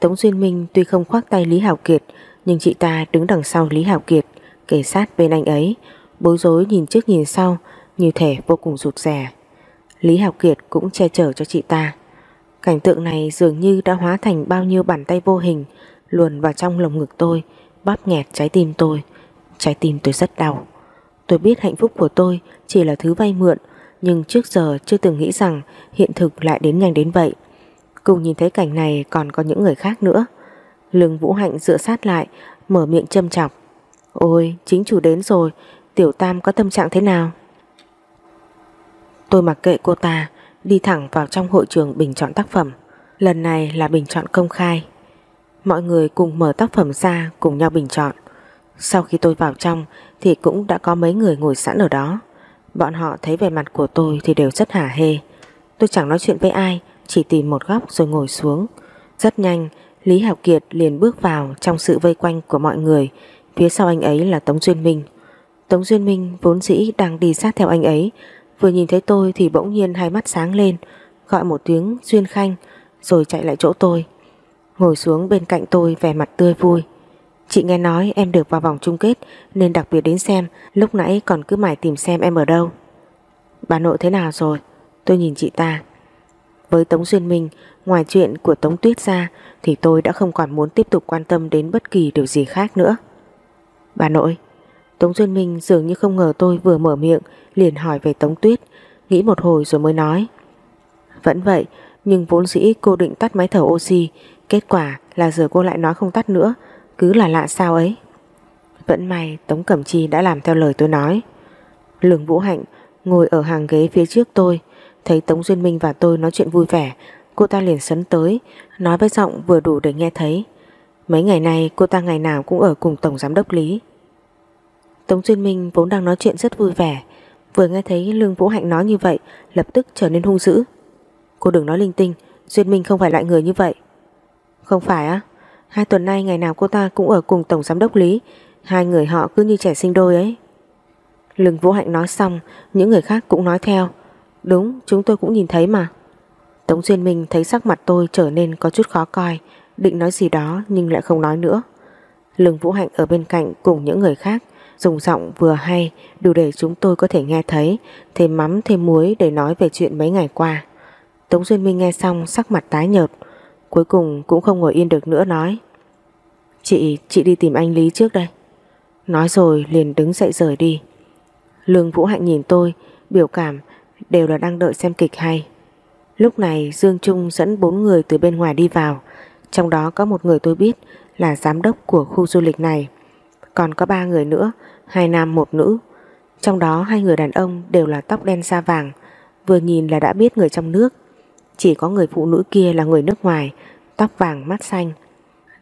Tống Duyên Minh tuy không khoác tay Lý Hào Kiệt, Nhưng chị ta đứng đằng sau Lý Hào Kiệt Kể sát bên anh ấy, Bối rối nhìn trước nhìn sau, Như thể vô cùng rụt rè. Lý Hào Kiệt cũng che chở cho chị ta. Cảnh tượng này dường như đã hóa thành bao nhiêu bàn tay vô hình luồn vào trong lồng ngực tôi, bóp nghẹt trái tim tôi. Trái tim tôi rất đau. Tôi biết hạnh phúc của tôi chỉ là thứ vay mượn, nhưng trước giờ chưa từng nghĩ rằng hiện thực lại đến nhanh đến vậy. Cùng nhìn thấy cảnh này còn có những người khác nữa. Lương Vũ Hạnh dựa sát lại, mở miệng châm chọc. Ôi, chính chủ đến rồi, Tiểu Tam có tâm trạng thế nào? Tôi mặc kệ cô ta, đi thẳng vào trong hội trường bình chọn tác phẩm. Lần này là bình chọn công khai, Mọi người cùng mở tác phẩm ra cùng nhau bình chọn. Sau khi tôi vào trong thì cũng đã có mấy người ngồi sẵn ở đó. Bọn họ thấy vẻ mặt của tôi thì đều rất hả hê. Tôi chẳng nói chuyện với ai, chỉ tìm một góc rồi ngồi xuống. Rất nhanh, Lý Hạo Kiệt liền bước vào trong sự vây quanh của mọi người, phía sau anh ấy là Tống Duyên Minh. Tống Duyên Minh vốn dĩ đang đi sát theo anh ấy, vừa nhìn thấy tôi thì bỗng nhiên hai mắt sáng lên, gọi một tiếng Duyên Khanh, rồi chạy lại chỗ tôi. Ngồi xuống bên cạnh tôi vẻ mặt tươi vui. Chị nghe nói em được vào vòng chung kết nên đặc biệt đến xem, lúc nãy còn cứ mải tìm xem em ở đâu. Bà nội thế nào rồi? Tôi nhìn chị ta. Với Tống Duyên Minh, ngoài chuyện của Tống Tuyết ra thì tôi đã không còn muốn tiếp tục quan tâm đến bất kỳ điều gì khác nữa. Bà nội, Tống Duyên Minh dường như không ngờ tôi vừa mở miệng liền hỏi về Tống Tuyết, nghĩ một hồi rồi mới nói. Vẫn vậy, nhưng vốn dĩ cô định tắt máy thở oxy, kết quả là giờ cô lại nói không tắt nữa, cứ là lạ sao ấy. Vẫn may Tống Cẩm Chi đã làm theo lời tôi nói. Lương Vũ Hạnh ngồi ở hàng ghế phía trước tôi, thấy Tống Duyên Minh và tôi nói chuyện vui vẻ, cô ta liền sấn tới, nói với giọng vừa đủ để nghe thấy. Mấy ngày nay cô ta ngày nào cũng ở cùng Tổng Giám đốc Lý. Tống Duyên Minh vốn đang nói chuyện rất vui vẻ, vừa nghe thấy Lương Vũ Hạnh nói như vậy, lập tức trở nên hung dữ. Cô đừng nói linh tinh, Duyên Minh không phải loại người như vậy. Không phải á? Hai tuần nay ngày nào cô ta cũng ở cùng Tổng Giám đốc Lý, hai người họ cứ như trẻ sinh đôi ấy. lừng Vũ Hạnh nói xong, những người khác cũng nói theo. Đúng, chúng tôi cũng nhìn thấy mà. Tống Duyên Minh thấy sắc mặt tôi trở nên có chút khó coi, định nói gì đó nhưng lại không nói nữa. lừng Vũ Hạnh ở bên cạnh cùng những người khác dùng giọng vừa hay đủ để chúng tôi có thể nghe thấy, thêm mắm thêm muối để nói về chuyện mấy ngày qua. Tống Duyên Minh nghe xong sắc mặt tái nhợt, cuối cùng cũng không ngồi yên được nữa nói. Chị, chị đi tìm anh Lý trước đây. Nói rồi liền đứng dậy rời đi. Lương Vũ Hạnh nhìn tôi, biểu cảm đều là đang đợi xem kịch hay. Lúc này Dương Trung dẫn bốn người từ bên ngoài đi vào, trong đó có một người tôi biết là giám đốc của khu du lịch này. Còn có ba người nữa, hai nam một nữ. Trong đó hai người đàn ông đều là tóc đen da vàng, vừa nhìn là đã biết người trong nước. Chỉ có người phụ nữ kia là người nước ngoài, tóc vàng mắt xanh.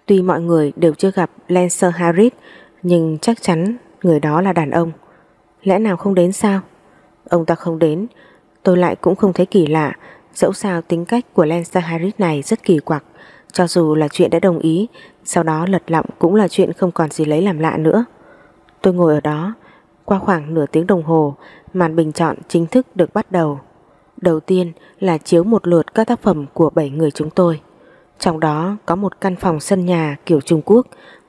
Tuy mọi người đều chưa gặp Lancer Harris, nhưng chắc chắn người đó là đàn ông. Lẽ nào không đến sao? Ông ta không đến, tôi lại cũng không thấy kỳ lạ, dẫu sao tính cách của Lancer Harris này rất kỳ quặc. Cho dù là chuyện đã đồng ý, sau đó lật lọng cũng là chuyện không còn gì lấy làm lạ nữa. Tôi ngồi ở đó, qua khoảng nửa tiếng đồng hồ, màn bình chọn chính thức được bắt đầu. Đầu tiên là chiếu một lượt các tác phẩm của 7 người chúng tôi. Trong đó có một căn phòng sân nhà kiểu Trung Quốc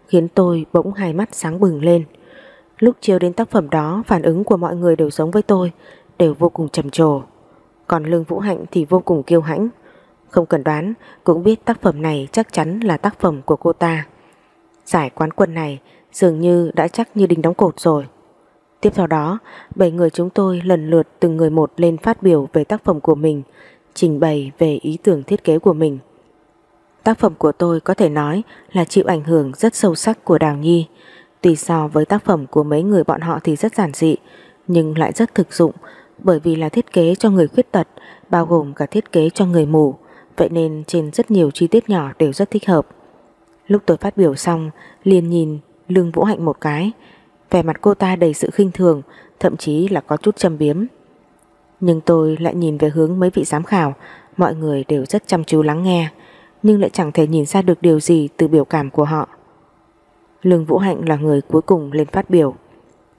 khiến tôi bỗng hai mắt sáng bừng lên. Lúc chiếu đến tác phẩm đó phản ứng của mọi người đều giống với tôi, đều vô cùng trầm trồ. Còn Lương Vũ Hạnh thì vô cùng kiêu hãnh. Không cần đoán cũng biết tác phẩm này chắc chắn là tác phẩm của cô ta. Giải quán quân này dường như đã chắc như đinh đóng cột rồi. Tiếp theo đó, bảy người chúng tôi lần lượt từng người một lên phát biểu về tác phẩm của mình, trình bày về ý tưởng thiết kế của mình. Tác phẩm của tôi có thể nói là chịu ảnh hưởng rất sâu sắc của Đào Nhi. Tuy so với tác phẩm của mấy người bọn họ thì rất giản dị, nhưng lại rất thực dụng bởi vì là thiết kế cho người khuyết tật, bao gồm cả thiết kế cho người mù, vậy nên trên rất nhiều chi tiết nhỏ đều rất thích hợp. Lúc tôi phát biểu xong, liền nhìn Lương Vũ Hạnh một cái, vẻ mặt cô ta đầy sự khinh thường, thậm chí là có chút châm biếm. Nhưng tôi lại nhìn về hướng mấy vị giám khảo, mọi người đều rất chăm chú lắng nghe, nhưng lại chẳng thể nhìn ra được điều gì từ biểu cảm của họ. Lương Vũ Hạnh là người cuối cùng lên phát biểu.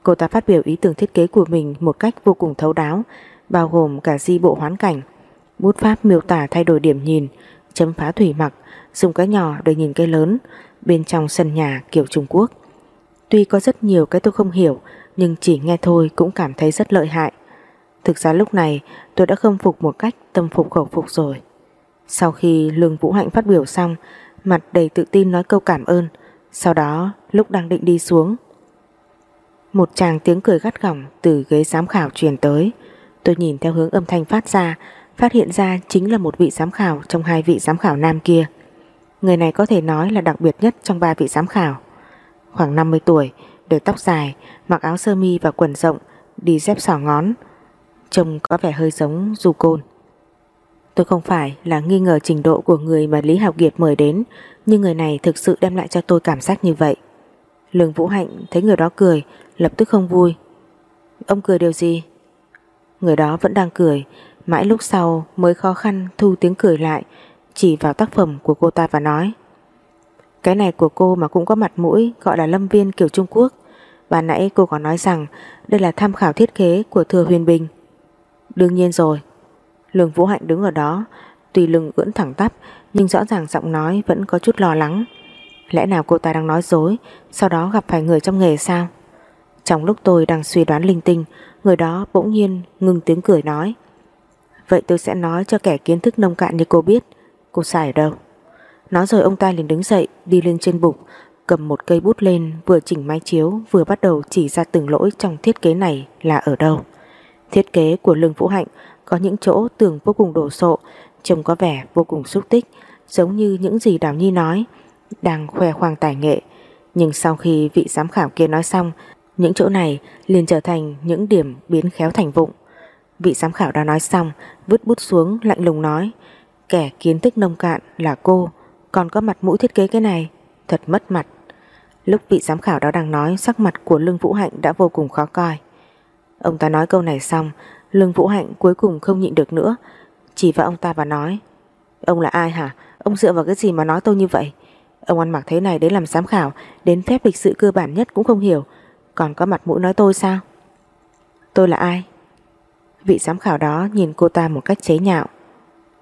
Cô ta phát biểu ý tưởng thiết kế của mình một cách vô cùng thấu đáo, bao gồm cả di bộ hoán cảnh, bút pháp miêu tả thay đổi điểm nhìn, chấm phá thủy mặc, dùng cái nhỏ để nhìn cái lớn, bên trong sân nhà kiểu Trung Quốc. Tuy có rất nhiều cái tôi không hiểu, nhưng chỉ nghe thôi cũng cảm thấy rất lợi hại. Thực ra lúc này tôi đã khâm phục một cách tâm phục khẩu phục rồi. Sau khi Lương Vũ Hạnh phát biểu xong, mặt đầy tự tin nói câu cảm ơn, sau đó lúc đang định đi xuống. Một chàng tiếng cười gắt gỏng từ ghế giám khảo truyền tới. Tôi nhìn theo hướng âm thanh phát ra, phát hiện ra chính là một vị giám khảo trong hai vị giám khảo nam kia. Người này có thể nói là đặc biệt nhất trong ba vị giám khảo. Khoảng 50 tuổi, để tóc dài, mặc áo sơ mi và quần rộng, đi dép sỏ ngón. Trông có vẻ hơi giống dù côn. Tôi không phải là nghi ngờ trình độ của người mà Lý Học Kiệt mời đến, nhưng người này thực sự đem lại cho tôi cảm giác như vậy. Lương Vũ Hạnh thấy người đó cười, lập tức không vui. Ông cười điều gì? Người đó vẫn đang cười, mãi lúc sau mới khó khăn thu tiếng cười lại, chỉ vào tác phẩm của cô ta và nói. Cái này của cô mà cũng có mặt mũi gọi là lâm viên kiểu Trung Quốc. Và nãy cô còn nói rằng đây là tham khảo thiết kế của Thừa Huyền Bình. Đương nhiên rồi. lường Vũ Hạnh đứng ở đó, tuy lưng ưỡn thẳng tắp nhưng rõ ràng giọng nói vẫn có chút lo lắng. Lẽ nào cô ta đang nói dối, sau đó gặp phải người trong nghề sao? Trong lúc tôi đang suy đoán linh tinh, người đó bỗng nhiên ngừng tiếng cười nói. Vậy tôi sẽ nói cho kẻ kiến thức nông cạn như cô biết, cô sai ở đâu. Nói rồi ông ta liền đứng dậy, đi lên trên bục, cầm một cây bút lên vừa chỉnh máy chiếu vừa bắt đầu chỉ ra từng lỗi trong thiết kế này là ở đâu. Thiết kế của Lương Vũ Hạnh có những chỗ tường vô cùng đổ sộ, trông có vẻ vô cùng xúc tích, giống như những gì Đào Nhi nói, đang khoe khoang tài nghệ. Nhưng sau khi vị giám khảo kia nói xong, những chỗ này liền trở thành những điểm biến khéo thành vụng. Vị giám khảo đã nói xong, vứt bút xuống lạnh lùng nói, kẻ kiến thức nông cạn là cô, còn có mặt mũi thiết kế cái này, thật mất mặt. Lúc vị giám khảo đó đang nói, sắc mặt của Lương Vũ Hạnh đã vô cùng khó coi. Ông ta nói câu này xong, Lương Vũ Hạnh cuối cùng không nhịn được nữa, chỉ vào ông ta và nói, ông là ai hả? Ông dựa vào cái gì mà nói tôi như vậy? Ông ăn mặc thế này đến làm giám khảo, đến phép lịch sự cơ bản nhất cũng không hiểu, còn có mặt mũi nói tôi sao? Tôi là ai? Vị giám khảo đó nhìn cô ta một cách chế nhạo.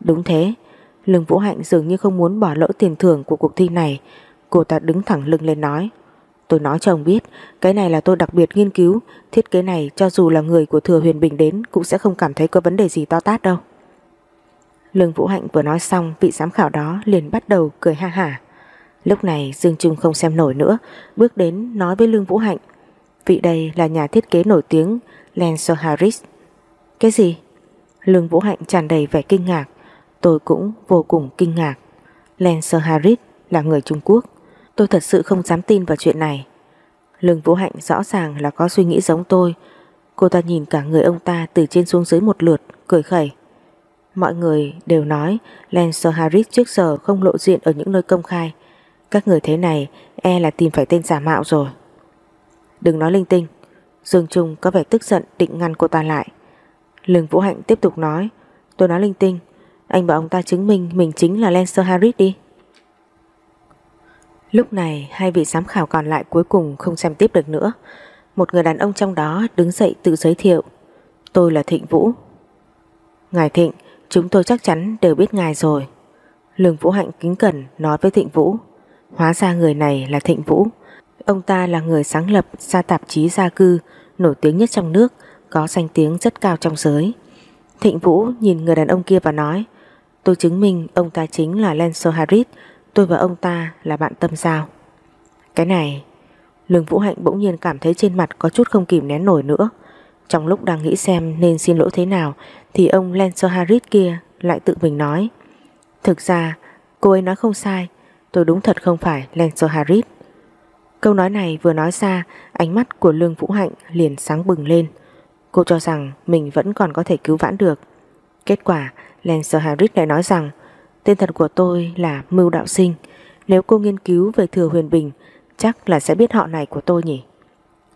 Đúng thế, Lương Vũ Hạnh dường như không muốn bỏ lỡ tiền thưởng của cuộc thi này. Cô ta đứng thẳng lưng lên nói. Tôi nói cho ông biết, cái này là tôi đặc biệt nghiên cứu, thiết kế này cho dù là người của Thừa Huyền Bình đến cũng sẽ không cảm thấy có vấn đề gì to tát đâu. Lương Vũ Hạnh vừa nói xong, vị giám khảo đó liền bắt đầu cười ha hả. Lúc này Dương Trung không xem nổi nữa, bước đến nói với Lương Vũ Hạnh. Vị đây là nhà thiết kế nổi tiếng Lance Harris. Cái gì? Lương Vũ Hạnh tràn đầy vẻ kinh ngạc. Tôi cũng vô cùng kinh ngạc. Lancer Harris là người Trung Quốc. Tôi thật sự không dám tin vào chuyện này. Lương Vũ Hạnh rõ ràng là có suy nghĩ giống tôi. Cô ta nhìn cả người ông ta từ trên xuống dưới một lượt, cười khẩy. Mọi người đều nói Lancer Harris trước giờ không lộ diện ở những nơi công khai. Các người thế này e là tìm phải tên giả mạo rồi. Đừng nói linh tinh. Dương Trung có vẻ tức giận định ngăn cô ta lại. Lương Vũ Hạnh tiếp tục nói Tôi nói linh tinh anh bảo ông ta chứng minh mình chính là Lancer Harris đi. Lúc này, hai vị giám khảo còn lại cuối cùng không xem tiếp được nữa. Một người đàn ông trong đó đứng dậy tự giới thiệu. Tôi là Thịnh Vũ. Ngài Thịnh, Chúng tôi chắc chắn đều biết ngài rồi. Lương Vũ Hạnh kính cẩn nói với Thịnh Vũ. Hóa ra người này là Thịnh Vũ. Ông ta là người sáng lập ra tạp chí Gia Cư nổi tiếng nhất trong nước, có danh tiếng rất cao trong giới. Thịnh Vũ nhìn người đàn ông kia và nói Tôi chứng minh ông ta chính là Lenso Harris Tôi và ông ta là bạn tâm giao. Cái này Lương Vũ Hạnh bỗng nhiên cảm thấy trên mặt có chút không kìm nén nổi nữa. Trong lúc đang nghĩ xem nên xin lỗi thế nào Thì ông Lenso Harris kia lại tự mình nói Thực ra cô ấy nói không sai Tôi đúng thật không phải Lenso Harris. Câu nói này vừa nói ra Ánh mắt của Lương Vũ Hạnh liền sáng bừng lên. Cô cho rằng mình vẫn còn có thể cứu vãn được. Kết quả, Lance Harris lại nói rằng tên thật của tôi là Mưu Đạo Sinh. Nếu cô nghiên cứu về Thừa Huyền Bình, chắc là sẽ biết họ này của tôi nhỉ.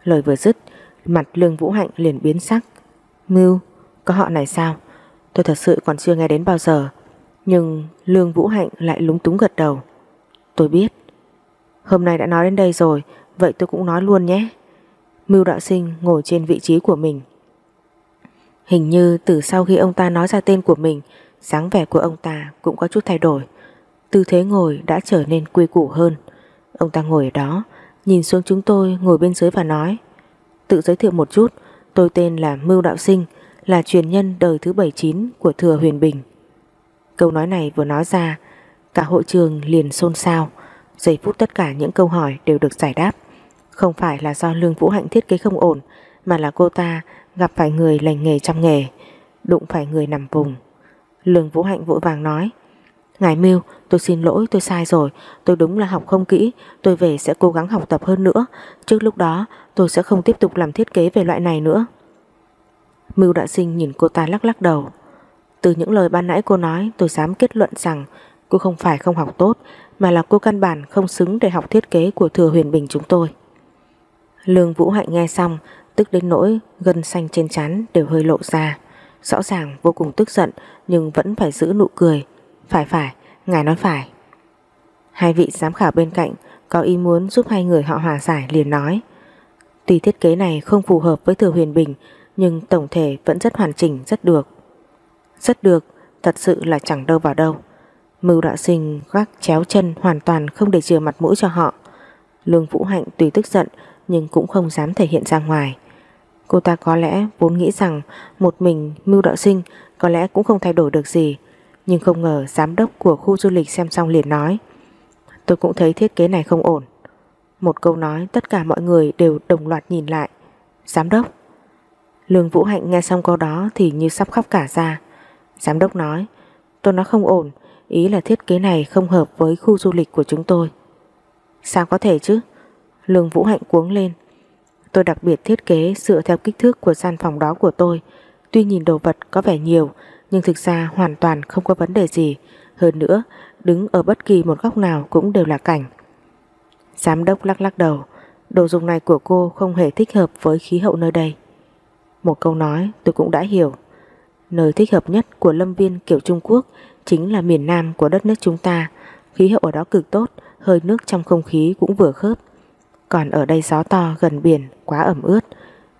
Lời vừa dứt, mặt Lương Vũ Hạnh liền biến sắc. Mưu, có họ này sao? Tôi thật sự còn chưa nghe đến bao giờ. Nhưng Lương Vũ Hạnh lại lúng túng gật đầu. Tôi biết. Hôm nay đã nói đến đây rồi, vậy tôi cũng nói luôn nhé. Mưu đạo sinh ngồi trên vị trí của mình Hình như từ sau khi ông ta nói ra tên của mình, dáng vẻ của ông ta cũng có chút thay đổi. Tư thế ngồi đã trở nên quy củ hơn. Ông ta ngồi ở đó, nhìn xuống chúng tôi ngồi bên dưới và nói Tự giới thiệu một chút, tôi tên là Mưu Đạo Sinh, là truyền nhân đời thứ 79 của Thừa Huyền Bình. Câu nói này vừa nói ra, cả hội trường liền xôn xao. Giây phút tất cả những câu hỏi đều được giải đáp. Không phải là do Lương Vũ Hạnh thiết kế không ổn, mà là cô ta gặp phải người lành nghề trong nghề, đụng phải người nằm vùng. Lương Vũ Hạnh vội vàng nói, Ngài Miu tôi xin lỗi, tôi sai rồi, tôi đúng là học không kỹ, tôi về sẽ cố gắng học tập hơn nữa, trước lúc đó tôi sẽ không tiếp tục làm thiết kế về loại này nữa. Mưu Đại Sinh nhìn cô ta lắc lắc đầu. Từ những lời ban nãy cô nói, tôi dám kết luận rằng cô không phải không học tốt, mà là cô căn bản không xứng để học thiết kế của Thừa Huyền Bình chúng tôi. Lương Vũ Hạnh nghe xong tức đến nỗi gân xanh trên trán đều hơi lộ ra. Rõ ràng vô cùng tức giận nhưng vẫn phải giữ nụ cười. Phải phải, ngài nói phải. Hai vị giám khảo bên cạnh có ý muốn giúp hai người họ hòa giải liền nói. Tuy thiết kế này không phù hợp với Thừa Huyền Bình nhưng tổng thể vẫn rất hoàn chỉnh, rất được. Rất được, thật sự là chẳng đâu vào đâu. Mưu đạo sinh gác chéo chân hoàn toàn không để chừa mặt mũi cho họ. Lương Vũ Hạnh tùy tức giận nhưng cũng không dám thể hiện ra ngoài. Cô ta có lẽ vốn nghĩ rằng một mình Mưu đạo sinh có lẽ cũng không thay đổi được gì. Nhưng không ngờ giám đốc của khu du lịch xem xong liền nói, Tôi cũng thấy thiết kế này không ổn. Một câu nói tất cả mọi người đều đồng loạt nhìn lại. Giám đốc. Lương Vũ Hạnh nghe xong câu đó thì như sắp khóc cả ra. Giám đốc nói, Tôi nói không ổn, Ý là thiết kế này không hợp với khu du lịch của chúng tôi Sao có thể chứ Lương Vũ Hạnh cuống lên Tôi đặc biệt thiết kế dựa theo kích thước của gian phòng đó của tôi. Tuy nhìn đồ vật có vẻ nhiều Nhưng thực ra hoàn toàn không có vấn đề gì. Hơn nữa Đứng ở bất kỳ một góc nào cũng đều là cảnh. Giám đốc lắc lắc đầu. Đồ dùng này của cô không hề thích hợp với khí hậu nơi đây. Một câu nói tôi cũng đã hiểu. Nơi thích hợp nhất của lâm viên kiểu Trung Quốc chính là miền Nam của đất nước chúng ta. Khí hậu ở đó cực tốt, hơi nước trong không khí cũng vừa khớp. Còn ở đây gió to gần biển, quá ẩm ướt.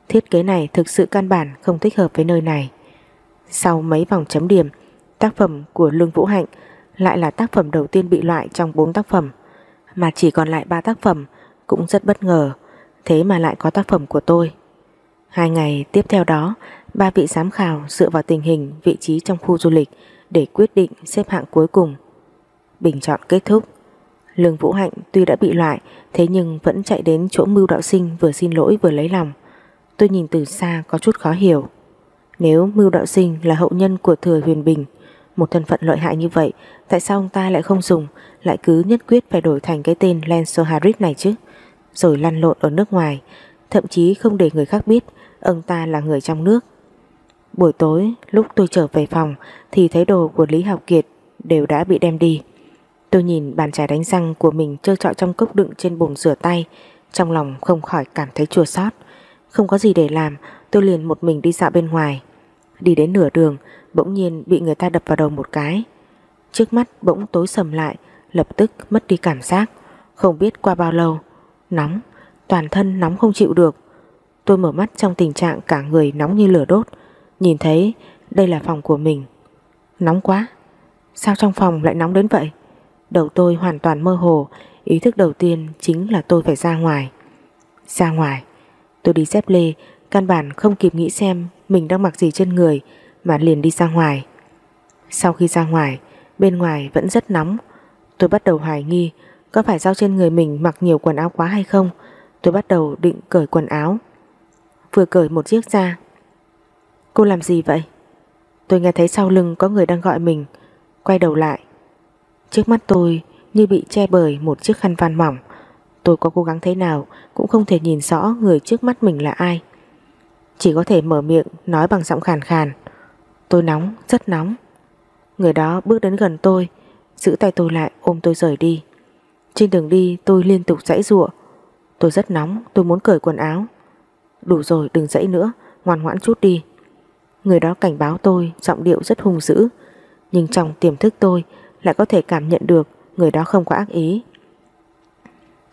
Thiết kế này thực sự căn bản không thích hợp với nơi này. Sau mấy vòng chấm điểm, tác phẩm của Lương Vũ Hạnh lại là tác phẩm đầu tiên bị loại trong 4 tác phẩm. Mà chỉ còn lại 3 tác phẩm cũng rất bất ngờ. Thế mà lại có tác phẩm của tôi. Hai ngày tiếp theo đó, ba vị giám khảo dựa vào tình hình vị trí trong khu du lịch để quyết định xếp hạng cuối cùng. Bình chọn kết thúc. Lương Vũ Hạnh tuy đã bị loại thế nhưng vẫn chạy đến chỗ mưu đạo sinh vừa xin lỗi vừa lấy lòng. Tôi nhìn từ xa có chút khó hiểu. Nếu mưu đạo sinh là hậu nhân của thừa huyền bình, một thân phận lợi hại như vậy, tại sao ông ta lại không dùng, lại cứ nhất quyết phải đổi thành cái tên Lenso Harris này chứ? Rồi lăn lộn ở nước ngoài, thậm chí không để người khác biết ông ta là người trong nước. Buổi tối lúc tôi trở về phòng thì thấy đồ của Lý Học Kiệt đều đã bị đem đi. Tôi nhìn bàn chải đánh răng của mình trơ trọi trong cốc đựng trên bồn rửa tay, trong lòng không khỏi cảm thấy chua xót. Không có gì để làm, tôi liền một mình đi dạo bên ngoài. Đi đến nửa đường, bỗng nhiên bị người ta đập vào đầu một cái. Trước mắt bỗng tối sầm lại, lập tức mất đi cảm giác. Không biết qua bao lâu, nóng, toàn thân nóng không chịu được. Tôi mở mắt trong tình trạng cả người nóng như lửa đốt, Nhìn thấy đây là phòng của mình Nóng quá Sao trong phòng lại nóng đến vậy Đầu tôi hoàn toàn mơ hồ. Ý thức đầu tiên chính là tôi phải ra ngoài. Ra ngoài? Tôi đi dép lê, Căn bản không kịp nghĩ xem Mình đang mặc gì trên người, Mà liền đi ra ngoài. Sau khi ra ngoài, Bên ngoài vẫn rất nóng. Tôi bắt đầu hoài nghi Có phải do trên người mình mặc nhiều quần áo quá hay không. Tôi bắt đầu định cởi quần áo. Vừa cởi một chiếc ra. Cô làm gì vậy? Tôi nghe thấy sau lưng có người đang gọi mình. Quay đầu lại. Trước mắt tôi như bị che bởi một chiếc khăn van mỏng. Tôi có cố gắng thế nào Cũng không thể nhìn rõ người trước mắt mình là ai. Chỉ có thể mở miệng Nói bằng giọng khàn khàn. Tôi nóng, rất nóng. Người đó bước đến gần tôi Giữ tay tôi lại ôm tôi rời đi. Trên đường đi tôi liên tục dãy giụa. Tôi rất nóng, tôi muốn cởi quần áo. Đủ rồi đừng dãy nữa Ngoan ngoãn chút đi. Người đó cảnh báo tôi giọng điệu rất hung dữ. Nhưng trong tiềm thức tôi lại có thể cảm nhận được Người đó không có ác ý.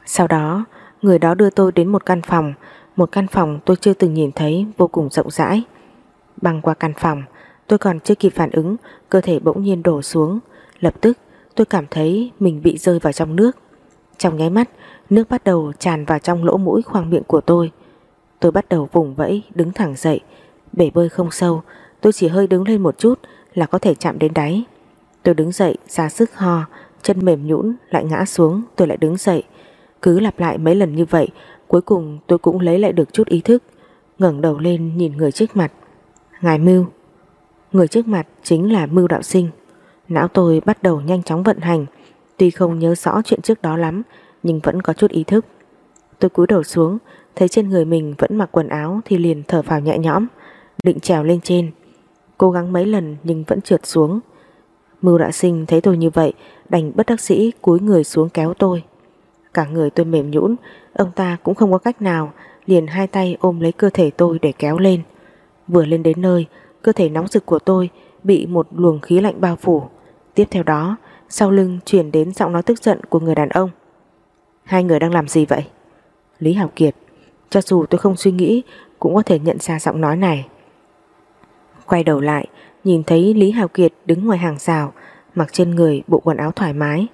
Sau đó, Người đó đưa tôi đến một căn phòng. Một căn phòng tôi chưa từng nhìn thấy, Vô cùng rộng rãi. Băng qua căn phòng, Tôi còn chưa kịp phản ứng, Cơ thể bỗng nhiên đổ xuống. Lập tức, tôi cảm thấy mình bị rơi vào trong nước. Trong nháy mắt, Nước bắt đầu tràn vào trong lỗ mũi khoang miệng của tôi. Tôi bắt đầu vùng vẫy, Đứng thẳng dậy. Bể bơi không sâu, Tôi chỉ hơi đứng lên một chút là có thể chạm đến đáy. Tôi đứng dậy, ra sức ho, Chân mềm nhũn lại ngã xuống, Tôi lại đứng dậy. Cứ lặp lại mấy lần như vậy, Cuối cùng tôi cũng lấy lại được chút ý thức, ngẩng đầu lên nhìn người trước mặt. Ngài Mưu. Người trước mặt chính là Mưu Đạo Sinh. Não tôi bắt đầu nhanh chóng vận hành. Tuy không nhớ rõ chuyện trước đó lắm, Nhưng vẫn có chút ý thức. Tôi cúi đầu xuống, Thấy trên người mình vẫn mặc quần áo Thì liền thở phào nhẹ nhõm, định trèo lên trên. Cố gắng mấy lần nhưng vẫn trượt xuống. Mưu đạo sinh thấy tôi như vậy đành bất đắc sĩ cúi người xuống kéo tôi. Cả người tôi mềm nhũn, ông ta cũng không có cách nào, liền hai tay ôm lấy cơ thể tôi để kéo lên. Vừa lên đến nơi, cơ thể nóng rực của tôi bị một luồng khí lạnh bao phủ. Tiếp theo đó, Sau lưng chuyển đến giọng nói tức giận của người đàn ông Hai người đang làm gì vậy? Lý Hảo Kiệt Cho dù tôi không suy nghĩ Cũng có thể nhận ra giọng nói này Quay đầu lại Nhìn thấy Lý Hào Kiệt đứng ngoài hàng rào, Mặc trên người bộ quần áo thoải mái,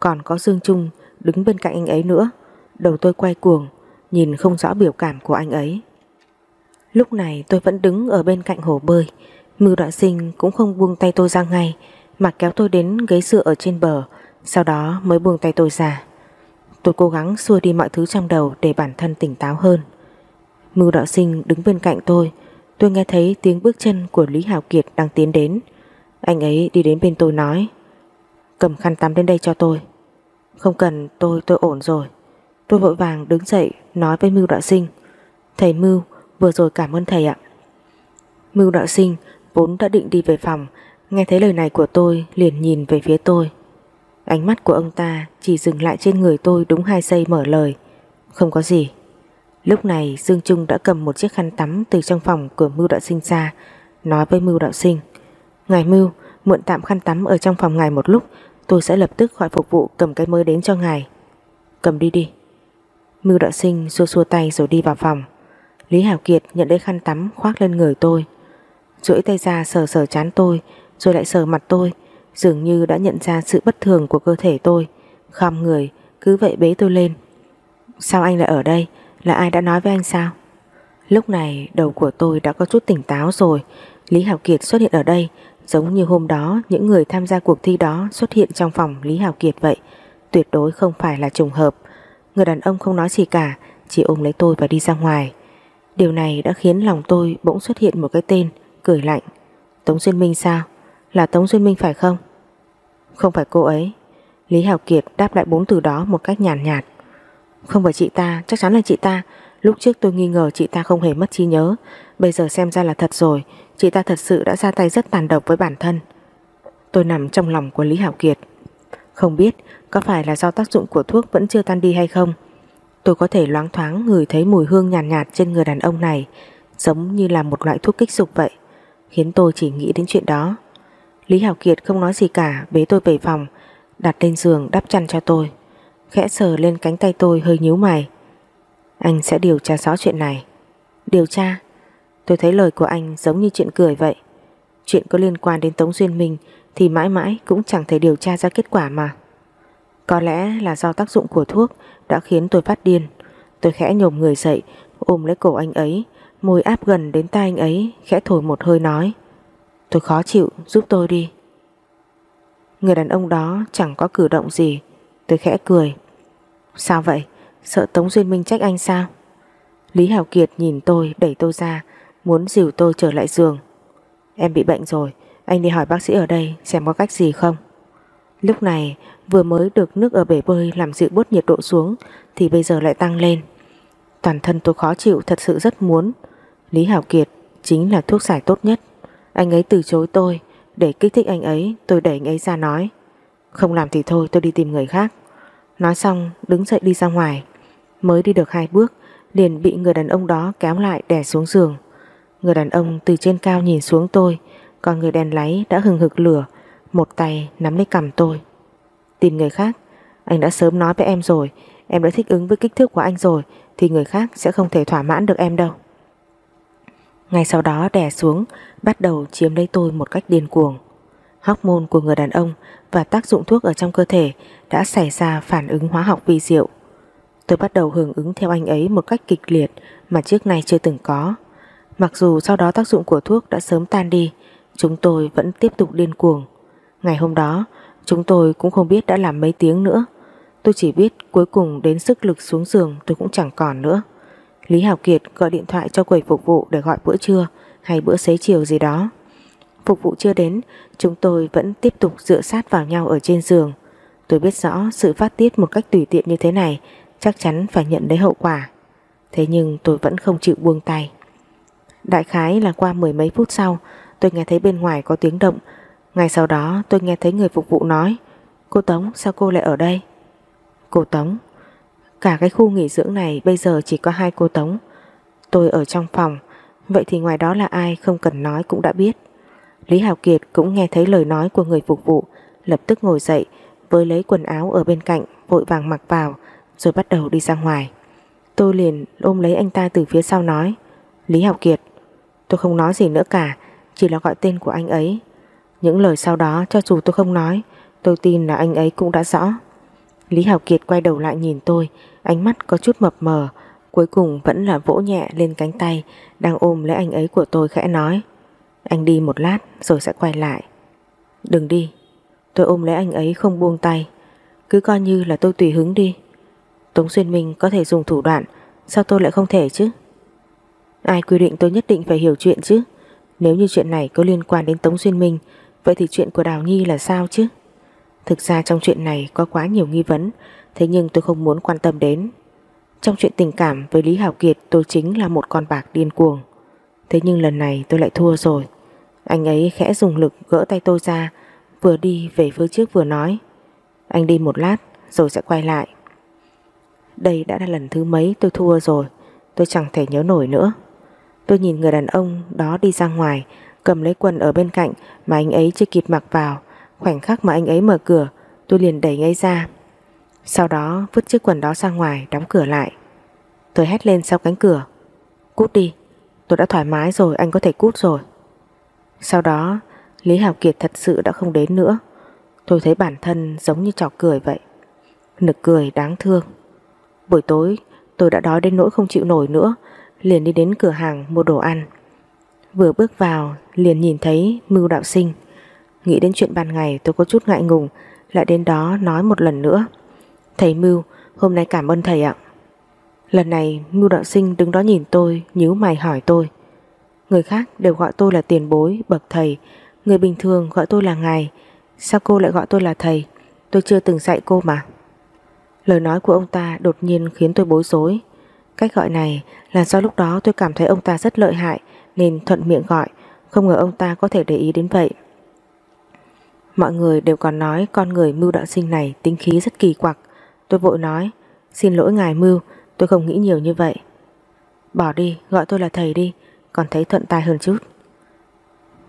Còn có Dương Trung đứng bên cạnh anh ấy nữa. Đầu tôi quay cuồng, Nhìn không rõ biểu cảm của anh ấy. Lúc này tôi vẫn đứng ở bên cạnh hồ bơi. Mưu đoạn sinh cũng không buông tay tôi ra ngay, Mà kéo tôi đến ghế dựa ở trên bờ, Sau đó mới buông tay tôi ra. Tôi cố gắng xua đi mọi thứ trong đầu Để bản thân tỉnh táo hơn. Mưu đạo sinh đứng bên cạnh tôi Tôi nghe thấy tiếng bước chân của Lý Hảo Kiệt đang tiến đến. Anh ấy đi đến bên tôi nói, Cầm khăn tắm đến đây cho tôi. Không cần, tôi tôi ổn rồi. Tôi vội vàng đứng dậy nói với Mưu đạo sinh, Thầy Mưu, vừa rồi cảm ơn thầy ạ. Mưu đạo sinh vốn đã định đi về phòng, Nghe thấy lời này của tôi liền nhìn về phía tôi. Ánh mắt của ông ta chỉ dừng lại trên người tôi đúng hai giây mở lời. Không có gì Lúc này, Dương Trung đã cầm một chiếc khăn tắm từ trong phòng của Mưu Đạo Sinh ra, Nói với Mưu Đạo Sinh, Ngài Mưu, mượn tạm khăn tắm ở trong phòng ngài một lúc, Tôi sẽ lập tức gọi phục vụ cầm cái mới đến cho ngài. Cầm đi đi. Mưu Đạo Sinh xua xua tay rồi đi vào phòng. Lý Hảo Kiệt nhận lấy khăn tắm khoác lên người tôi, duỗi tay ra sờ sờ chán tôi, Rồi lại sờ mặt tôi, Dường như đã nhận ra sự bất thường của cơ thể tôi. Khom người, Cứ vậy bế tôi lên. Sao anh lại ở đây? Là ai đã nói với anh sao? Lúc này đầu của tôi đã có chút tỉnh táo rồi. Lý Hảo Kiệt xuất hiện ở đây. Giống như hôm đó Những người tham gia cuộc thi đó xuất hiện trong phòng Lý Hảo Kiệt vậy. Tuyệt đối không phải là trùng hợp. Người đàn ông không nói gì cả Chỉ ôm lấy tôi và đi ra ngoài. Điều này đã khiến lòng tôi bỗng xuất hiện một cái tên Cười lạnh. Tống Duyên Minh sao? Là Tống Duyên Minh phải không? Không phải cô ấy. Lý Hảo Kiệt đáp lại bốn từ đó một cách nhàn nhạt, nhạt không phải chị ta Chắc chắn là chị ta. Lúc trước tôi nghi ngờ chị ta không hề mất trí nhớ. Bây giờ xem ra là thật rồi. Chị ta thật sự đã ra tay rất tàn độc với bản thân. Tôi nằm trong lòng của Lý Hảo Kiệt. Không biết có phải là do tác dụng của thuốc vẫn chưa tan đi hay không. Tôi có thể loáng thoáng ngửi thấy mùi hương nhàn nhạt, nhạt trên người đàn ông này Giống như là một loại thuốc kích dục vậy. Khiến tôi chỉ nghĩ đến chuyện đó. Lý Hảo Kiệt không nói gì cả Bế tôi về phòng Đặt lên giường đắp chăn cho tôi. Khẽ sờ lên cánh tay tôi hơi nhíu mày. Anh sẽ điều tra rõ chuyện này. Điều tra? Tôi thấy lời của anh giống như chuyện cười vậy. Chuyện có liên quan đến Tống Duyên Minh Thì mãi mãi cũng chẳng thể điều tra ra kết quả mà. Có lẽ là do tác dụng của thuốc Đã khiến tôi phát điên. Tôi khẽ nhổm người dậy, Ôm lấy cổ anh ấy, Môi áp gần đến tai anh ấy, Khẽ thổi một hơi nói, Tôi khó chịu, giúp tôi đi. Người đàn ông đó chẳng có cử động gì Tôi khẽ cười Sao vậy Sợ Tống Duyên Minh trách anh sao Lý Hảo Kiệt nhìn tôi, đẩy tôi ra, Muốn dìu tôi trở lại giường Em bị bệnh rồi, Anh đi hỏi bác sĩ ở đây xem có cách gì không Lúc này, vừa mới được nước ở bể bơi làm dịu bớt nhiệt độ xuống, thì bây giờ lại tăng lên. Toàn thân tôi khó chịu, thật sự rất muốn. Lý Hảo Kiệt chính là thuốc giải tốt nhất. Anh ấy từ chối tôi, để kích thích anh ấy, tôi đẩy anh ấy ra nói. Không làm thì thôi, tôi đi tìm người khác. Nói xong, đứng dậy đi ra ngoài. Mới đi được hai bước, liền bị người đàn ông đó kéo lại đè xuống giường. Người đàn ông từ trên cao nhìn xuống tôi, còn người đèn láy đã hừng hực lửa, một tay nắm lấy cầm tôi Tìm người khác, Anh đã sớm nói với em rồi, Em đã thích ứng với kích thước của anh rồi, Thì người khác sẽ không thể thỏa mãn được em đâu Ngay sau đó đè xuống, Bắt đầu chiếm lấy tôi một cách điên cuồng hóc môn của người đàn ông Và tác dụng thuốc ở trong cơ thể Đã xảy ra phản ứng hóa học vi diệu. Tôi bắt đầu hưởng ứng theo anh ấy Một cách kịch liệt Mà trước nay chưa từng có. Mặc dù sau đó tác dụng của thuốc đã sớm tan đi, Chúng tôi vẫn tiếp tục điên cuồng. Ngày hôm đó, Chúng tôi cũng không biết đã làm mấy tiếng nữa. Tôi chỉ biết cuối cùng đến sức lực xuống giường tôi cũng chẳng còn nữa. Lý Hảo Kiệt gọi điện thoại cho quầy phục vụ để gọi bữa trưa hay bữa xế chiều gì đó. Phục vụ chưa đến, Chúng tôi vẫn tiếp tục dựa sát vào nhau ở trên giường. Tôi biết rõ sự phát tiết một cách tùy tiện như thế này Chắc chắn phải nhận lấy hậu quả. Thế nhưng tôi vẫn không chịu buông tay. Đại khái là qua mười mấy phút sau, Tôi nghe thấy bên ngoài có tiếng động. Ngay sau đó, tôi nghe thấy người phục vụ nói, Cô Tống, sao cô lại ở đây? Cô Tống? Cả cái khu nghỉ dưỡng này bây giờ chỉ có hai cô Tống. Tôi ở trong phòng, Vậy thì ngoài đó là ai không cần nói cũng đã biết. Lý Hào Kiệt cũng nghe thấy lời nói của người phục vụ, lập tức ngồi dậy, với lấy quần áo ở bên cạnh, vội vàng mặc vào, rồi bắt đầu đi ra ngoài. Tôi liền ôm lấy anh ta từ phía sau nói, Lý Hào Kiệt, Tôi không nói gì nữa cả, Chỉ là gọi tên của anh ấy Những lời sau đó, cho dù tôi không nói, Tôi tin là anh ấy cũng đã rõ Lý Hào Kiệt quay đầu lại nhìn tôi, Ánh mắt có chút mập mờ, Cuối cùng vẫn là vỗ nhẹ lên cánh tay, Đang ôm lấy anh ấy của tôi khẽ nói anh đi một lát rồi sẽ quay lại. Đừng đi, Tôi ôm lấy anh ấy không buông tay. Cứ coi như là tôi tùy hứng đi. Tống Xuyên Minh có thể dùng thủ đoạn, Sao tôi lại không thể chứ? Ai quy định tôi nhất định phải hiểu chuyện chứ? Nếu như chuyện này có liên quan đến Tống Xuyên Minh, Vậy thì chuyện của Đào Nhi là sao chứ? Thực ra trong chuyện này có quá nhiều nghi vấn, Thế nhưng tôi không muốn quan tâm đến. Trong chuyện tình cảm với Lý Hảo Kiệt, Tôi chính là một con bạc điên cuồng. Thế nhưng lần này tôi lại thua rồi. Anh ấy khẽ dùng lực gỡ tay tôi ra, Vừa đi về phía trước vừa nói. Anh đi một lát, rồi sẽ quay lại. Đây đã là lần thứ mấy tôi thua rồi, Tôi chẳng thể nhớ nổi nữa. Tôi nhìn người đàn ông đó đi ra ngoài, Cầm lấy quần ở bên cạnh Mà anh ấy chưa kịp mặc vào. Khoảnh khắc mà anh ấy mở cửa, Tôi liền đẩy anh ấy ra. Sau đó, vứt chiếc quần đó ra ngoài, đóng cửa lại. Tôi hét lên sau cánh cửa. Cút đi, Tôi đã thoải mái rồi, anh có thể cút rồi. Sau đó, Lý Hào Kiệt thật sự đã không đến nữa. Tôi thấy bản thân giống như trò cười vậy. Nực cười đáng thương. Buổi tối, tôi đã đói đến nỗi không chịu nổi nữa, Liền đi đến cửa hàng mua đồ ăn. Vừa bước vào, liền nhìn thấy Mưu Đạo Sinh. Nghĩ đến chuyện ban ngày tôi có chút ngại ngùng, Lại đến đó nói một lần nữa. Thầy Mưu, hôm nay cảm ơn thầy ạ. Lần này, Mưu Đạo Sinh đứng đó nhìn tôi, nhíu mày hỏi tôi. Người khác đều gọi tôi là tiền bối Bậc thầy. Người bình thường gọi tôi là ngài. Sao cô lại gọi tôi là thầy? Tôi chưa từng dạy cô mà. Lời nói của ông ta đột nhiên khiến tôi bối rối. Cách gọi này là do lúc đó tôi cảm thấy ông ta rất lợi hại Nên thuận miệng gọi. Không ngờ ông ta có thể để ý đến vậy. Mọi người đều còn nói con người mưu đạo sinh này tính khí rất kỳ quặc. Tôi vội nói, xin lỗi ngài mưu, tôi không nghĩ nhiều như vậy. Bỏ đi, gọi tôi là thầy đi, còn thấy thuận tai hơn chút.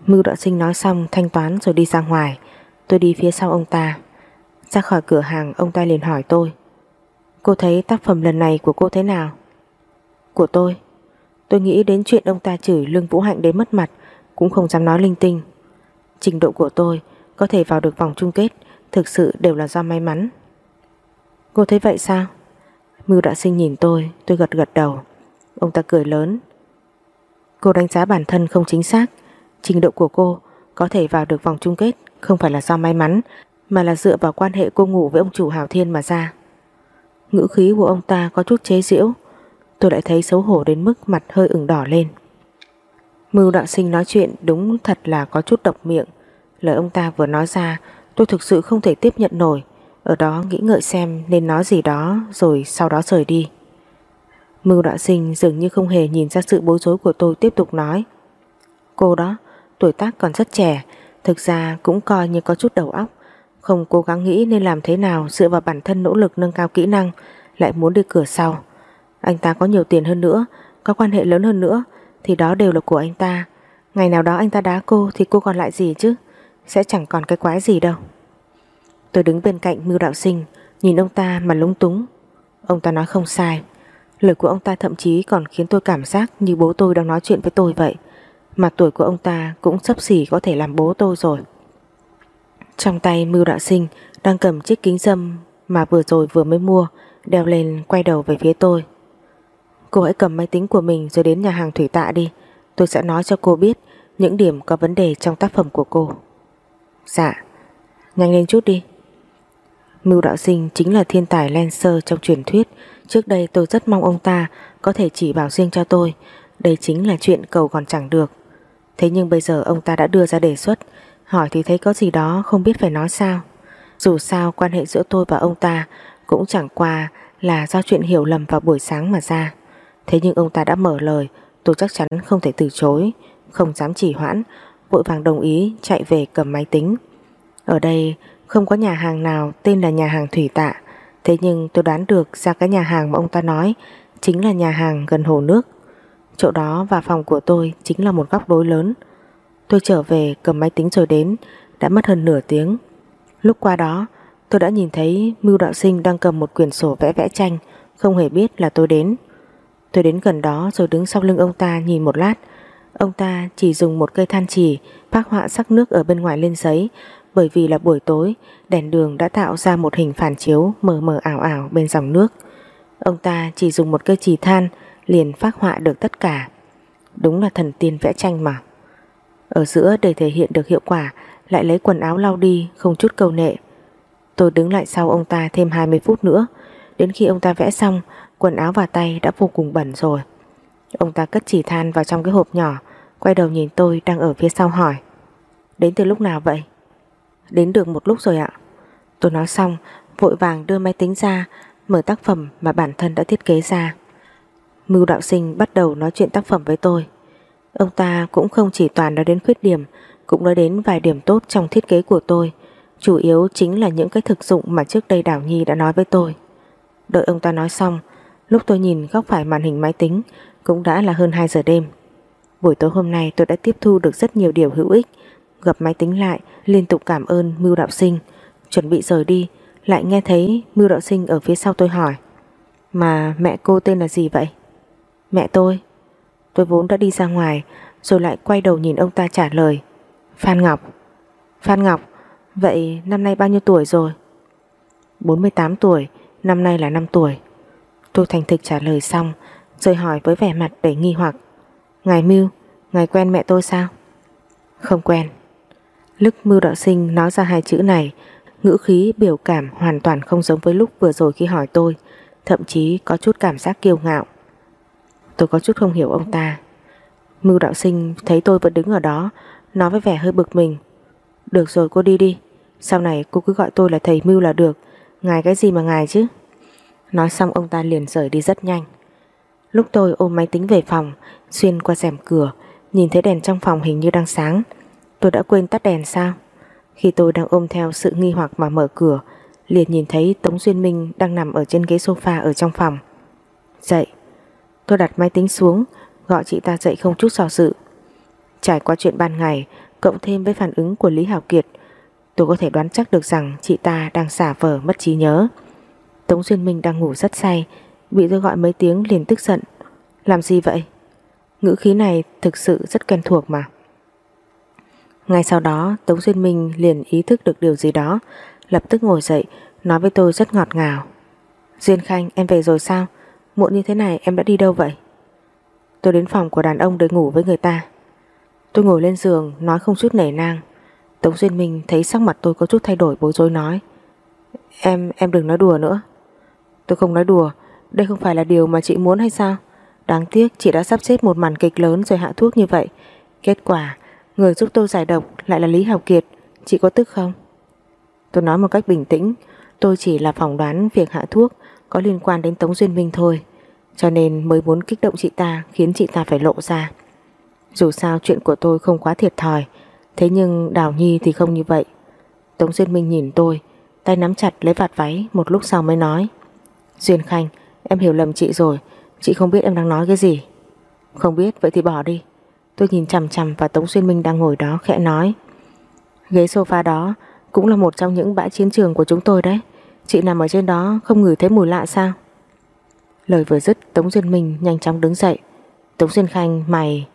Mưu đoạn sinh nói xong thanh toán rồi đi ra ngoài, tôi đi phía sau ông ta. Ra khỏi cửa hàng ông ta liền hỏi tôi, cô thấy tác phẩm lần này của cô thế nào? Của tôi? Tôi nghĩ đến chuyện ông ta chửi Lương Vũ Hạnh đến mất mặt, cũng không dám nói linh tinh. Trình độ của tôi có thể vào được vòng chung kết Thực sự đều là do may mắn Cô thấy vậy sao Mưu đoạn sinh nhìn tôi Tôi gật gật đầu Ông ta cười lớn Cô đánh giá bản thân không chính xác. Trình độ của cô có thể vào được vòng chung kết Không phải là do may mắn, Mà là dựa vào quan hệ cô ngủ với ông chủ Hào Thiên mà ra. Ngữ khí của ông ta có chút chế giễu. Tôi lại thấy xấu hổ đến mức mặt hơi ửng đỏ lên. Mưu đạo sinh nói chuyện đúng thật là có chút độc miệng. Lời ông ta vừa nói ra, tôi thực sự không thể tiếp nhận nổi. Ở đó nghĩ ngợi xem nên nói gì đó, rồi sau đó rời đi. Mưu đạo sinh dường như không hề nhìn ra sự bối rối của tôi tiếp tục nói. Cô đó, tuổi tác còn rất trẻ, thực ra cũng coi như có chút đầu óc. Không cố gắng nghĩ nên làm thế nào dựa vào bản thân nỗ lực nâng cao kỹ năng, lại muốn đi cửa sau. Anh ta có nhiều tiền hơn nữa, có quan hệ lớn hơn nữa, thì đó đều là của anh ta. Ngày nào đó anh ta đá cô thì cô còn lại gì chứ? sẽ chẳng còn cái quái gì đâu. Tôi đứng bên cạnh Mưu Đạo Sinh, nhìn ông ta mà lúng túng. Ông ta nói không sai. Lời của ông ta thậm chí còn khiến tôi cảm giác như bố tôi đang nói chuyện với tôi vậy. Mà tuổi của ông ta cũng sắp xỉ có thể làm bố tôi rồi. Trong tay Mưu Đạo Sinh đang cầm chiếc kính dâm mà vừa rồi vừa mới mua, đeo lên quay đầu về phía tôi. Cô hãy cầm máy tính của mình rồi đến nhà hàng thủy tạ đi. Tôi sẽ nói cho cô biết những điểm có vấn đề trong tác phẩm của cô. Dạ Nhanh lên chút đi Mưu đạo sinh chính là thiên tài Lancer trong truyền thuyết Trước đây tôi rất mong ông ta Có thể chỉ bảo riêng cho tôi. Đây chính là chuyện cầu còn chẳng được. Thế nhưng bây giờ ông ta đã đưa ra đề xuất. Hỏi thì thấy có gì đó không biết phải nói sao. Dù sao quan hệ giữa tôi và ông ta Cũng chẳng qua là do chuyện hiểu lầm vào buổi sáng mà ra. Thế nhưng ông ta đã mở lời Tôi chắc chắn không thể từ chối Không dám chỉ hoãn vội vàng đồng ý chạy về cầm máy tính. Ở đây không có nhà hàng nào tên là nhà hàng Thủy Tạ, thế nhưng tôi đoán được ra cái nhà hàng mà ông ta nói chính là nhà hàng gần hồ nước. Chỗ đó và phòng của tôi chính là một góc đối lớn. Tôi trở về cầm máy tính rồi đến, đã mất hơn nửa tiếng. Lúc qua đó tôi đã nhìn thấy Mưu Đạo Sinh đang cầm một quyển sổ vẽ vẽ tranh Không hề biết là tôi đến Tôi đến gần đó rồi đứng sau lưng ông ta nhìn một lát Ông ta chỉ dùng một cây than chỉ phác họa sắc nước ở bên ngoài lên giấy bởi vì là buổi tối, đèn đường đã tạo ra một hình phản chiếu mờ mờ ảo ảo bên dòng nước. Ông ta chỉ dùng một cây chỉ than, liền phác họa được tất cả. Đúng là thần tiên vẽ tranh mà. Ở giữa để thể hiện được hiệu quả, lại lấy quần áo lau đi, không chút cầu nệ. Tôi đứng lại sau ông ta thêm 20 phút nữa đến khi ông ta vẽ xong, quần áo và tay đã vô cùng bẩn rồi. Ông ta cất chỉ than vào trong cái hộp nhỏ, quay đầu nhìn tôi đang ở phía sau hỏi, Đến từ lúc nào vậy? Đến được một lúc rồi ạ. Tôi nói xong vội vàng đưa máy tính ra mở tác phẩm mà bản thân đã thiết kế ra. Mưu đạo sinh bắt đầu nói chuyện tác phẩm với tôi. Ông ta cũng không chỉ toàn nói đến khuyết điểm, cũng nói đến vài điểm tốt trong thiết kế của tôi. Chủ yếu chính là những cái thực dụng mà trước đây đảo Nhi đã nói với tôi. Đợi ông ta nói xong, lúc tôi nhìn góc phải màn hình máy tính cũng đã là hơn 2 giờ đêm. Buổi tối hôm nay tôi đã tiếp thu được rất nhiều điều hữu ích, gập máy tính lại, liên tục cảm ơn Mưu Đạo Sinh, chuẩn bị rời đi, lại nghe thấy Mưu Đạo Sinh ở phía sau tôi hỏi. Mà mẹ cô tên là gì vậy? Mẹ tôi. Tôi vốn đã đi ra ngoài, rồi lại quay đầu nhìn ông ta trả lời. Phan Ngọc. Phan Ngọc, vậy năm nay bao nhiêu tuổi rồi? 48 tuổi, năm nay là 5 tuổi. Tôi thành thực trả lời xong, rồi hỏi với vẻ mặt đầy nghi hoặc. Ngài Mưu, ngài quen mẹ tôi sao? Không quen. Lúc Mưu Đạo Sinh nói ra hai chữ này, ngữ khí biểu cảm hoàn toàn không giống với lúc vừa rồi khi hỏi tôi, thậm chí có chút cảm giác kiêu ngạo. Tôi có chút không hiểu ông ta. Mưu Đạo Sinh thấy tôi vẫn đứng ở đó, nói với vẻ hơi bực mình. Được rồi cô đi đi, sau này cô cứ gọi tôi là thầy Mưu là được, ngài cái gì mà ngài chứ? Nói xong ông ta liền rời đi rất nhanh. Lúc tôi ôm máy tính về phòng, xuyên qua rèm cửa, nhìn thấy đèn trong phòng hình như đang sáng. Tôi đã quên tắt đèn sao? Khi tôi đang ôm theo sự nghi hoặc mà mở cửa, liền nhìn thấy Tống Duyên Minh đang nằm ở trên ghế sofa ở trong phòng. Dậy. Tôi đặt máy tính xuống, gọi chị ta dậy không chút do dự. Trải qua chuyện ban ngày, cộng thêm với phản ứng của Lý Hảo Kiệt, tôi có thể đoán chắc được rằng chị ta đang xả vờ mất trí nhớ. Tống Duyên Minh đang ngủ rất say, bị tôi gọi mấy tiếng liền tức giận. Làm gì vậy? Ngữ khí này thực sự rất quen thuộc mà. Ngay sau đó Tống Duyên Minh liền ý thức được điều gì đó, lập tức ngồi dậy, nói với tôi rất ngọt ngào. Duyên Khanh em về rồi sao? Muộn như thế này em đã đi đâu vậy? Tôi đến phòng của đàn ông để ngủ với người ta. Tôi ngồi lên giường nói không chút nể nang. Tống Duyên Minh thấy sắc mặt tôi có chút thay đổi bối rối nói. Em, em đừng nói đùa nữa. Tôi không nói đùa, đây không phải là điều mà chị muốn hay sao? Đáng tiếc chị đã sắp xếp một màn kịch lớn rồi hạ thuốc như vậy. Kết quả, người giúp tôi giải độc lại là Lý Hào Kiệt. Chị có tức không? Tôi nói một cách bình tĩnh, tôi chỉ là phỏng đoán việc hạ thuốc có liên quan đến Tống Duyên Minh thôi. Cho nên mới muốn kích động chị ta khiến chị ta phải lộ ra. Dù sao chuyện của tôi không quá thiệt thòi, thế nhưng Đào Nhi thì không như vậy. Tống Duyên Minh nhìn tôi, tay nắm chặt lấy vạt váy một lúc sau mới nói. Duyên Khanh, em hiểu lầm chị rồi, Chị không biết em đang nói cái gì Không biết vậy thì bỏ đi Tôi nhìn chằm chằm vào Tống Xuyên Minh đang ngồi đó, khẽ nói. Ghế sofa đó Cũng là một trong những bãi chiến trường của chúng tôi đấy. Chị nằm ở trên đó, Không ngửi thấy mùi lạ sao? Lời vừa dứt, Tống Duyên Minh nhanh chóng đứng dậy. Tống Duyên Khanh, mày,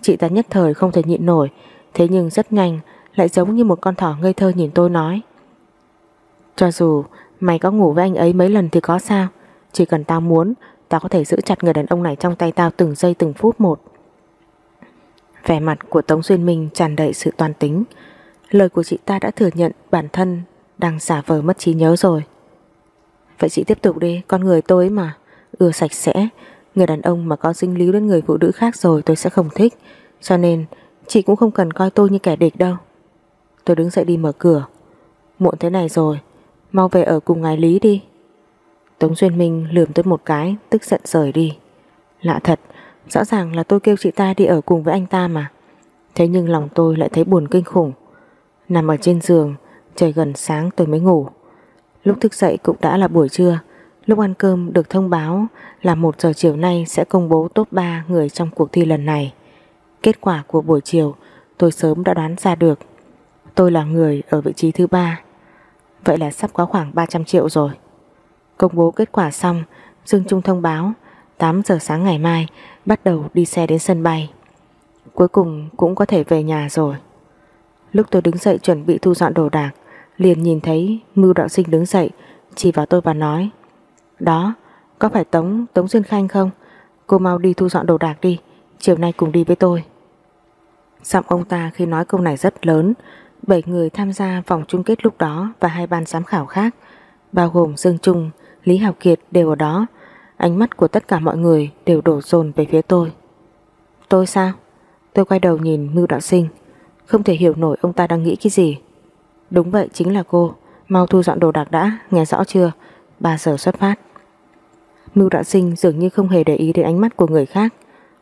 Chị ta nhất thời không thể nhịn nổi, Thế nhưng rất nhanh, Lại giống như một con thỏ ngây thơ nhìn tôi nói. Cho dù mày có ngủ với anh ấy mấy lần thì có sao, Chỉ cần tao muốn, Tao có thể giữ chặt người đàn ông này trong tay tao từng giây từng phút một. Vẻ mặt của Tống Duyên Minh tràn đầy sự toàn tính. Lời của chị ta đã thừa nhận bản thân đang giả vờ mất trí nhớ rồi. Vậy chị tiếp tục đi, Con người tôi mà. Ưa sạch sẽ. Người đàn ông mà có dinh líu đến người phụ nữ khác rồi tôi sẽ không thích. Cho nên, chị cũng không cần coi tôi như kẻ địch đâu. Tôi đứng dậy đi mở cửa. Muộn thế này rồi. Mau về ở cùng ngài Lý đi. Tống Duyên Minh lườm tôi một cái, Tức giận rời đi. Lạ thật Rõ ràng là tôi kêu chị ta đi ở cùng với anh ta mà. Thế nhưng lòng tôi lại thấy buồn kinh khủng. Nằm ở trên giường, Trời gần sáng tôi mới ngủ. Lúc thức dậy cũng đã là buổi trưa. Lúc ăn cơm được thông báo Là 1 giờ chiều nay sẽ công bố top 3 người trong cuộc thi lần này. Kết quả của buổi chiều, Tôi sớm đã đoán ra được. Tôi là người ở vị trí thứ ba. Vậy là sắp có khoảng 300 triệu rồi. Công bố kết quả xong, Dương Trung thông báo 8 giờ sáng ngày mai Bắt đầu đi xe đến sân bay. Cuối cùng cũng có thể về nhà rồi. Lúc tôi đứng dậy chuẩn bị thu dọn đồ đạc Liền nhìn thấy Mưu đạo sinh đứng dậy Chỉ vào tôi và nói Đó có phải Tống Tống Duyên Khanh không? Cô mau đi thu dọn đồ đạc đi Chiều nay cùng đi với tôi. Giọng ông ta khi nói câu này rất lớn Bảy người tham gia vòng chung kết lúc đó Và hai ban giám khảo khác Bao gồm Dương Trung, Lý Hào Kiệt đều ở đó Ánh mắt của tất cả mọi người Đều đổ dồn về phía tôi. Tôi sao? Tôi quay đầu nhìn Mưu Đạo Sinh. Không thể hiểu nổi ông ta đang nghĩ cái gì. Đúng vậy chính là cô. Mau thu dọn đồ đạc đã, nghe rõ chưa? 3 giờ xuất phát. Mưu Đạo Sinh dường như không hề để ý đến ánh mắt của người khác.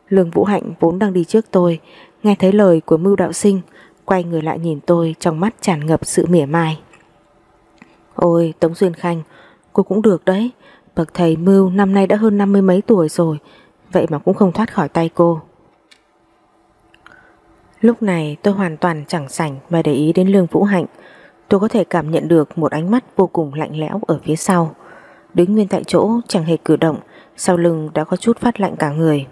Lương Vũ Hạnh vốn đang đi trước tôi Nghe thấy lời của Mưu Đạo Sinh Quay người lại nhìn tôi trong mắt tràn ngập sự mỉa mai. Ôi Tống Duyên Khanh Cô cũng được đấy. Bậc thầy Mưu năm nay đã hơn năm mươi mấy tuổi rồi, Vậy mà cũng không thoát khỏi tay cô. Lúc này tôi hoàn toàn chẳng sảnh mà để ý đến Lương Vũ Hạnh. Tôi có thể cảm nhận được một ánh mắt vô cùng lạnh lẽo ở phía sau. Đứng nguyên tại chỗ, chẳng hề cử động, Sau lưng đã có chút phát lạnh cả người.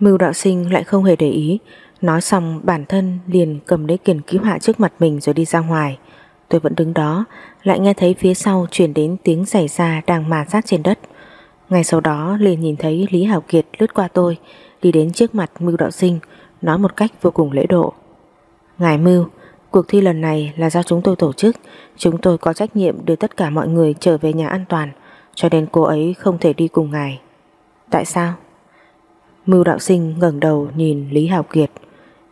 Mưu đạo sinh lại không hề để ý. Nói xong, bản thân liền cầm lấy kiền cứu hạ trước mặt mình rồi đi ra ngoài. Tôi vẫn đứng đó, Lại nghe thấy phía sau chuyển đến tiếng giày ra đang mà sát trên đất. Ngay sau đó liền nhìn thấy Lý Hảo Kiệt lướt qua tôi, Đi đến trước mặt Mưu đạo sinh, Nói một cách vô cùng lễ độ. Ngài Mưu, Cuộc thi lần này là do chúng tôi tổ chức. Chúng tôi có trách nhiệm đưa tất cả mọi người trở về nhà an toàn, Cho nên cô ấy không thể đi cùng ngài. Tại sao? Mưu đạo sinh ngẩng đầu nhìn Lý Hảo Kiệt.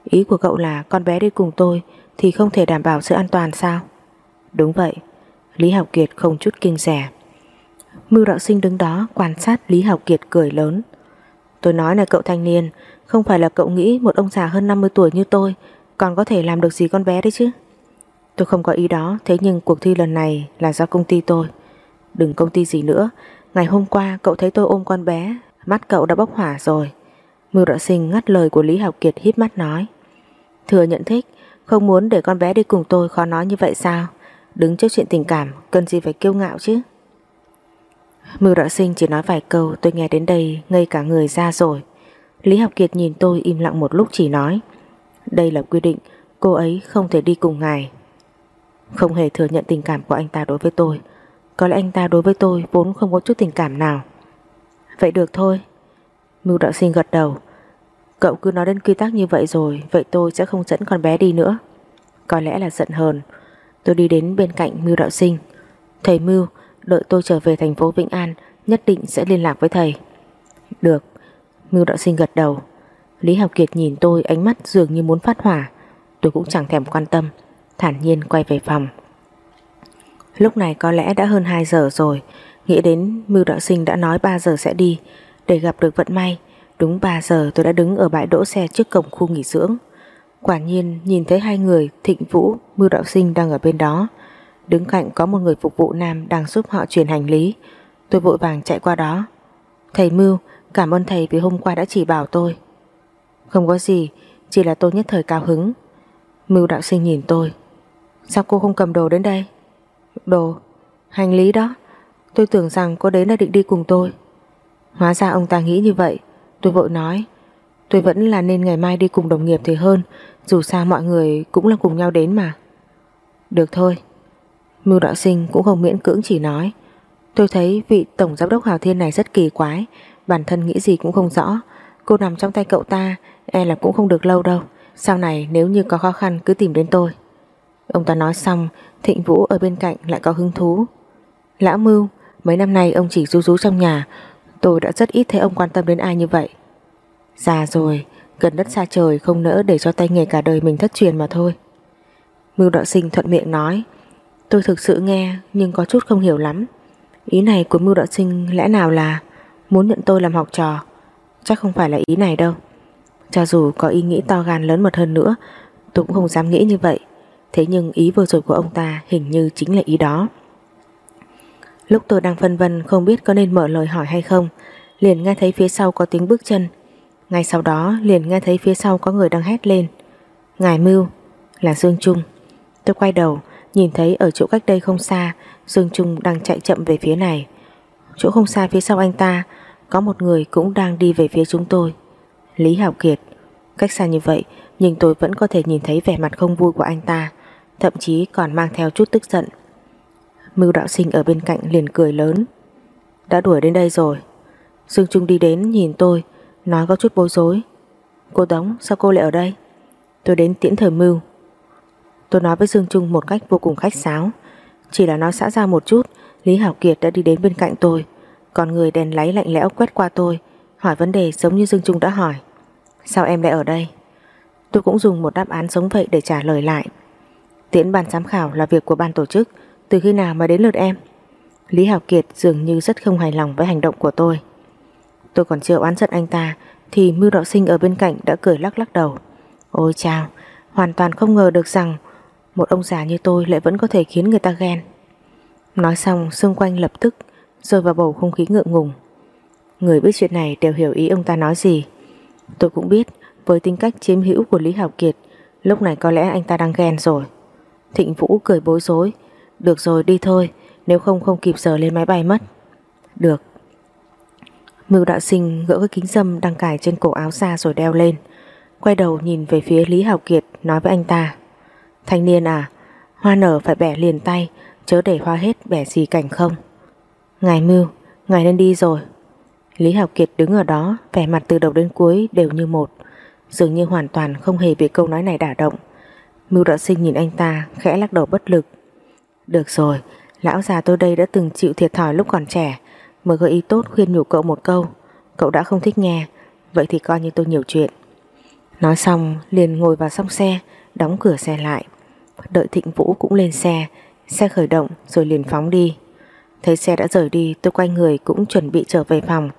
Ý của cậu là con bé đi cùng tôi Thì không thể đảm bảo sự an toàn sao? Đúng vậy, Lý học Kiệt không chút kinh rẻ. Mưu đạo sinh đứng đó quan sát Lý học Kiệt cười lớn. Tôi nói này cậu thanh niên, Không phải là cậu nghĩ một ông già hơn 50 tuổi như tôi Còn có thể làm được gì con bé đấy chứ? Tôi không có ý đó, Thế nhưng cuộc thi lần này là do công ty tôi. Đừng công ty gì nữa, Ngày hôm qua cậu thấy tôi ôm con bé, Mắt cậu đã bốc hỏa rồi. Mưu đạo sinh ngắt lời của Lý Học Kiệt híp mắt nói. Thừa nhận thích, Không muốn để con bé đi cùng tôi khó nói như vậy sao? Đứng trước chuyện tình cảm, Cần gì phải kiêu ngạo chứ? Mưu đạo sinh chỉ nói vài câu, Tôi nghe đến đây ngây cả người ra rồi. Lý Học Kiệt nhìn tôi im lặng một lúc chỉ nói, Đây là quy định, Cô ấy không thể đi cùng ngài. Không hề thừa nhận tình cảm của anh ta đối với tôi. Có lẽ anh ta đối với tôi Vốn không có chút tình cảm nào. Vậy được thôi. Mưu đạo sinh gật đầu, Cậu cứ nói đến quy tắc như vậy rồi, Vậy tôi sẽ không dẫn con bé đi nữa. Có lẽ là giận hờn Tôi đi đến bên cạnh Mưu đạo sinh. Thầy Mưu, đợi tôi trở về thành phố Vĩnh An, Nhất định sẽ liên lạc với thầy. Được. Mưu đạo sinh gật đầu. Lý Học Kiệt nhìn tôi, ánh mắt dường như muốn phát hỏa. Tôi cũng chẳng thèm quan tâm. Thản nhiên quay về phòng. Lúc này có lẽ đã hơn 2 giờ rồi. Nghĩ đến Mưu đạo sinh đã nói 3 giờ sẽ đi. Để gặp được vận may, Đúng 3 giờ tôi đã đứng ở bãi đỗ xe trước cổng khu nghỉ dưỡng. Quả nhiên nhìn thấy hai người Thịnh Vũ, Mưu Đạo Sinh đang ở bên đó. Đứng cạnh có một người phục vụ nam Đang giúp họ chuyển hành lý. Tôi vội vàng chạy qua đó. Thầy Mưu, cảm ơn thầy vì hôm qua đã chỉ bảo tôi. Không có gì Chỉ là tôi nhất thời cao hứng. Mưu Đạo Sinh nhìn tôi. Sao cô không cầm đồ đến đây? Đồ, hành lý đó? Tôi tưởng rằng cô đến là định đi cùng tôi. Hóa ra ông ta nghĩ như vậy. Tôi vội nói. Tôi vẫn là nên ngày mai đi cùng đồng nghiệp thì hơn, Dù sao mọi người cũng là cùng nhau đến mà. Được thôi. Mưu đạo sinh cũng không miễn cưỡng chỉ nói. Tôi thấy vị tổng giám đốc Hào Thiên này rất kỳ quái, Bản thân nghĩ gì cũng không rõ. Cô nằm trong tay cậu ta E là cũng không được lâu đâu. Sau này nếu như có khó khăn cứ tìm đến tôi. Ông ta nói xong, Thịnh Vũ ở bên cạnh lại có hứng thú. Lão Mưu, Mấy năm nay ông chỉ rú rú trong nhà. Tôi đã rất ít thấy ông quan tâm đến ai như vậy. Già rồi, Gần đất xa trời không nỡ để cho tay nghề cả đời mình thất truyền mà thôi. Mưu đạo sinh thuận miệng nói, Tôi thực sự nghe nhưng có chút không hiểu lắm. Ý này của mưu đạo sinh lẽ nào là Muốn nhận tôi làm học trò? Chắc không phải là ý này đâu. Cho dù có ý nghĩ to gan lớn mật hơn nữa, Tôi cũng không dám nghĩ như vậy. Thế nhưng ý vừa rồi của ông ta hình như chính là ý đó. Lúc tôi đang phân vân không biết có nên mở lời hỏi hay không, Liền nghe thấy phía sau có tiếng bước chân. Ngay sau đó liền nghe thấy phía sau có người đang hét lên Ngài Mưu Là Dương Trung Tôi quay đầu Nhìn thấy ở chỗ cách đây không xa Dương Trung đang chạy chậm về phía này. Chỗ không xa phía sau anh ta có một người cũng đang đi về phía chúng tôi. Lý Hảo Kiệt. Cách xa như vậy nhưng tôi vẫn có thể nhìn thấy vẻ mặt không vui của anh ta, thậm chí còn mang theo chút tức giận. Mưu đạo sinh ở bên cạnh liền cười lớn. Đã đuổi đến đây rồi. Dương Trung đi đến nhìn tôi, nói có chút bối rối. Cô Tống, sao cô lại ở đây? Tôi đến tiễn thời mưu. Tôi nói với Dương Trung một cách vô cùng khách sáo. Chỉ là nói xã ra một chút, Lý Hảo Kiệt đã đi đến bên cạnh tôi. Còn người đèn láy lạnh lẽo quét qua tôi, hỏi vấn đề giống như Dương Trung đã hỏi. Sao em lại ở đây? Tôi cũng dùng một đáp án giống vậy để trả lời lại. Tiễn ban giám khảo là việc của ban tổ chức, từ khi nào mà đến lượt em? Lý Hảo Kiệt dường như rất không hài lòng với hành động của tôi. Tôi còn chưa oán giận anh ta thì Mưu Đạo Sinh ở bên cạnh đã cười lắc lắc đầu. Ôi chào, hoàn toàn không ngờ được rằng một ông già như tôi lại vẫn có thể khiến người ta ghen. Nói xong xung quanh lập tức rơi vào bầu không khí ngượng ngùng. Người biết chuyện này đều hiểu ý ông ta nói gì. Tôi cũng biết với tính cách chiếm hữu của Lý Hảo Kiệt lúc này có lẽ anh ta đang ghen rồi. Thịnh Vũ cười bối rối. Được rồi đi thôi, nếu không không kịp giờ lên máy bay mất. Được. Mưu đạo sinh gỡ cái kính dâm đang cài trên cổ áo ra rồi đeo lên. Quay đầu nhìn về phía Lý Hảo Kiệt nói với anh ta. Thanh niên à, hoa nở phải bẻ liền tay, chớ để hoa hết bẻ gì cảnh không. Ngài Mưu, ngài nên đi rồi. Lý Hảo Kiệt đứng ở đó, vẻ mặt từ đầu đến cuối đều như một, dường như hoàn toàn không hề bị câu nói này đả động. Mưu đạo sinh nhìn anh ta, khẽ lắc đầu bất lực. Được rồi, lão già tôi đây đã từng chịu thiệt thòi lúc còn trẻ, mới gợi ý tốt khuyên nhủ cậu một câu. Cậu đã không thích nghe, vậy thì coi như tôi nhiều chuyện. Nói xong, liền ngồi vào song xe, đóng cửa xe lại. Đợi Thịnh Vũ cũng lên xe, xe khởi động rồi liền phóng đi. Thấy xe đã rời đi, tôi quay người cũng chuẩn bị trở về phòng.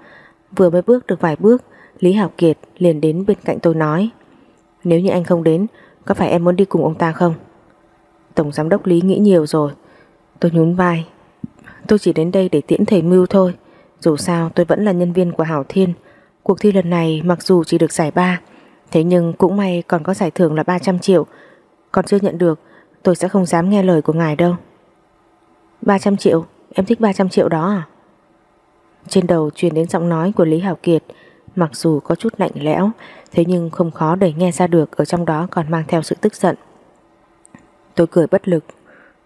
Vừa mới bước được vài bước, Lý Hảo Kiệt liền đến bên cạnh tôi nói Nếu như anh không đến, có phải em muốn đi cùng ông ta không? Tổng giám đốc Lý nghĩ nhiều rồi. Tôi nhún vai. Tôi chỉ đến đây để tiễn thầy Mưu thôi. Dù sao tôi vẫn là nhân viên của Hảo Thiên. Cuộc thi lần này mặc dù chỉ được giải ba Thế nhưng cũng may còn có giải thưởng là 300 triệu. Còn chưa nhận được Tôi sẽ không dám nghe lời của ngài đâu. 300 triệu? Em thích 300 triệu đó à? Trên đầu truyền đến giọng nói của Lý Hảo Kiệt. Mặc dù có chút lạnh lẽo Thế nhưng không khó để nghe ra được Ở trong đó còn mang theo sự tức giận. Tôi cười bất lực.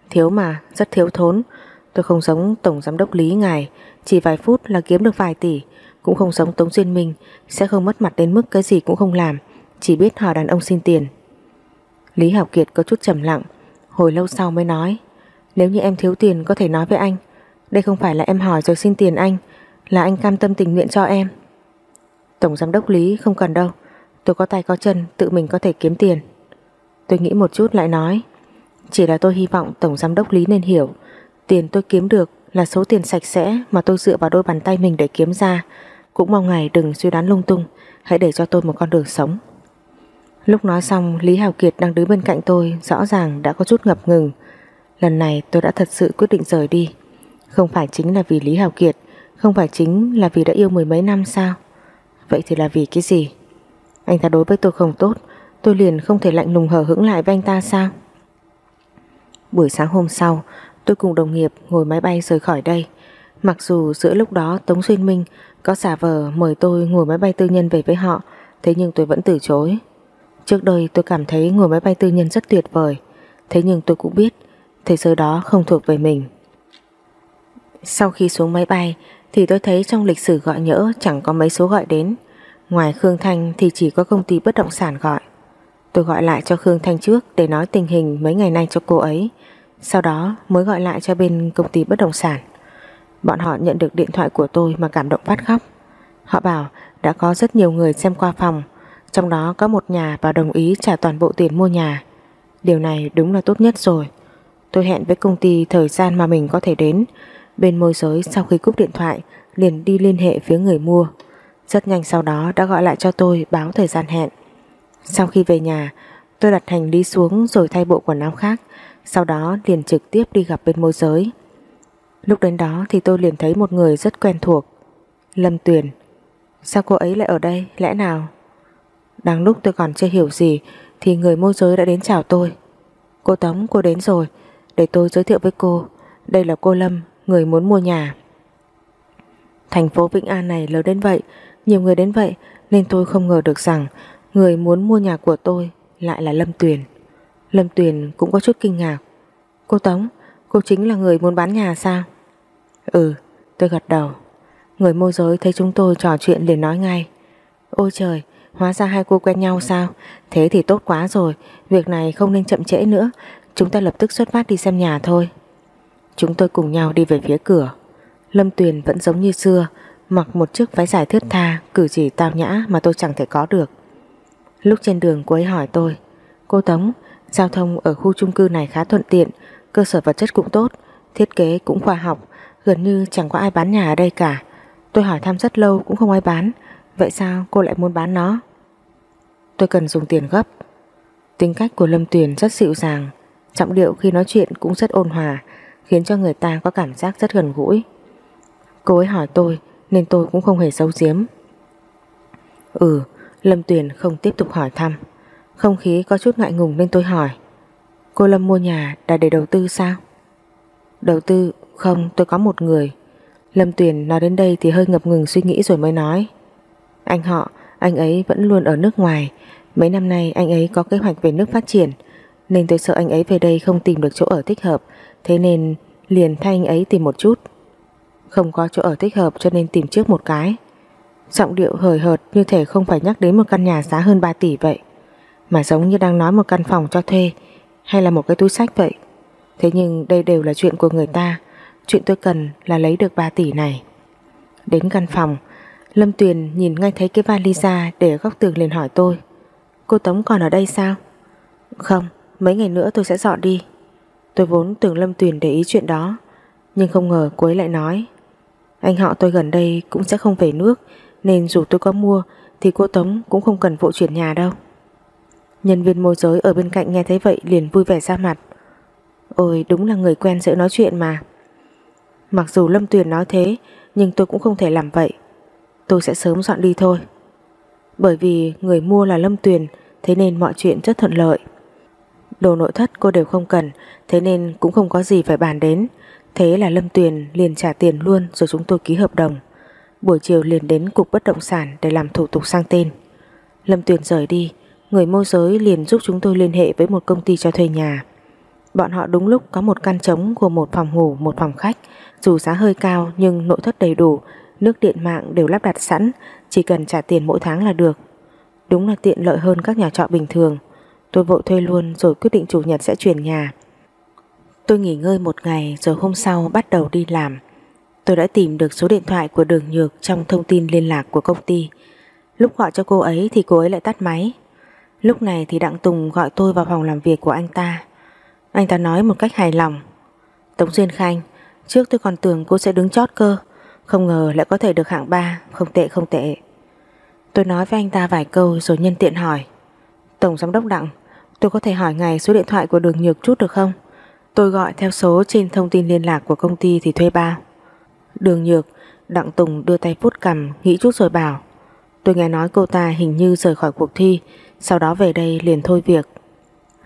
Thiếu mà, rất thiếu thốn. Tôi không giống Tổng Giám đốc Lý ngài Chỉ vài phút là kiếm được vài tỷ Cũng không giống Tống Duyên Minh Sẽ không mất mặt đến mức cái gì cũng không làm chỉ biết hỏi đàn ông xin tiền. Lý Học Kiệt có chút trầm lặng, hồi lâu sau mới nói, nếu như em thiếu tiền có thể nói với anh, đây không phải là em hỏi rồi xin tiền anh, là anh cam tâm tình nguyện cho em. Tổng giám đốc Lý không cần đâu, tôi có tay có chân tự mình có thể kiếm tiền. Tôi nghĩ một chút lại nói, chỉ là tôi hy vọng Tổng giám đốc Lý nên hiểu, tiền tôi kiếm được là số tiền sạch sẽ mà tôi dựa vào đôi bàn tay mình để kiếm ra, cũng mong ngài đừng suy đoán lung tung, hãy để cho tôi một con đường sống. Lúc nói xong Lý Hào Kiệt đang đứng bên cạnh tôi Rõ ràng đã có chút ngập ngừng. Lần này tôi đã thật sự quyết định rời đi. Không phải chính là vì Lý Hào Kiệt Không phải chính là vì đã yêu mười mấy năm sao? Vậy thì là vì cái gì? Anh ta đối với tôi không tốt Tôi liền không thể lạnh lùng hờ hững lại với anh ta sao? Buổi sáng hôm sau Tôi cùng đồng nghiệp ngồi máy bay rời khỏi đây. Mặc dù giữa lúc đó Tống Xuyên Minh Có xả vờ mời tôi ngồi máy bay tư nhân về với họ, Thế nhưng tôi vẫn từ chối. Trước đây tôi cảm thấy ngồi máy bay tư nhân rất tuyệt vời, Thế nhưng tôi cũng biết Thế giới đó không thuộc về mình. Sau khi xuống máy bay Thì tôi thấy trong lịch sử gọi nhỡ Chẳng có mấy số gọi đến. Ngoài Khương Thanh thì chỉ có công ty bất động sản gọi. Tôi gọi lại cho Khương Thanh trước Để nói tình hình mấy ngày nay cho cô ấy. Sau đó mới gọi lại cho bên công ty bất động sản. Bọn họ nhận được điện thoại của tôi Mà cảm động phát khóc. Họ bảo đã có rất nhiều người xem qua phòng, trong đó có một nhà và đồng ý trả toàn bộ tiền mua nhà. Điều này đúng là tốt nhất rồi. Tôi hẹn với công ty thời gian mà mình có thể đến. Bên môi giới sau khi cúp điện thoại, liền đi liên hệ phía người mua. Rất nhanh sau đó đã gọi lại cho tôi báo thời gian hẹn. Sau khi về nhà, tôi đặt hành lý xuống rồi thay bộ quần áo khác. Sau đó liền trực tiếp đi gặp bên môi giới. Lúc đến đó thì tôi liền thấy một người rất quen thuộc Lâm Tuyền. Sao cô ấy lại ở đây lẽ nào? Đang lúc tôi còn chưa hiểu gì Thì người môi giới đã đến chào tôi. Cô Tống cô đến rồi. Để tôi giới thiệu với cô. Đây là cô Lâm, người muốn mua nhà. Thành phố Vĩnh An này lớn đến vậy, nhiều người đến vậy nên tôi không ngờ được rằng người muốn mua nhà của tôi lại là Lâm Tuyền. Lâm Tuyền cũng có chút kinh ngạc. Cô Tống, cô chính là người muốn bán nhà sao? Ừ, tôi gật đầu. Người môi giới thấy chúng tôi trò chuyện liền nói ngay. Ôi trời, hóa ra hai cô quen nhau sao? Thế thì tốt quá rồi, việc này không nên chậm trễ nữa. Chúng ta lập tức xuất phát đi xem nhà thôi. Chúng tôi cùng nhau đi về phía cửa. Lâm Tuyền vẫn giống như xưa, mặc một chiếc váy dài thướt tha, cử chỉ tao nhã mà tôi chẳng thể có được. Lúc trên đường cô ấy hỏi tôi, cô Tống, giao thông ở khu chung cư này khá thuận tiện, cơ sở vật chất cũng tốt, thiết kế cũng khoa học, gần như chẳng có ai bán nhà ở đây cả. Tôi hỏi thăm rất lâu cũng không ai bán, vậy sao cô lại muốn bán nó? Tôi cần dùng tiền gấp. Tính cách của Lâm Tuyền rất dịu dàng, trọng điệu khi nói chuyện cũng rất ôn hòa, khiến cho người ta có cảm giác rất gần gũi. Cô ấy hỏi tôi nên tôi cũng không hề giấu giếm. Ừ, Lâm Tuyền không tiếp tục hỏi thăm. Không khí có chút ngại ngùng nên tôi hỏi. Cô Lâm mua nhà đã để đầu tư sao? Đầu tư? Không, tôi có một người. Lâm Tuyền nói đến đây thì hơi ngập ngừng suy nghĩ rồi mới nói. Anh họ, anh ấy vẫn luôn ở nước ngoài. Mấy năm nay anh ấy có kế hoạch về nước phát triển. Nên tôi sợ anh ấy về đây không tìm được chỗ ở thích hợp. Thế nên liền thay anh ấy tìm một chút. Không có chỗ ở thích hợp cho nên tìm trước một cái. Giọng điệu hời hợt như thể không phải nhắc đến một căn nhà giá hơn 3 tỷ vậy. Mà giống như đang nói một căn phòng cho thuê hay là một cái túi sách vậy. Thế nhưng đây đều là chuyện của người ta. Chuyện tôi cần là lấy được 3 tỷ này. Đến căn phòng, Lâm Tuyền nhìn ngay thấy cái vali ra để ở góc tường liền hỏi tôi. Cô Tống còn ở đây sao? Không, mấy ngày nữa tôi sẽ dọn đi. Tôi vốn tưởng Lâm Tuyền để ý chuyện đó, nhưng không ngờ cô ấy lại nói. Anh họ tôi gần đây cũng sẽ không về nước, nên dù tôi có mua thì cô Tống cũng không cần vội chuyển nhà đâu. Nhân viên môi giới ở bên cạnh nghe thấy vậy liền vui vẻ ra mặt. Ôi đúng là người quen dễ nói chuyện mà. Mặc dù Lâm Tuyền nói thế nhưng tôi cũng không thể làm vậy. Tôi sẽ sớm dọn đi thôi. Bởi vì người mua là Lâm Tuyền thế nên mọi chuyện rất thuận lợi. Đồ nội thất cô đều không cần thế nên cũng không có gì phải bàn đến. Thế là Lâm Tuyền liền trả tiền luôn rồi chúng tôi ký hợp đồng. Buổi chiều liền đến cục bất động sản để làm thủ tục sang tên. Lâm Tuyền rời đi, người môi giới liền giúp chúng tôi liên hệ với một công ty cho thuê nhà. Bọn họ đúng lúc có một căn trống gồm một phòng ngủ, một phòng khách, dù giá hơi cao nhưng nội thất đầy đủ, nước điện mạng đều lắp đặt sẵn, chỉ cần trả tiền mỗi tháng là được. Đúng là tiện lợi hơn các nhà trọ bình thường. Tôi vội thuê luôn rồi quyết định chủ nhật sẽ chuyển nhà. Tôi nghỉ ngơi một ngày rồi hôm sau bắt đầu đi làm. Tôi đã tìm được số điện thoại của Đường Nhược trong thông tin liên lạc của công ty. Lúc gọi cho cô ấy thì cô ấy lại tắt máy. Lúc này thì Đặng Tùng gọi tôi vào phòng làm việc của anh ta. Anh ta nói một cách hài lòng. Tống Duyên Khanh, trước tôi còn tưởng cô sẽ đứng chót cơ, không ngờ lại có thể được hạng ba không tệ không tệ. Tôi nói với anh ta vài câu rồi nhân tiện hỏi. Tổng giám đốc Đặng, tôi có thể hỏi ngài số điện thoại của Đường Nhược chút được không? Tôi gọi theo số trên thông tin liên lạc của công ty thì thuê bao. Đường nhược, Đặng Tùng đưa tay phút cầm nghĩ chút rồi bảo. Tôi nghe nói cô ta hình như rời khỏi cuộc thi, sau đó về đây liền thôi việc.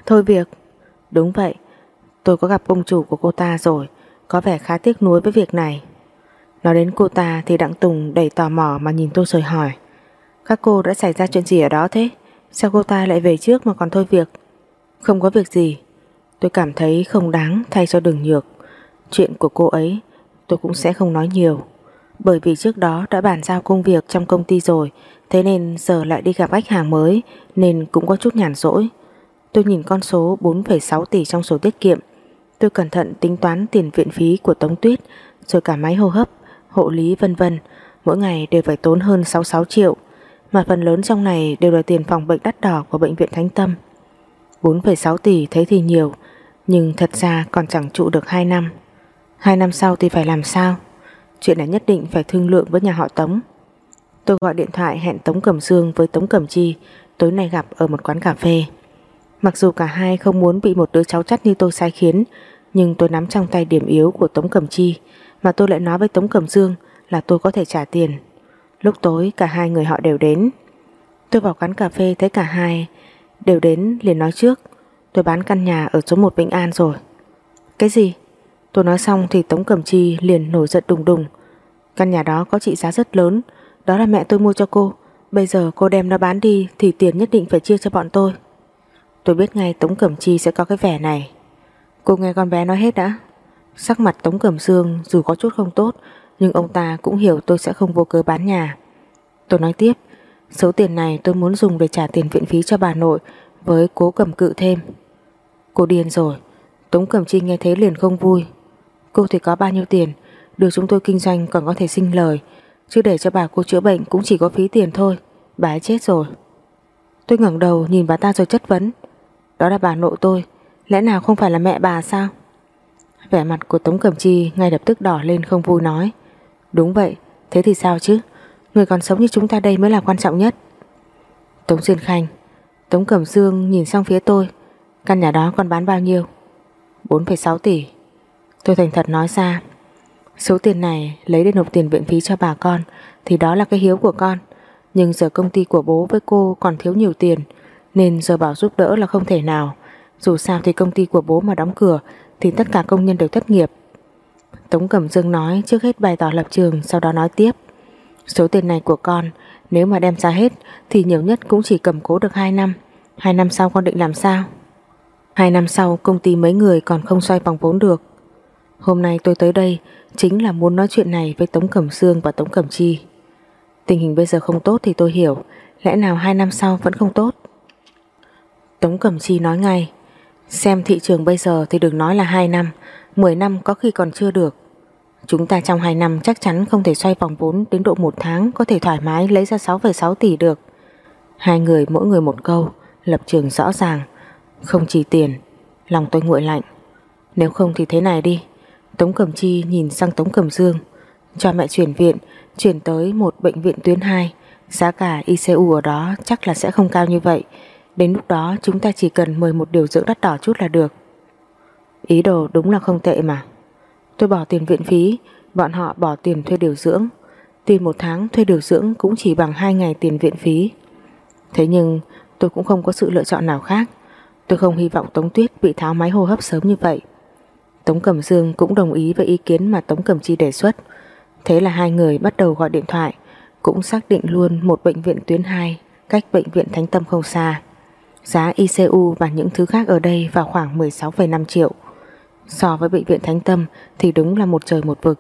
Thôi việc? Đúng vậy, tôi có gặp ông chủ của cô ta rồi, có vẻ khá tiếc nuối với việc này. Nói đến cô ta thì Đặng Tùng đầy tò mò mà nhìn tôi rồi hỏi. Các cô đã xảy ra chuyện gì ở đó thế? Sao cô ta lại về trước mà còn thôi việc? Không có việc gì, Tôi cảm thấy không đáng thay cho đường nhược Chuyện của cô ấy tôi cũng sẽ không nói nhiều Bởi vì trước đó đã bàn giao công việc trong công ty rồi Thế nên giờ lại đi gặp khách hàng mới Nên cũng có chút nhàn rỗi. Tôi nhìn con số 4,6 tỷ trong sổ tiết kiệm. Tôi cẩn thận tính toán tiền viện phí của Tống Tuyết Rồi cả máy hô hấp, hộ lý vân vân. Mỗi ngày đều phải tốn hơn 66 triệu Mà phần lớn trong này đều là tiền phòng bệnh đắt đỏ của bệnh viện Thánh Tâm. 4,6 tỷ thấy thì nhiều nhưng thật ra còn chẳng trụ được 2 năm. 2 năm sau thì phải làm sao? Chuyện này nhất định phải thương lượng với nhà họ Tống. Tôi gọi điện thoại hẹn Tống Cẩm Dương với Tống Cẩm Chi. Tối nay gặp ở một quán cà phê. Mặc dù cả hai không muốn bị một đứa cháu chắt như tôi sai khiến Nhưng tôi nắm trong tay điểm yếu của Tống Cẩm Chi. Mà tôi lại nói với Tống Cẩm Dương là tôi có thể trả tiền. Lúc tối cả hai người họ đều đến. Tôi vào quán cà phê thấy cả hai Đều đến liền nói trước. Tôi bán căn nhà ở số 1 Vĩnh An rồi. Cái gì? Tôi Tôi nói xong thì Tống Cẩm Chi liền nổi giận đùng đùng. Căn nhà đó có trị giá rất lớn, đó là mẹ tôi mua cho cô. Bây giờ cô đem nó bán đi thì tiền nhất định phải chia cho bọn tôi. Tôi biết ngay Tống Cẩm Chi sẽ có cái vẻ này. Cô nghe con bé nói hết đã. Sắc mặt Tống Cẩm Dương dù có chút không tốt nhưng ông ta cũng hiểu tôi sẽ không vô cớ bán nhà. Tôi nói tiếp, số tiền này tôi muốn dùng để trả tiền viện phí cho bà nội với cố cầm cự thêm. Cô điên rồi. Tống Cẩm Chi nghe thế liền không vui. Cô thì có bao nhiêu tiền, được chúng tôi kinh doanh còn có thể sinh lời, chứ để cho bà cô chữa bệnh cũng chỉ có phí tiền thôi. Bà ấy chết rồi. Tôi ngẩng đầu nhìn bà ta rồi chất vấn. Đó là bà nội tôi, lẽ nào không phải là mẹ bà sao? Vẻ mặt của Tống Cẩm Chi ngay lập tức đỏ lên không vui nói. Đúng vậy, thế thì sao chứ? Người còn sống như chúng ta đây mới là quan trọng nhất. Tống Duyên Khanh, Tống Cẩm Dương nhìn sang phía tôi. Căn nhà đó còn bán bao nhiêu? 4,6 tỷ. Tôi thành thật nói ra. Số tiền này lấy để nộp tiền viện phí cho bà con, thì đó là cái hiếu của con. Nhưng giờ công ty của bố với cô còn thiếu nhiều tiền, nên giờ bảo giúp đỡ là không thể nào. Dù sao thì công ty của bố mà đóng cửa, thì tất cả công nhân đều thất nghiệp. Tống Cẩm Dương nói trước hết bày tỏ lập trường, sau đó nói tiếp. Số tiền này của con, nếu mà đem ra hết, thì nhiều nhất cũng chỉ cầm cố được 2 năm. 2 năm sau con định làm sao? 2 năm sau, công ty mấy người còn không xoay vòng vốn được. Hôm nay tôi tới đây chính là muốn nói chuyện này với Tống Cẩm Sương và Tống Cẩm Chi. Tình hình bây giờ không tốt thì tôi hiểu, lẽ nào hai năm sau vẫn không tốt? Tống Cẩm Chi nói ngay, xem thị trường bây giờ thì đừng nói là 2 năm, 10 năm có khi còn chưa được. Chúng ta trong 2 năm chắc chắn không thể xoay vòng vốn đến độ 1 tháng có thể thoải mái lấy ra 6,6 tỷ được. Hai người mỗi người một câu, lập trường rõ ràng, không chỉ tiền, lòng tôi nguội lạnh. Nếu không thì thế này đi. Tống Cẩm Chi nhìn sang Tống Cẩm Dương, cho mẹ chuyển viện, chuyển tới một bệnh viện tuyến 2. Giá cả ICU ở đó chắc là sẽ không cao như vậy. Đến lúc đó chúng ta chỉ cần mời một điều dưỡng đắt đỏ chút là được. Ý đồ đúng là không tệ mà. Tôi bỏ tiền viện phí, bọn họ bỏ tiền thuê điều dưỡng. Tiền một tháng thuê điều dưỡng cũng chỉ bằng 2 ngày tiền viện phí. Thế nhưng tôi cũng không có sự lựa chọn nào khác. Tôi không hy vọng Tống Tuyết bị tháo máy hô hấp sớm như vậy. Tống Cẩm Dương cũng đồng ý với ý kiến mà Tống Cẩm Chi đề xuất. Thế là hai người bắt đầu gọi điện thoại, cũng xác định luôn một bệnh viện tuyến 2 cách bệnh viện Thánh Tâm không xa. Giá ICU và những thứ khác ở đây vào khoảng 16,5 triệu. So với bệnh viện Thánh Tâm thì đúng là một trời một vực.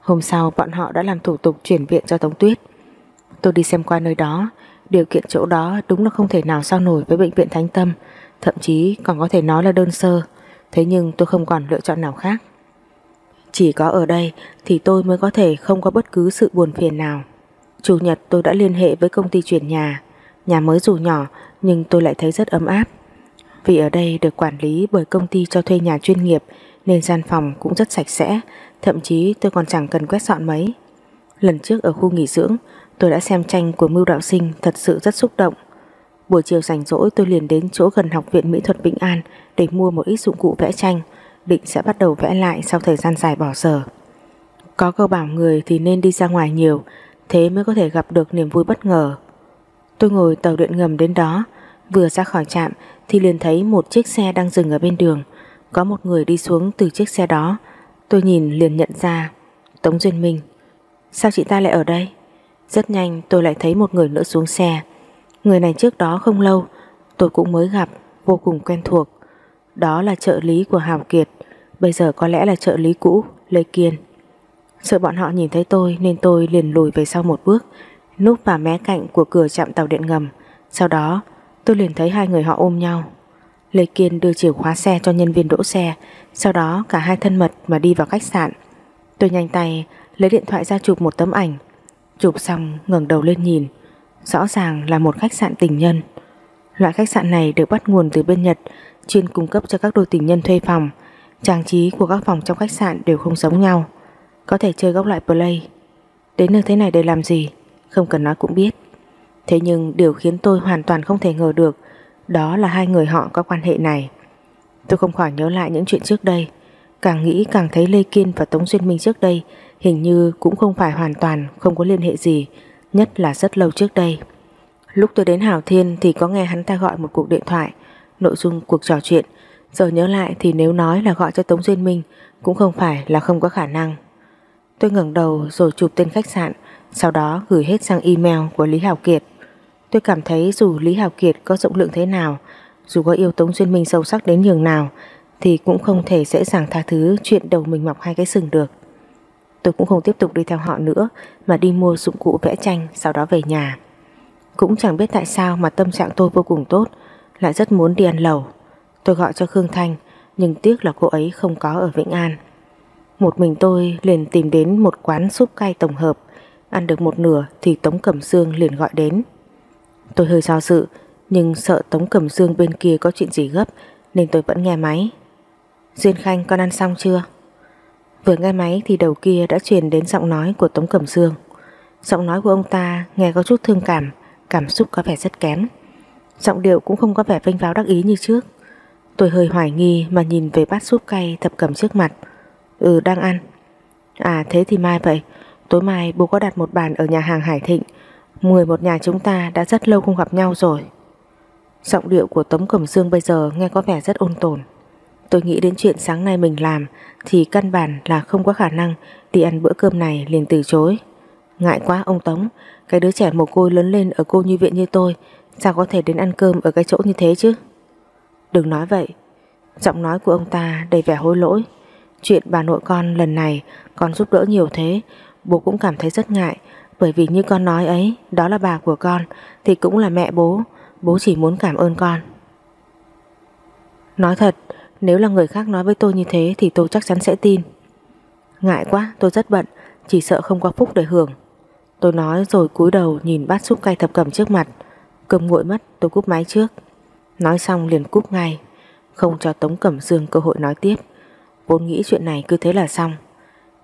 Hôm sau bọn họ đã làm thủ tục chuyển viện cho Tống Tuyết. Tôi đi xem qua nơi đó, điều kiện chỗ đó đúng là không thể nào so nổi với bệnh viện Thánh Tâm, thậm chí còn có thể nói là đơn sơ. Thế nhưng tôi không còn lựa chọn nào khác. Chỉ có ở đây thì tôi mới có thể không có bất cứ sự buồn phiền nào. Chủ nhật tôi đã liên hệ với công ty chuyển nhà. Nhà mới dù nhỏ nhưng tôi lại thấy rất ấm áp. Vì ở đây được quản lý bởi công ty cho thuê nhà chuyên nghiệp nên gian phòng cũng rất sạch sẽ, thậm chí tôi còn chẳng cần quét dọn mấy. Lần trước ở khu nghỉ dưỡng, tôi đã xem tranh của Mưu Đạo Sinh thật sự rất xúc động. Buổi chiều rảnh rỗi tôi liền đến chỗ gần học viện mỹ thuật Vĩnh An để mua một ít dụng cụ vẽ tranh, định sẽ bắt đầu vẽ lại sau thời gian dài bỏ giờ. Có câu bảo người thì nên đi ra ngoài nhiều, thế mới có thể gặp được niềm vui bất ngờ. Tôi ngồi tàu điện ngầm đến đó, vừa ra khỏi trạm thì liền thấy một chiếc xe đang dừng ở bên đường. Có một người đi xuống từ chiếc xe đó, tôi nhìn liền nhận ra Tống Duyên Minh. Sao chị ta lại ở đây? Rất nhanh tôi lại thấy một người nữa xuống xe. Người này trước đó không lâu tôi cũng mới gặp, vô cùng quen thuộc. Đó là trợ lý của Hào Kiệt, bây giờ có lẽ là trợ lý cũ, Lê Kiên. Sợ bọn họ nhìn thấy tôi nên tôi liền lùi về sau một bước, núp vào mé cạnh của cửa chạm tàu điện ngầm. Sau đó tôi liền thấy hai người họ ôm nhau. Lê Kiên đưa chìa khóa xe cho nhân viên đỗ xe, sau đó cả hai thân mật mà đi vào khách sạn. Tôi nhanh tay lấy điện thoại ra chụp một tấm ảnh. Chụp xong ngẩng đầu lên nhìn, rõ ràng là một khách sạn tình nhân. Loại khách sạn này được bắt nguồn từ bên Nhật, chuyên cung cấp cho các đôi tình nhân thuê phòng. Trang trí của các phòng trong khách sạn đều không giống nhau. Có thể chơi góc loại play. Đến nơi thế này để làm gì? Không cần nói cũng biết. Thế nhưng điều khiến tôi hoàn toàn không thể ngờ được đó là hai người họ có quan hệ này. Tôi không khỏi nhớ lại những chuyện trước đây. Càng nghĩ càng thấy Lê Kiên và Tống Duyên Minh trước đây hình như cũng không phải hoàn toàn không có liên hệ gì, nhất là rất lâu trước đây. Lúc tôi đến Hảo Thiên thì có nghe hắn ta gọi một cuộc điện thoại, nội dung cuộc trò chuyện. Giờ nhớ lại thì nếu nói là gọi cho Tống Duyên Minh cũng không phải là không có khả năng. Tôi ngẩng đầu rồi chụp tên khách sạn, sau đó gửi hết sang email của Lý hảo Kiệt. Tôi cảm thấy dù Lý hảo Kiệt có rộng lượng thế nào, dù có yêu Tống Duyên Minh sâu sắc đến nhường nào, thì cũng không thể dễ dàng tha thứ chuyện đầu mình mọc hai cái sừng được. Tôi cũng không tiếp tục đi theo họ nữa mà đi mua dụng cụ vẽ tranh sau đó về nhà. Cũng chẳng biết tại sao mà tâm trạng tôi vô cùng tốt, lại rất muốn đi ăn lẩu. Tôi gọi cho Khương Thanh, nhưng tiếc là cô ấy không có ở Vĩnh An. Một mình tôi liền tìm đến một quán súp cay tổng hợp, ăn được một nửa thì Tống Cẩm Dương liền gọi đến. Tôi hơi do dự, nhưng sợ Tống Cẩm Dương bên kia có chuyện gì gấp nên tôi vẫn nghe máy. Duyên Khanh con ăn xong chưa? Vừa nghe máy thì đầu kia đã truyền đến giọng nói của Tống Cẩm Dương. Giọng nói của ông ta nghe có chút thương cảm, cảm xúc có vẻ rất kém. Giọng điệu cũng không có vẻ vinh váo đắc ý như trước. Tôi hơi hoài nghi mà nhìn về bát súp cay thập cầm trước mặt. Ừ đang ăn. À thế thì mai vậy. Tối mai bố có đặt một bàn ở nhà hàng Hải Thịnh. Mười một nhà chúng ta đã rất lâu không gặp nhau rồi. Giọng điệu của Tống Cẩm Dương bây giờ nghe có vẻ rất ôn tồn. Tôi nghĩ đến chuyện sáng nay mình làm thì căn bản là không có khả năng đi ăn bữa cơm này liền từ chối. Ngại quá ông Tống, cái đứa trẻ mồ côi lớn lên ở cô như viện như tôi sao có thể đến ăn cơm ở cái chỗ như thế chứ? Đừng nói vậy. Giọng nói của ông ta đầy vẻ hối lỗi. Chuyện bà nội con lần này con giúp đỡ nhiều thế, bố cũng cảm thấy rất ngại bởi vì như con nói ấy, đó là bà của con thì cũng là mẹ bố, bố chỉ muốn cảm ơn con. Nói thật, nếu là người khác nói với tôi như thế thì tôi chắc chắn sẽ tin. Ngại quá, tôi rất bận, chỉ sợ không có phúc để hưởng. Tôi nói rồi cúi đầu nhìn bát súp cay thập cẩm trước mặt. Cơm nguội mất, tôi cúp máy trước. Nói xong liền cúp ngay, không cho Tống Cẩm Dương cơ hội nói tiếp. Vốn nghĩ chuyện này cứ thế là xong.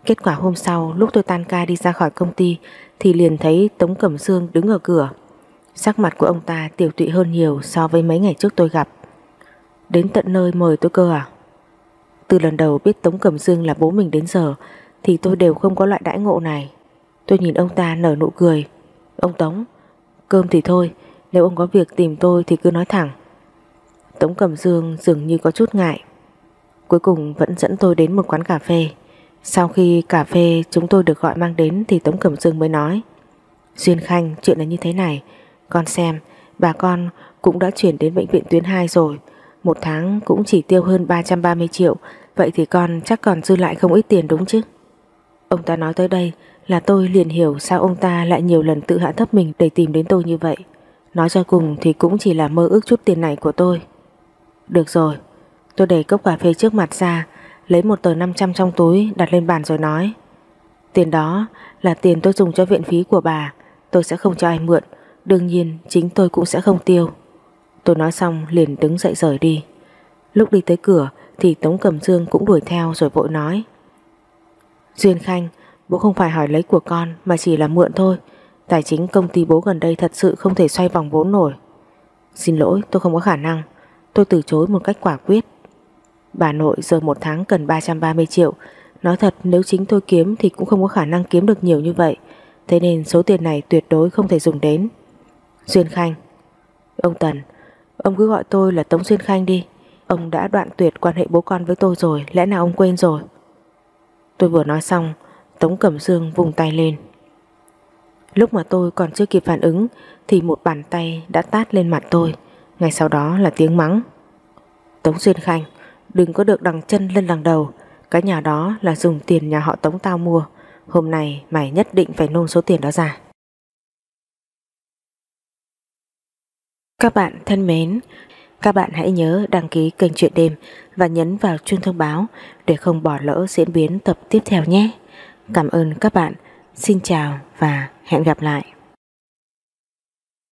Kết quả hôm sau lúc tôi tan ca đi ra khỏi công ty thì liền thấy Tống Cẩm Dương đứng ở cửa. Sắc mặt của ông ta tiểu tụy hơn nhiều so với mấy ngày trước tôi gặp. Đến tận nơi mời tôi cơ à? Từ lần đầu biết Tống Cẩm Dương là bố mình đến giờ thì tôi đều không có loại đãi ngộ này. Tôi nhìn ông ta nở nụ cười. Ông Tống, cơm thì thôi, nếu ông có việc tìm tôi thì cứ nói thẳng. Tống Cẩm Dương dường như có chút ngại. Cuối cùng vẫn dẫn tôi đến một quán cà phê. Sau khi cà phê chúng tôi được gọi mang đến thì Tống Cẩm Dương mới nói. Duyên Khanh, chuyện là như thế này. Con xem, bà con cũng đã chuyển đến bệnh viện tuyến 2 rồi. Một tháng cũng chỉ tiêu hơn 330 triệu, Vậy thì con chắc còn dư lại không ít tiền đúng chứ? Ông ta nói tới đây Là tôi liền hiểu sao ông ta lại nhiều lần tự hạ thấp mình Để tìm đến tôi như vậy. Nói cho cùng thì cũng chỉ là mơ ước chút tiền này của tôi. Được rồi, Tôi đẩy cốc cà phê trước mặt ra, Lấy một tờ 500 trong túi, đặt lên bàn rồi nói. Tiền đó là tiền tôi dùng cho viện phí của bà, Tôi sẽ không cho ai mượn, Đương nhiên chính tôi cũng sẽ không tiêu. Tôi nói xong liền đứng dậy rời đi. Lúc đi tới cửa Thì Tống Cầm Dương cũng đuổi theo rồi vội nói. Duyên Khanh, Bố không phải hỏi lấy của con Mà chỉ là mượn thôi. Tài chính công ty bố gần đây thật sự không thể xoay vòng vốn nổi. Xin lỗi, tôi không có khả năng. Tôi từ chối một cách quả quyết. Bà nội giờ một tháng cần 330 triệu. Nói thật, nếu chính tôi kiếm Thì cũng không có khả năng kiếm được nhiều như vậy. Thế nên số tiền này tuyệt đối không thể dùng đến. Duyên Khanh, Ông Tần Ông cứ gọi tôi là Tống Xuyên Khanh đi. Ông đã đoạn tuyệt quan hệ bố con với tôi rồi, Lẽ nào ông quên rồi? Tôi vừa nói xong, Tống Cẩm Dương vùng tay lên. Lúc mà tôi còn chưa kịp phản ứng, Thì một bàn tay đã tát lên mặt tôi. Ngay sau đó là tiếng mắng. Tống Xuyên Khanh, Đừng có được đằng chân lên đằng đầu. Cái nhà đó là dùng tiền nhà họ Tống tao mua. Hôm nay mày nhất định phải nôn số tiền đó ra. Các bạn thân mến, các bạn hãy nhớ đăng ký kênh Chuyện Đêm và nhấn vào chuông thông báo để không bỏ lỡ diễn biến tập tiếp theo nhé. Cảm ơn các bạn. Xin chào và hẹn gặp lại.